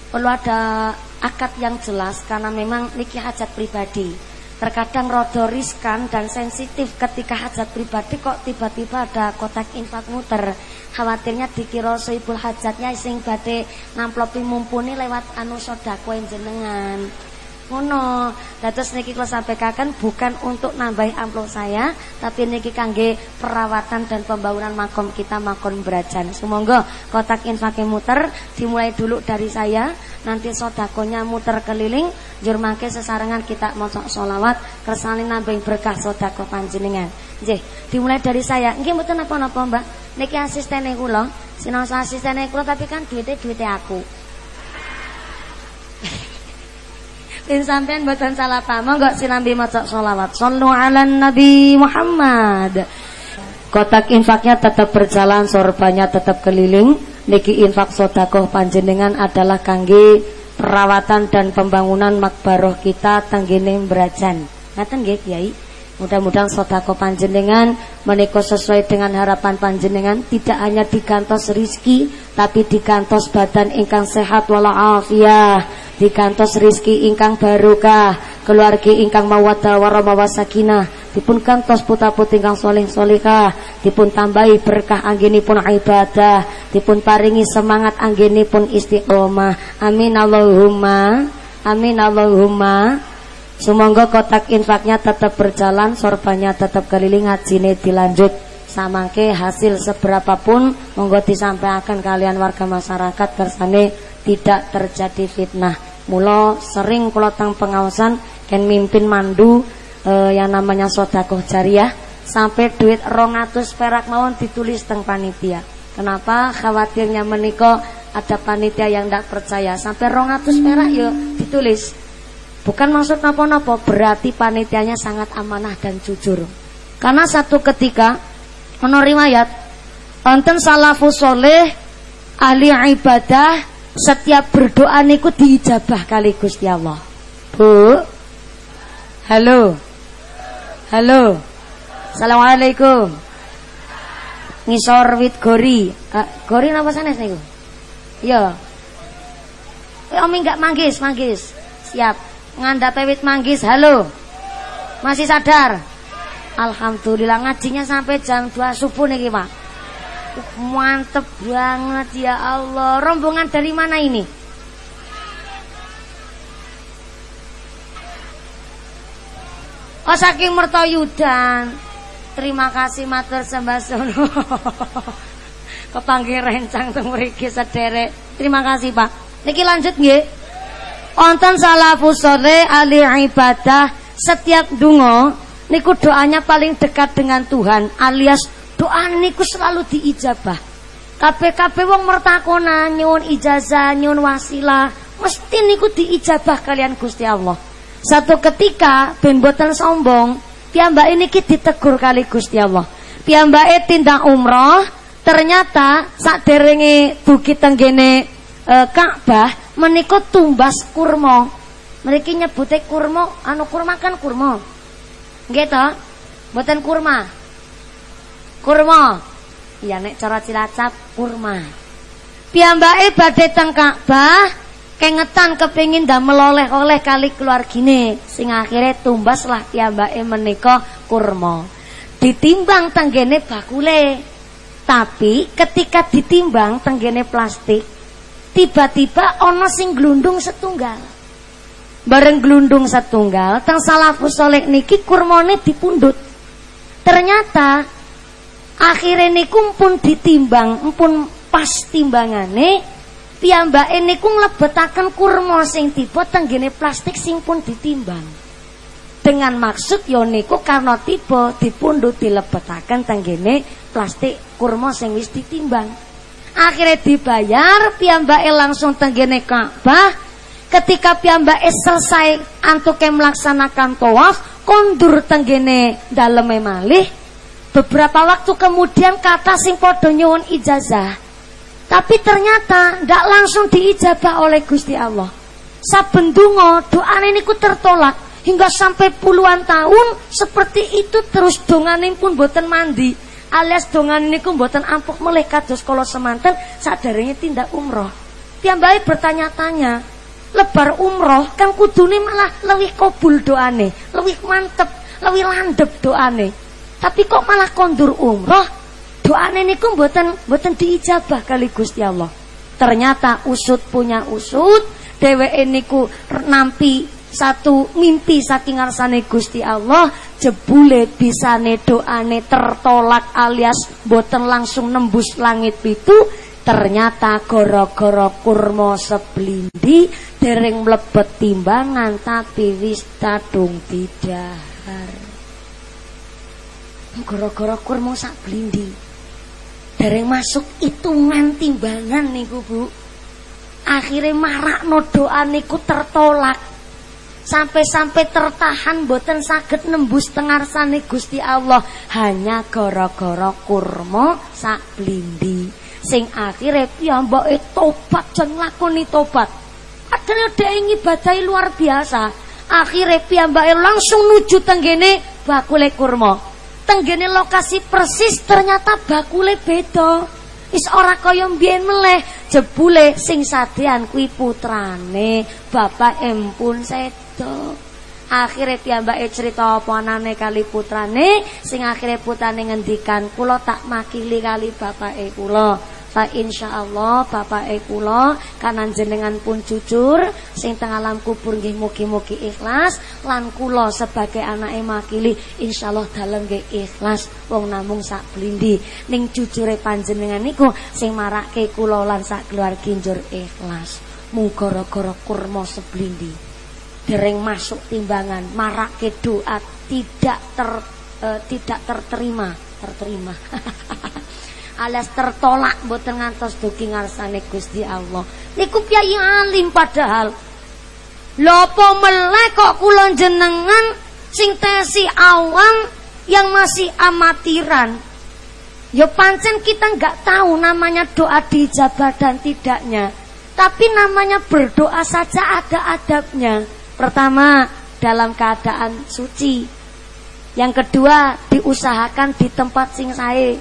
perlu ada akad yang jelas karena memang niki hajat pribadi. Terkadang rodo riskan dan sensitif ketika hajat pribadi kok tiba-tiba ada kotak infak muter. Khawatirnya dikira seibul hajatnya sing badhe ngamplopi mumpuni lewat anu sedekah jenengan ngono. Dados niki kula sampaikan bukan untuk nambahi amplop saya tapi niki kangge perawatan dan pembangunan makom kita makom berajan semoga kotak infaknya muter dimulai dulu dari saya. Nanti sodakonya muter keliling jurmake sesarengan kita mosok solawat kersane nambahi berkah sodako panjenengan. Nggih dimulai dari saya. Nggih mboten napa-napa Mbak. Niki asistene kula. Sinau asistene kula tapi kan duitnya duitnya aku In sampean buatan salah paham Monggo sinambi maca sholawat Sallu ala Nabi Muhammad Kotak infaknya tetap berjalan Sorbanya tetap keliling Niki infak sodakoh panjenengan adalah kangge perawatan dan pembangunan makbaroh kita tenggene berajan. Ngaten nggih Kiai? Mudah-mudahan sodako panjenengan menikah sesuai dengan harapan panjenengan. Tidak hanya digantos rizki tapi digantos badan ingkang sehat walafiat. Digantos rizki ingkang barokah. Keluarga ingkang mawaddah warahmah wasakinah dipun kantos putra putri ingkang soleh solehah. Dipun tambahi berkah anggenipun ibadah. Dipun paringi semangat anggenipun istiqomah. Amin Allahumma. Amin Allahumma Semoga kotak infaknya tetap berjalan, sorbannya tetap keliling, ngajine dilanjut. Samangke hasil seberapapun monggo disampaikan kalian warga masyarakat kersane tidak terjadi fitnah. Mula sering kula tang pengawasan ken mimpin mandu eh, yang namanya sodakoh jariah sampai duit rongatus perak mawon ditulis teng panitia. Kenapa? Khawatirnya meniko ada panitia yang tidak percaya sampai rongatus perak yuk ditulis Bukan maksud napa-napa, berarti panitianya sangat amanah dan jujur. Karena satu ketika menurut riwayat wonten salafus soleh ahli ibadah setiap berdoa niku diijabah kali Gusti Allah. Bu. Halo. Halo. Assalamualaikum. Ngisor wit gori. Uh, gori napa sanes niku? Iya. Om enggak manggis, manggis. Siap. Nganda wit manggis. Halo. Masih sadar? Alhamdulillah ngajinya sampai jam 2 subuh nih Pak. Mantep banget ya Allah. Rombongan dari mana ini? Oh saking Mertoyudan. Terima kasih matur sembah sono. Kepanggil rencang teng mriki sederek. Terima kasih Pak. Niki lanjut nggih. Onten salafus sore ahli ibadah setiap dungo niku doanya paling dekat dengan Tuhan alias doa niku selalu diijabah. Kabeh-kabeh wong mertakona nyuwun ijazah, nyuwun wasilah, mesti niku diijabah kalian Gusti Allah. Satu ketika ben boten sombong, piyambake niki ditegur kali Gusti Allah. Piyambake tindak umroh, ternyata sak derenge dugi tenggene e, Ka'bah menika tumbas kurma. Mriki nyebute kurma, anu kurma kan kurma. Nggih to? Mboten kurma. Kurma. Iya nek cara Cilacap kurma. Piyambake badhe teng Ka'bah kengetan kepengin damel oleh-oleh kali keluargine sing akhirnya tumbaslah piyambake menika kurma. Ditimbang tenggene bakule. Tapi ketika ditimbang tenggene plastik tiba-tiba ono sing glundung setunggal. Bareng glundung setunggal, tang salafus soleh niki kurmone dipundut. Ternyata akhirnya niku pun ditimbang, pun pas timbangane piyambake niku nglebetaken kurma sing tiba tenggene plastik sing pun ditimbang. Dengan maksud yo niku karena tiba dipundut dilebetaken tenggene plastik kurma sing wis ditimbang. Akhirnya dibayar, piyambake langsung tenggene Ka'bah. Ketika piyambake selesai antuke melaksanakan tawaf, kondur tenggene daleme malih. Beberapa waktu kemudian kata sing padha nyuwun ijazah. Tapi ternyata ndak langsung diijabah oleh Gusti Allah. Saben donga doane niku tertolak hingga sampai puluhan tahun seperti itu terus dongane pun boten mandi alias dongan niku mboten ampuk melih kados kala semanten saderenge tindak umroh. Piyambake bertanya-tanya, lebar umroh kan kudune malah lebih kabul doane, lebih mantep, lebih landep doane. Tapi kok malah kondur umroh? Doane niku mboten mboten diijabah kali Gusti Allah. Ternyata usut punya usut, dheweke niku nampi satu mimpi saking ngarsane Gusti Allah jebule bisane doane tertolak alias boten langsung nembus langit itu ternyata gara-gara kurma seblindi dereng mlebet timbangan tapi wis tadung didahar gara-gara kurma sak blindi dereng masuk hitungan timbangan niku Bu. Akhirnya marak no doa niku tertolak sampai-sampai tertahan boten saged nembus tengarsane Gusti Allah. Hanya gara-gara kurma sak blindi. Sing akhire piyambake tobat jan lakoni tobat. Padahal dhek ibadahi luar biasa. Akhire piyambake langsung nuju tenggene bakule kurma. Tenggene lokasi persis ternyata bakule beda. Is ora kaya mbiyen meleh. Jebule sing sadean kuwi putrane Bapak Empun sedo. Akhire piyambake cerita apa anane kali putrane sing akhire putrane ngendikan kula tak makili kali bapake kula. Fa insyaallah bapak e kula kanan jenengan pun jujur sing teng alam kubur mugi-mugi ikhlas lan kula sebagai anake makili insyaallah dalem nggih ikhlas wong namung sak blindi ning jujure panjenengan niku sing marake kula lan sak keluarga njur ikhlas mung gara-gara seblindi dereng masuk timbangan marake doa tidak ter uh, tidak terterima terterima alias tertolak mboten ngantos dugi ngarsane Gusti Allah. Niku piyai alim padahal. Lho apa meleh kok kula jenengan sing tesi yang masih amatiran. Ya pancen kita nggak tahu namanya doa dijabah dan tidaknya. Tapi namanya berdoa saja ada adabnya. Pertama, dalam keadaan suci. Yang kedua, diusahakan di tempat sing sae.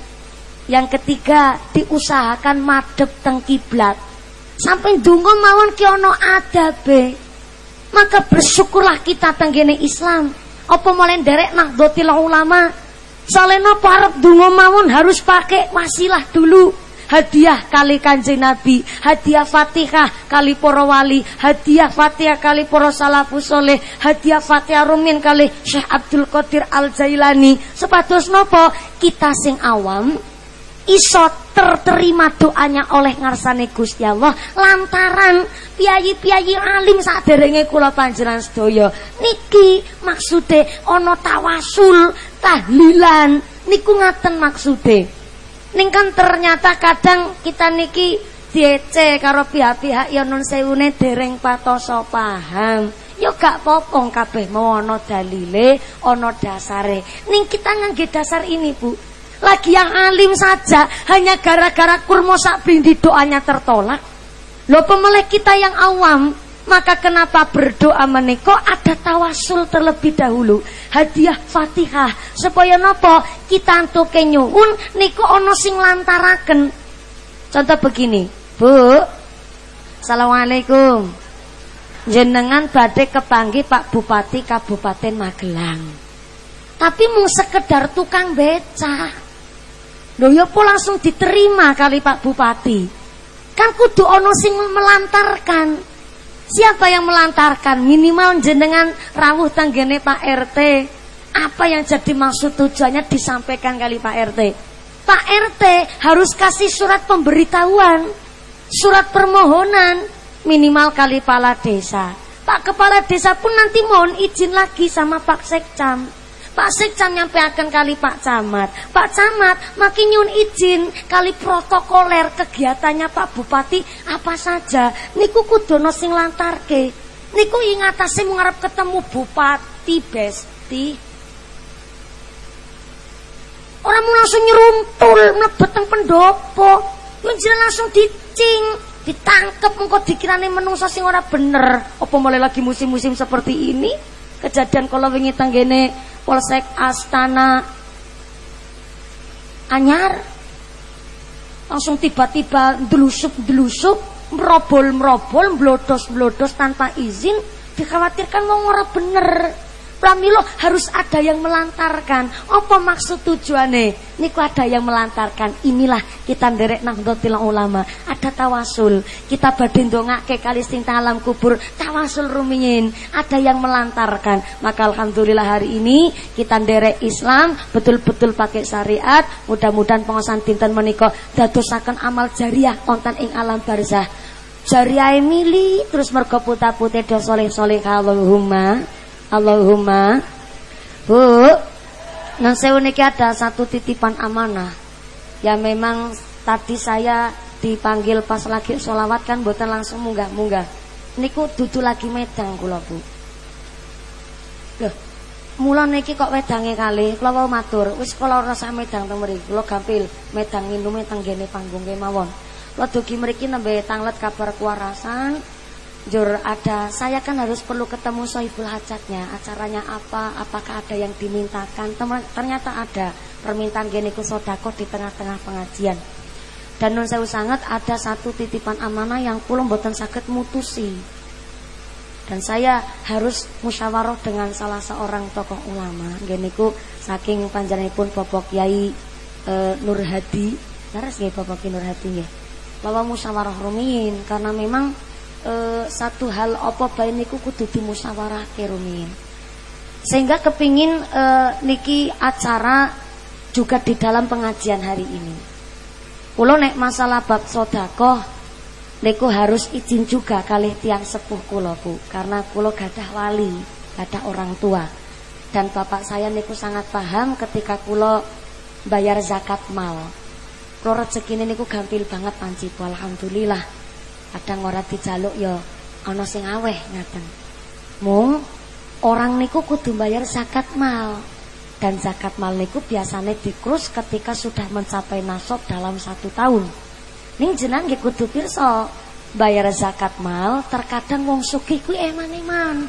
Yang ketiga, diusahakan madep teng kiblat. Sampai dungo mawon ki ana adabe. Maka bersyukurlah kita tenggene Islam. Apa mulai derek Nahdlatul Ulama? Salena parep dungo mawon harus pakai wasilah dulu. Hadiah kali kanjeng Nabi, hadiah Fatihah kali para wali, hadiah Fatihah kali para salafus soleh, hadiah Fatihah rumin kali Syekh Abdul Qadir Al Jailani. Sepados nopo? Kita sing awam iso terterima doanya oleh ngarsane Gusti Allah lantaran piyayi-piyayi alim saderenge kula panjenengan sedaya. Niki maksude ana tawasul tahlilan. Niku ngaten maksude ning kan ternyata kadang kita niki diece karo pihak-pihak ya nun sewune dereng patoso paham. Ya gak popong kabeh mau ana dalile ana dasare. Ning kita ngangge dasar ini Bu. Lagi yang alim saja hanya gara-gara kurma sak doanya tertolak. Loh pemelek kita yang awam, maka kenapa berdoa meniko ada tawasul terlebih dahulu. Hadiah fatihah. Supaya nopo? Kita untuk nyuwun niko ono sing lantaraken. Contoh begini. Bu. Assalamualaikum. Jenengan badai kepanggih pak bupati kabupaten Magelang. Tapi mau sekedar tukang beca Lho ya po langsung diterima kali Pak Bupati. Kan kudu ono sing melantarkan. Siapa yang melantarkan? Minimal jenengan rawuh tanggene Pak RT. Apa yang jadi maksud tujuannya disampaikan kali Pak RT. Pak RT harus kasih surat pemberitahuan, surat permohonan minimal kali kepala desa. Pak kepala desa pun nanti mohon izin lagi sama Pak Sekcam. Pak Sekcam akan kali Pak Camat. Pak Camat makin nyun izin kali protokoler kegiatannya Pak Bupati apa saja. Niku kudono sing lantarke. Niku ingatasi mengharap ketemu Bupati Besti. Orang mau langsung nyeruntul mlebet pendopo. Menjadi langsung dicing ditangkep engkau dikirane menungso sing ora bener apa mulai lagi musim-musim seperti ini kejadian kalau wingi tanggene Polsek Astana anyar. Langsung tiba-tiba delusup-delusup, merobol-merobol, mlodos-mlodos tanpa izin, dikhawatirkan mau ora bener. Pramilo harus ada yang melantarkan. Apa maksud tujuannya? Niku ada yang melantarkan. Inilah kita nderek Nahdlatul Ulama. Ada tawasul. Kita badhe ndongake kali sing alam kubur. Tawasul rumiyin. Ada yang melantarkan. Maka alhamdulillah hari ini kita nderek Islam betul-betul pakai syariat. Mudah-mudahan pengosan dinten menika dadosaken amal jariah wonten ing alam barzah. Jariah mili terus mergo puta-putih do soleh-soleh Allahumma Allahumma. Bu Nah niki ada satu titipan amanah. Ya memang tadi saya dipanggil pas lagi sholawat kan buatan langsung munggah-munggah. Niku dudu lagi medang kula bu. Loh Mula niki kok wedange kali, kula wau matur, wis ora rasa medang mriki, kula gampil medang minume teng gene panggung kemawon. Kula dugi mriki nembe tanglet kabar kuarasan, Jur ada, saya kan harus perlu ketemu sohibul hajatnya. Acaranya apa, apakah ada yang dimintakan? Ternyata ada. Permintaan geniku sodako di tengah-tengah pengajian. Dan nun saya sangat ada satu titipan amanah yang kulung boten sakit mutusi. Dan saya harus musyawarah dengan salah seorang tokoh ulama. Geniku saking panjangipun Bapak Kiai e, Nur Hadi. Laras nggih Bapak Nur Hadi ya Lawa musyawarah rumiin karena memang e, satu hal apa bae niku kudu dimusyawarahke rumiyin. Sehingga kepingin e, niki acara juga di dalam pengajian hari ini. Kulo nek masalah bab sodakoh niku harus izin juga kali tiang sepuh kulo bu, karena kulo gadah wali, gadah orang tua. Dan bapak saya niku sangat paham ketika kulo bayar zakat mal. Kulo rezeki niku gampil banget panci, alhamdulillah kadang ora dijaluk ya ana sing aweh ngaten. Mung orang niku kudu bayar zakat mal. Dan zakat mal niku biasanya dikrus ketika sudah mencapai nasab dalam satu tahun. Ning jenang nggih kudu pirsa bayar zakat mal terkadang wong sugih kuwi eman-eman.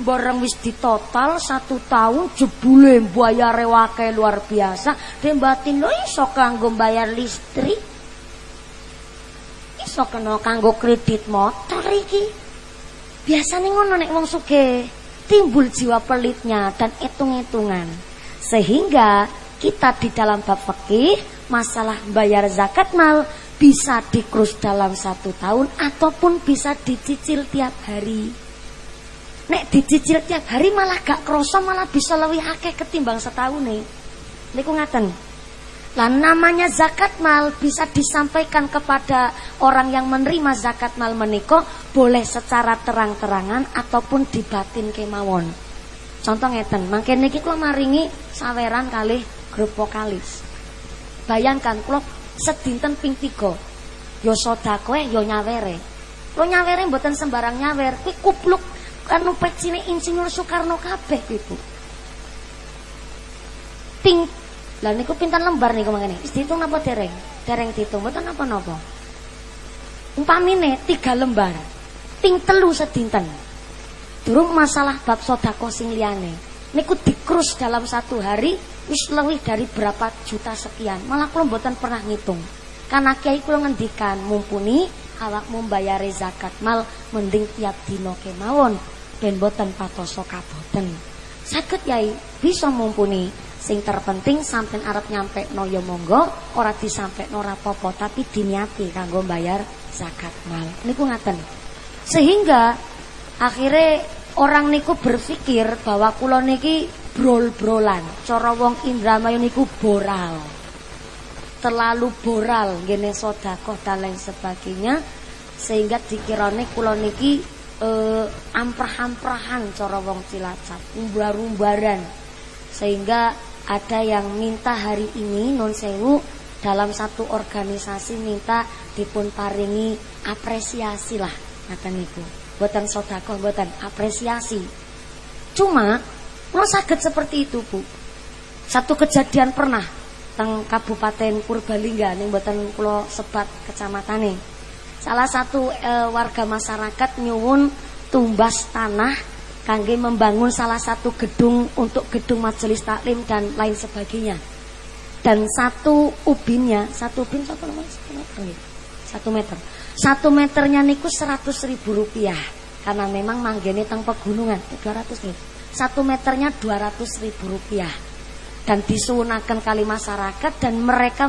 Bareng wis ditotal satu tahun jebule bayare wake luar biasa dia batin lo iso kanggo bayar listrik iso kena kanggo kredit motor iki. Biasane ngono nek wong sugih, timbul jiwa pelitnya dan hitung-hitungan. Sehingga kita di dalam bab fikih masalah bayar zakat mal bisa dikrus dalam satu tahun ataupun bisa dicicil tiap hari. Nek dicicil tiap hari malah gak kroso malah bisa lebih akeh ketimbang setahun nih. Niku ngaten. Nah namanya zakat mal bisa disampaikan kepada orang yang menerima zakat mal meniko boleh secara terang-terangan ataupun dibatin kemawon. Contoh ngeten, mangke niki kula maringi saweran kali grup vokalis. Bayangkan kula sedinten ping 3. Yo sedekah yo nyawere. Kula nyawere mboten sembarang nyawer, kuwi kupluk anu pecine Insinyur Soekarno kabeh Ibu. Ting lah niku pinten lembar niku mangene? Wis diitung napa dereng? Dereng diitung mboten napa-napa. Umpamine tiga lembar. Ting telu sedinten. Durung masalah bab sodako sing liyane. Niku dikrus dalam satu hari wis lebih dari berapa juta sekian. Malah kula mboten pernah ngitung. Karena kiai kula ngendikan mumpuni awak membayar zakat mal mending tiap dino kemawon ben boten patoso kaboten. Saged yai bisa mumpuni Sing terpenting sampean arep nyampe no ya monggo, ora disampe no rapopo tapi diniati kanggo bayar zakat mal. Niku ngaten. Sehingga akhirnya orang niku berpikir bahwa kula niki brol-brolan. Cara wong Indramayu niku boral. Terlalu boral ngene sedekah dan lain sebagainya sehingga dikirane kula niki eh, amprah-amprahan cara wong Cilacap, umbar-umbaran. Sehingga ada yang minta hari ini non sewu dalam satu organisasi minta dipun paringi apresiasi lah kata niku buatan sodako buatan apresiasi. Cuma lo sakit seperti itu bu? Satu kejadian pernah teng Kabupaten Purbalingga nih buatan pulau sebat kecamatan nih salah satu e, warga masyarakat nyuwun tumbas tanah kangge membangun salah satu gedung untuk gedung majelis taklim dan lain sebagainya. dan satu ubinnya satu ubin satu meter. Satu meter. Satu meternya niku seratus ribu rupiah. Karena memang manggene teng pegunungan ratus ribu. Satu meternya dua ratus ribu rupiah. Dan disunakan kali masyarakat dan mereka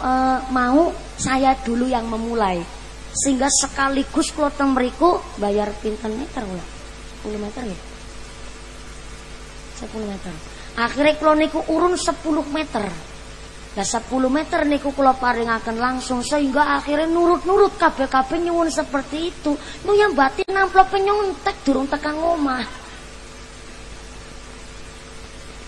e, mau saya dulu yang memulai. Sehingga sekaligus kalau meriku bayar pinten meter pula 10 meter ya 10 meter akhirnya kalau niku urun 10 meter Nah 10 meter niku kula paringaken langsung sehingga akhirnya nurut-nurut kabeh-kabeh nyuwun seperti itu. Nu yang batin amplop nyontek durung tekan ngomah.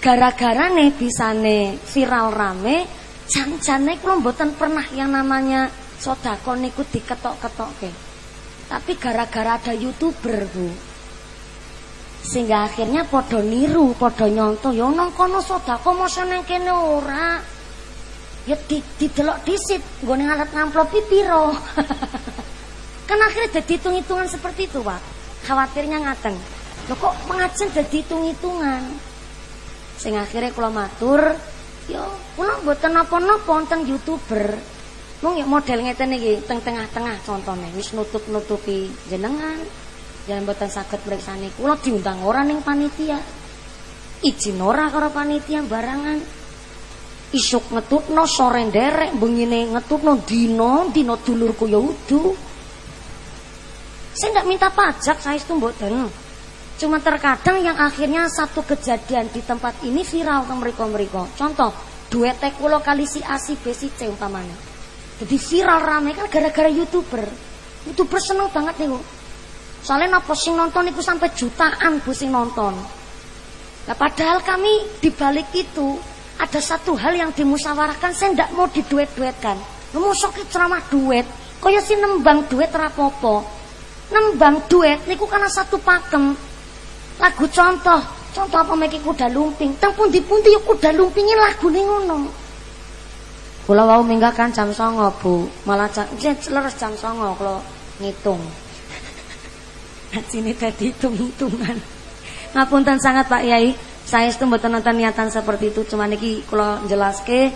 Gara-gara nih bisa nih viral rame, jan-jane kula mboten pernah yang namanya sodako niku diketok-ketok ke. Tapi gara-gara ada youtuber bu, sehingga akhirnya podo niru, podo nyontoh, yo nang kono sodako masa neng kene ora. Ya di didelok disit nggone alat ngamplopi piro? Kan akhirnya jadi hitung-hitungan seperti itu Pak. Khawatirnya ngateng lo kok pengajian jadi hitung-hitungan? Sing akhirnya kalau matur yo kula mboten napa-napa wonten youtuber. Mung ya model ngeten teng tengah-tengah contohnya wis nutup-nutupi jenengan jangan mboten saged mriksani kula diundang orang ning panitia. Izin ora karo panitia barangan. Isuk ngetutno sore nderek bengine ngetutno dino dino dulurku ya udu. Saya tidak minta pajak saya itu mboten. Cuma terkadang yang akhirnya satu kejadian di tempat ini viral ke mereka-mereka contoh duet tekulo kali si A si B si C umpamanya. Jadi viral rame kan gara-gara youtuber. Youtuber seneng banget nih soalnya napa sing nonton itu sampai jutaan bu sing nonton. Nah, padahal kami dibalik itu ada satu hal yang dimusyawarahkan saya tidak mau diduet-duetkan. Ngemusok ceramah duet kaya si nembang duet rapopo nembang duet niku karena satu pakem lagu contoh contoh apa meki kuda lumping. Teng pundi-pundi ya kuda lumpingin lagu nih ngono. Kula wau minggat kan jam songo bu. Malah jam, leres jam songo kalau ngitung Sini tadi hitung-hitungan. Ngapunten sangat Pak Yai saya itu mboten nonton niatan seperti itu. Cuma niki kula jelaske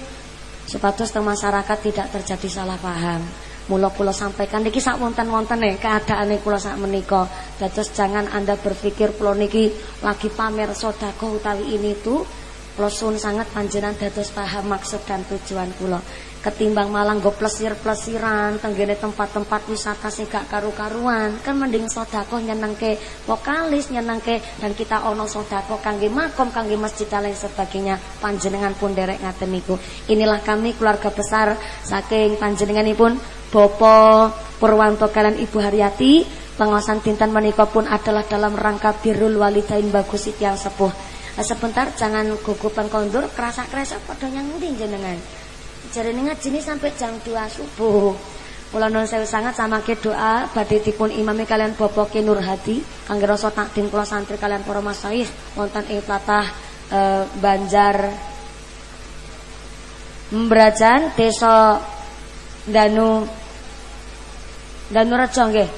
supados teng masyarakat tidak terjadi salah paham. Mula kula sampaikan niki sak wonten-wonten nih keadaane kula sak menika. Dados jangan Anda berpikir kula niki lagi pamer sedekah utawi ini tuh Kula sangat panjenengan dados paham maksud dan tujuan kula ketimbang malang go plesir-plesiran tenggene tempat-tempat wisata sing gak karu-karuan. Kan mending sedekah nyenengke vokalis nyenengke dan kita ono sedekah kangge makom kangge masjid dan sebagainya. Panjenengan pun derek ngaten niku. Inilah kami keluarga besar saking panjenenganipun Bopo Purwanto kalian Ibu Haryati. Pengawasan tintan menika pun adalah dalam rangka birrul walidain bagus yang sepuh sebentar jangan gugupan kondur kerasa-kerasa padha nyangudi jenengan jarene ngajine sampai jam 2 subuh. Kula nuwun sewu sangat ke doa badhe dipun imami kalian Boboke Nur Hadi kangge rasa takdim kula santri kalian para masyayikh wonten ing tlatah e, Banjar Mbrajan Desa Danu Danu Rejo nggih.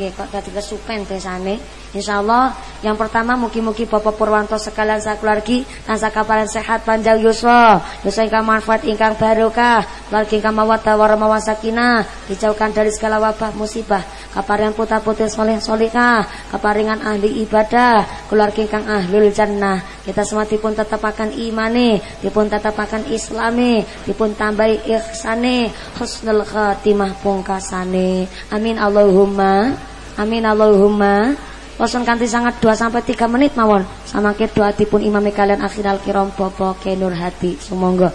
Nggih kok dadi kesupen desane. Insyaallah yang pertama mugi-mugi Bapak Purwanto sekalian sakeluargi tansah kaparan sehat panjang yuswa, yuswa ingkang manfaat ingkang barokah, keluarga ingkang mawaddah warahmah sakinah, dijauhkan dari segala wabah musibah, kaparingan putra-putri soleh solihah, kaparingan ahli ibadah, keluarga ingkang ahlul jannah. Kita semua dipun tetapakan imane, dipun tetapakan islame, dipun tambahi ihsane, husnul khatimah pungkasane. Amin Allahumma. Amin Allahumma. Bosan kanti sangat 2 sampai 3 menit mawon. ke doa dipun imami kalian akhiral kiram Bobo ke Nur Hati. Sumangga.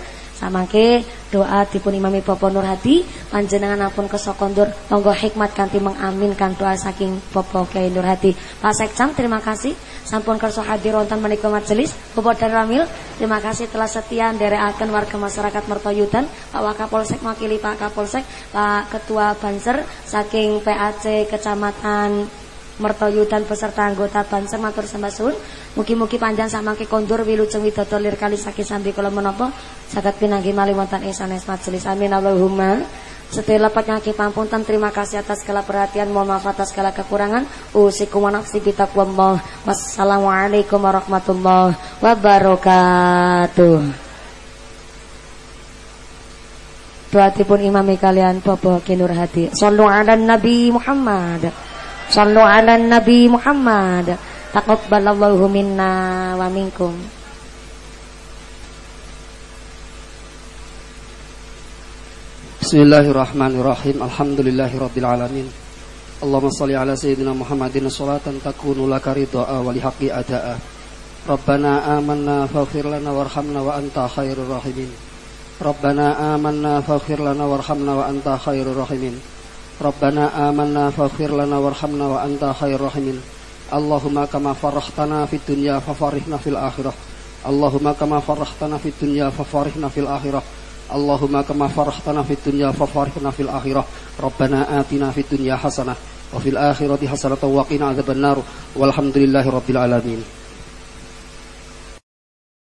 ke doa dipun imami Bobo Nur Hati panjenengan ampun kesokondur monggo hikmat kanti mengaminkan doa saking Bobo ke Nur Hati. Pak Sekcam terima kasih sampun kerso hadir wonten menika majelis Bobo dan Ramil terima kasih telah setia akan warga masyarakat Mertoyudan Pak Wakapolsek mewakili Pak Kapolsek Pak Ketua Banser saking PAC Kecamatan mertoyudan beserta anggota banser matur sembah suwun. Mugi-mugi panjang sama ke kondur wilujeng widodo lir kali sakit sambi kula menapa? Saged pinanggi malih wonten sanes majelis. Amin. Allahumma. Setelah nyaki pampunten terima kasih atas segala perhatian mohon maaf atas segala kekurangan. Usikum wa nafsi bitaqwallah wassalamualaikum warahmatullahi wabarakatuh. Doatipun imami kalian Bapak Kinur Hadi. Sallu ala Nabi Muhammad. Sallu ala Nabi Muhammad. Taqabbalallahu minna wa minkum. Bismillahirrahmanirrahim. Alhamdulillahirabbil alamin. Allahumma shalli ala sayyidina Muhammadin salatan takunu laka ridha wa li haqqi adaa. Rabbana amanna faghfir lana warhamna wa anta khairur rahimin. Rabbana amanna faghfir lana warhamna wa anta khairur rahimin. Rabbana amanna faghfir lana warhamna wa anta rahimin. Allahumma kama farrahtana fid dunya fafarihna fil akhirah. Allahumma kama dunya fafarihna fil. Allahumma kama farahtana fafarihna fil Rabbana atina fid dunya hasanah wa fil akhirati hasanah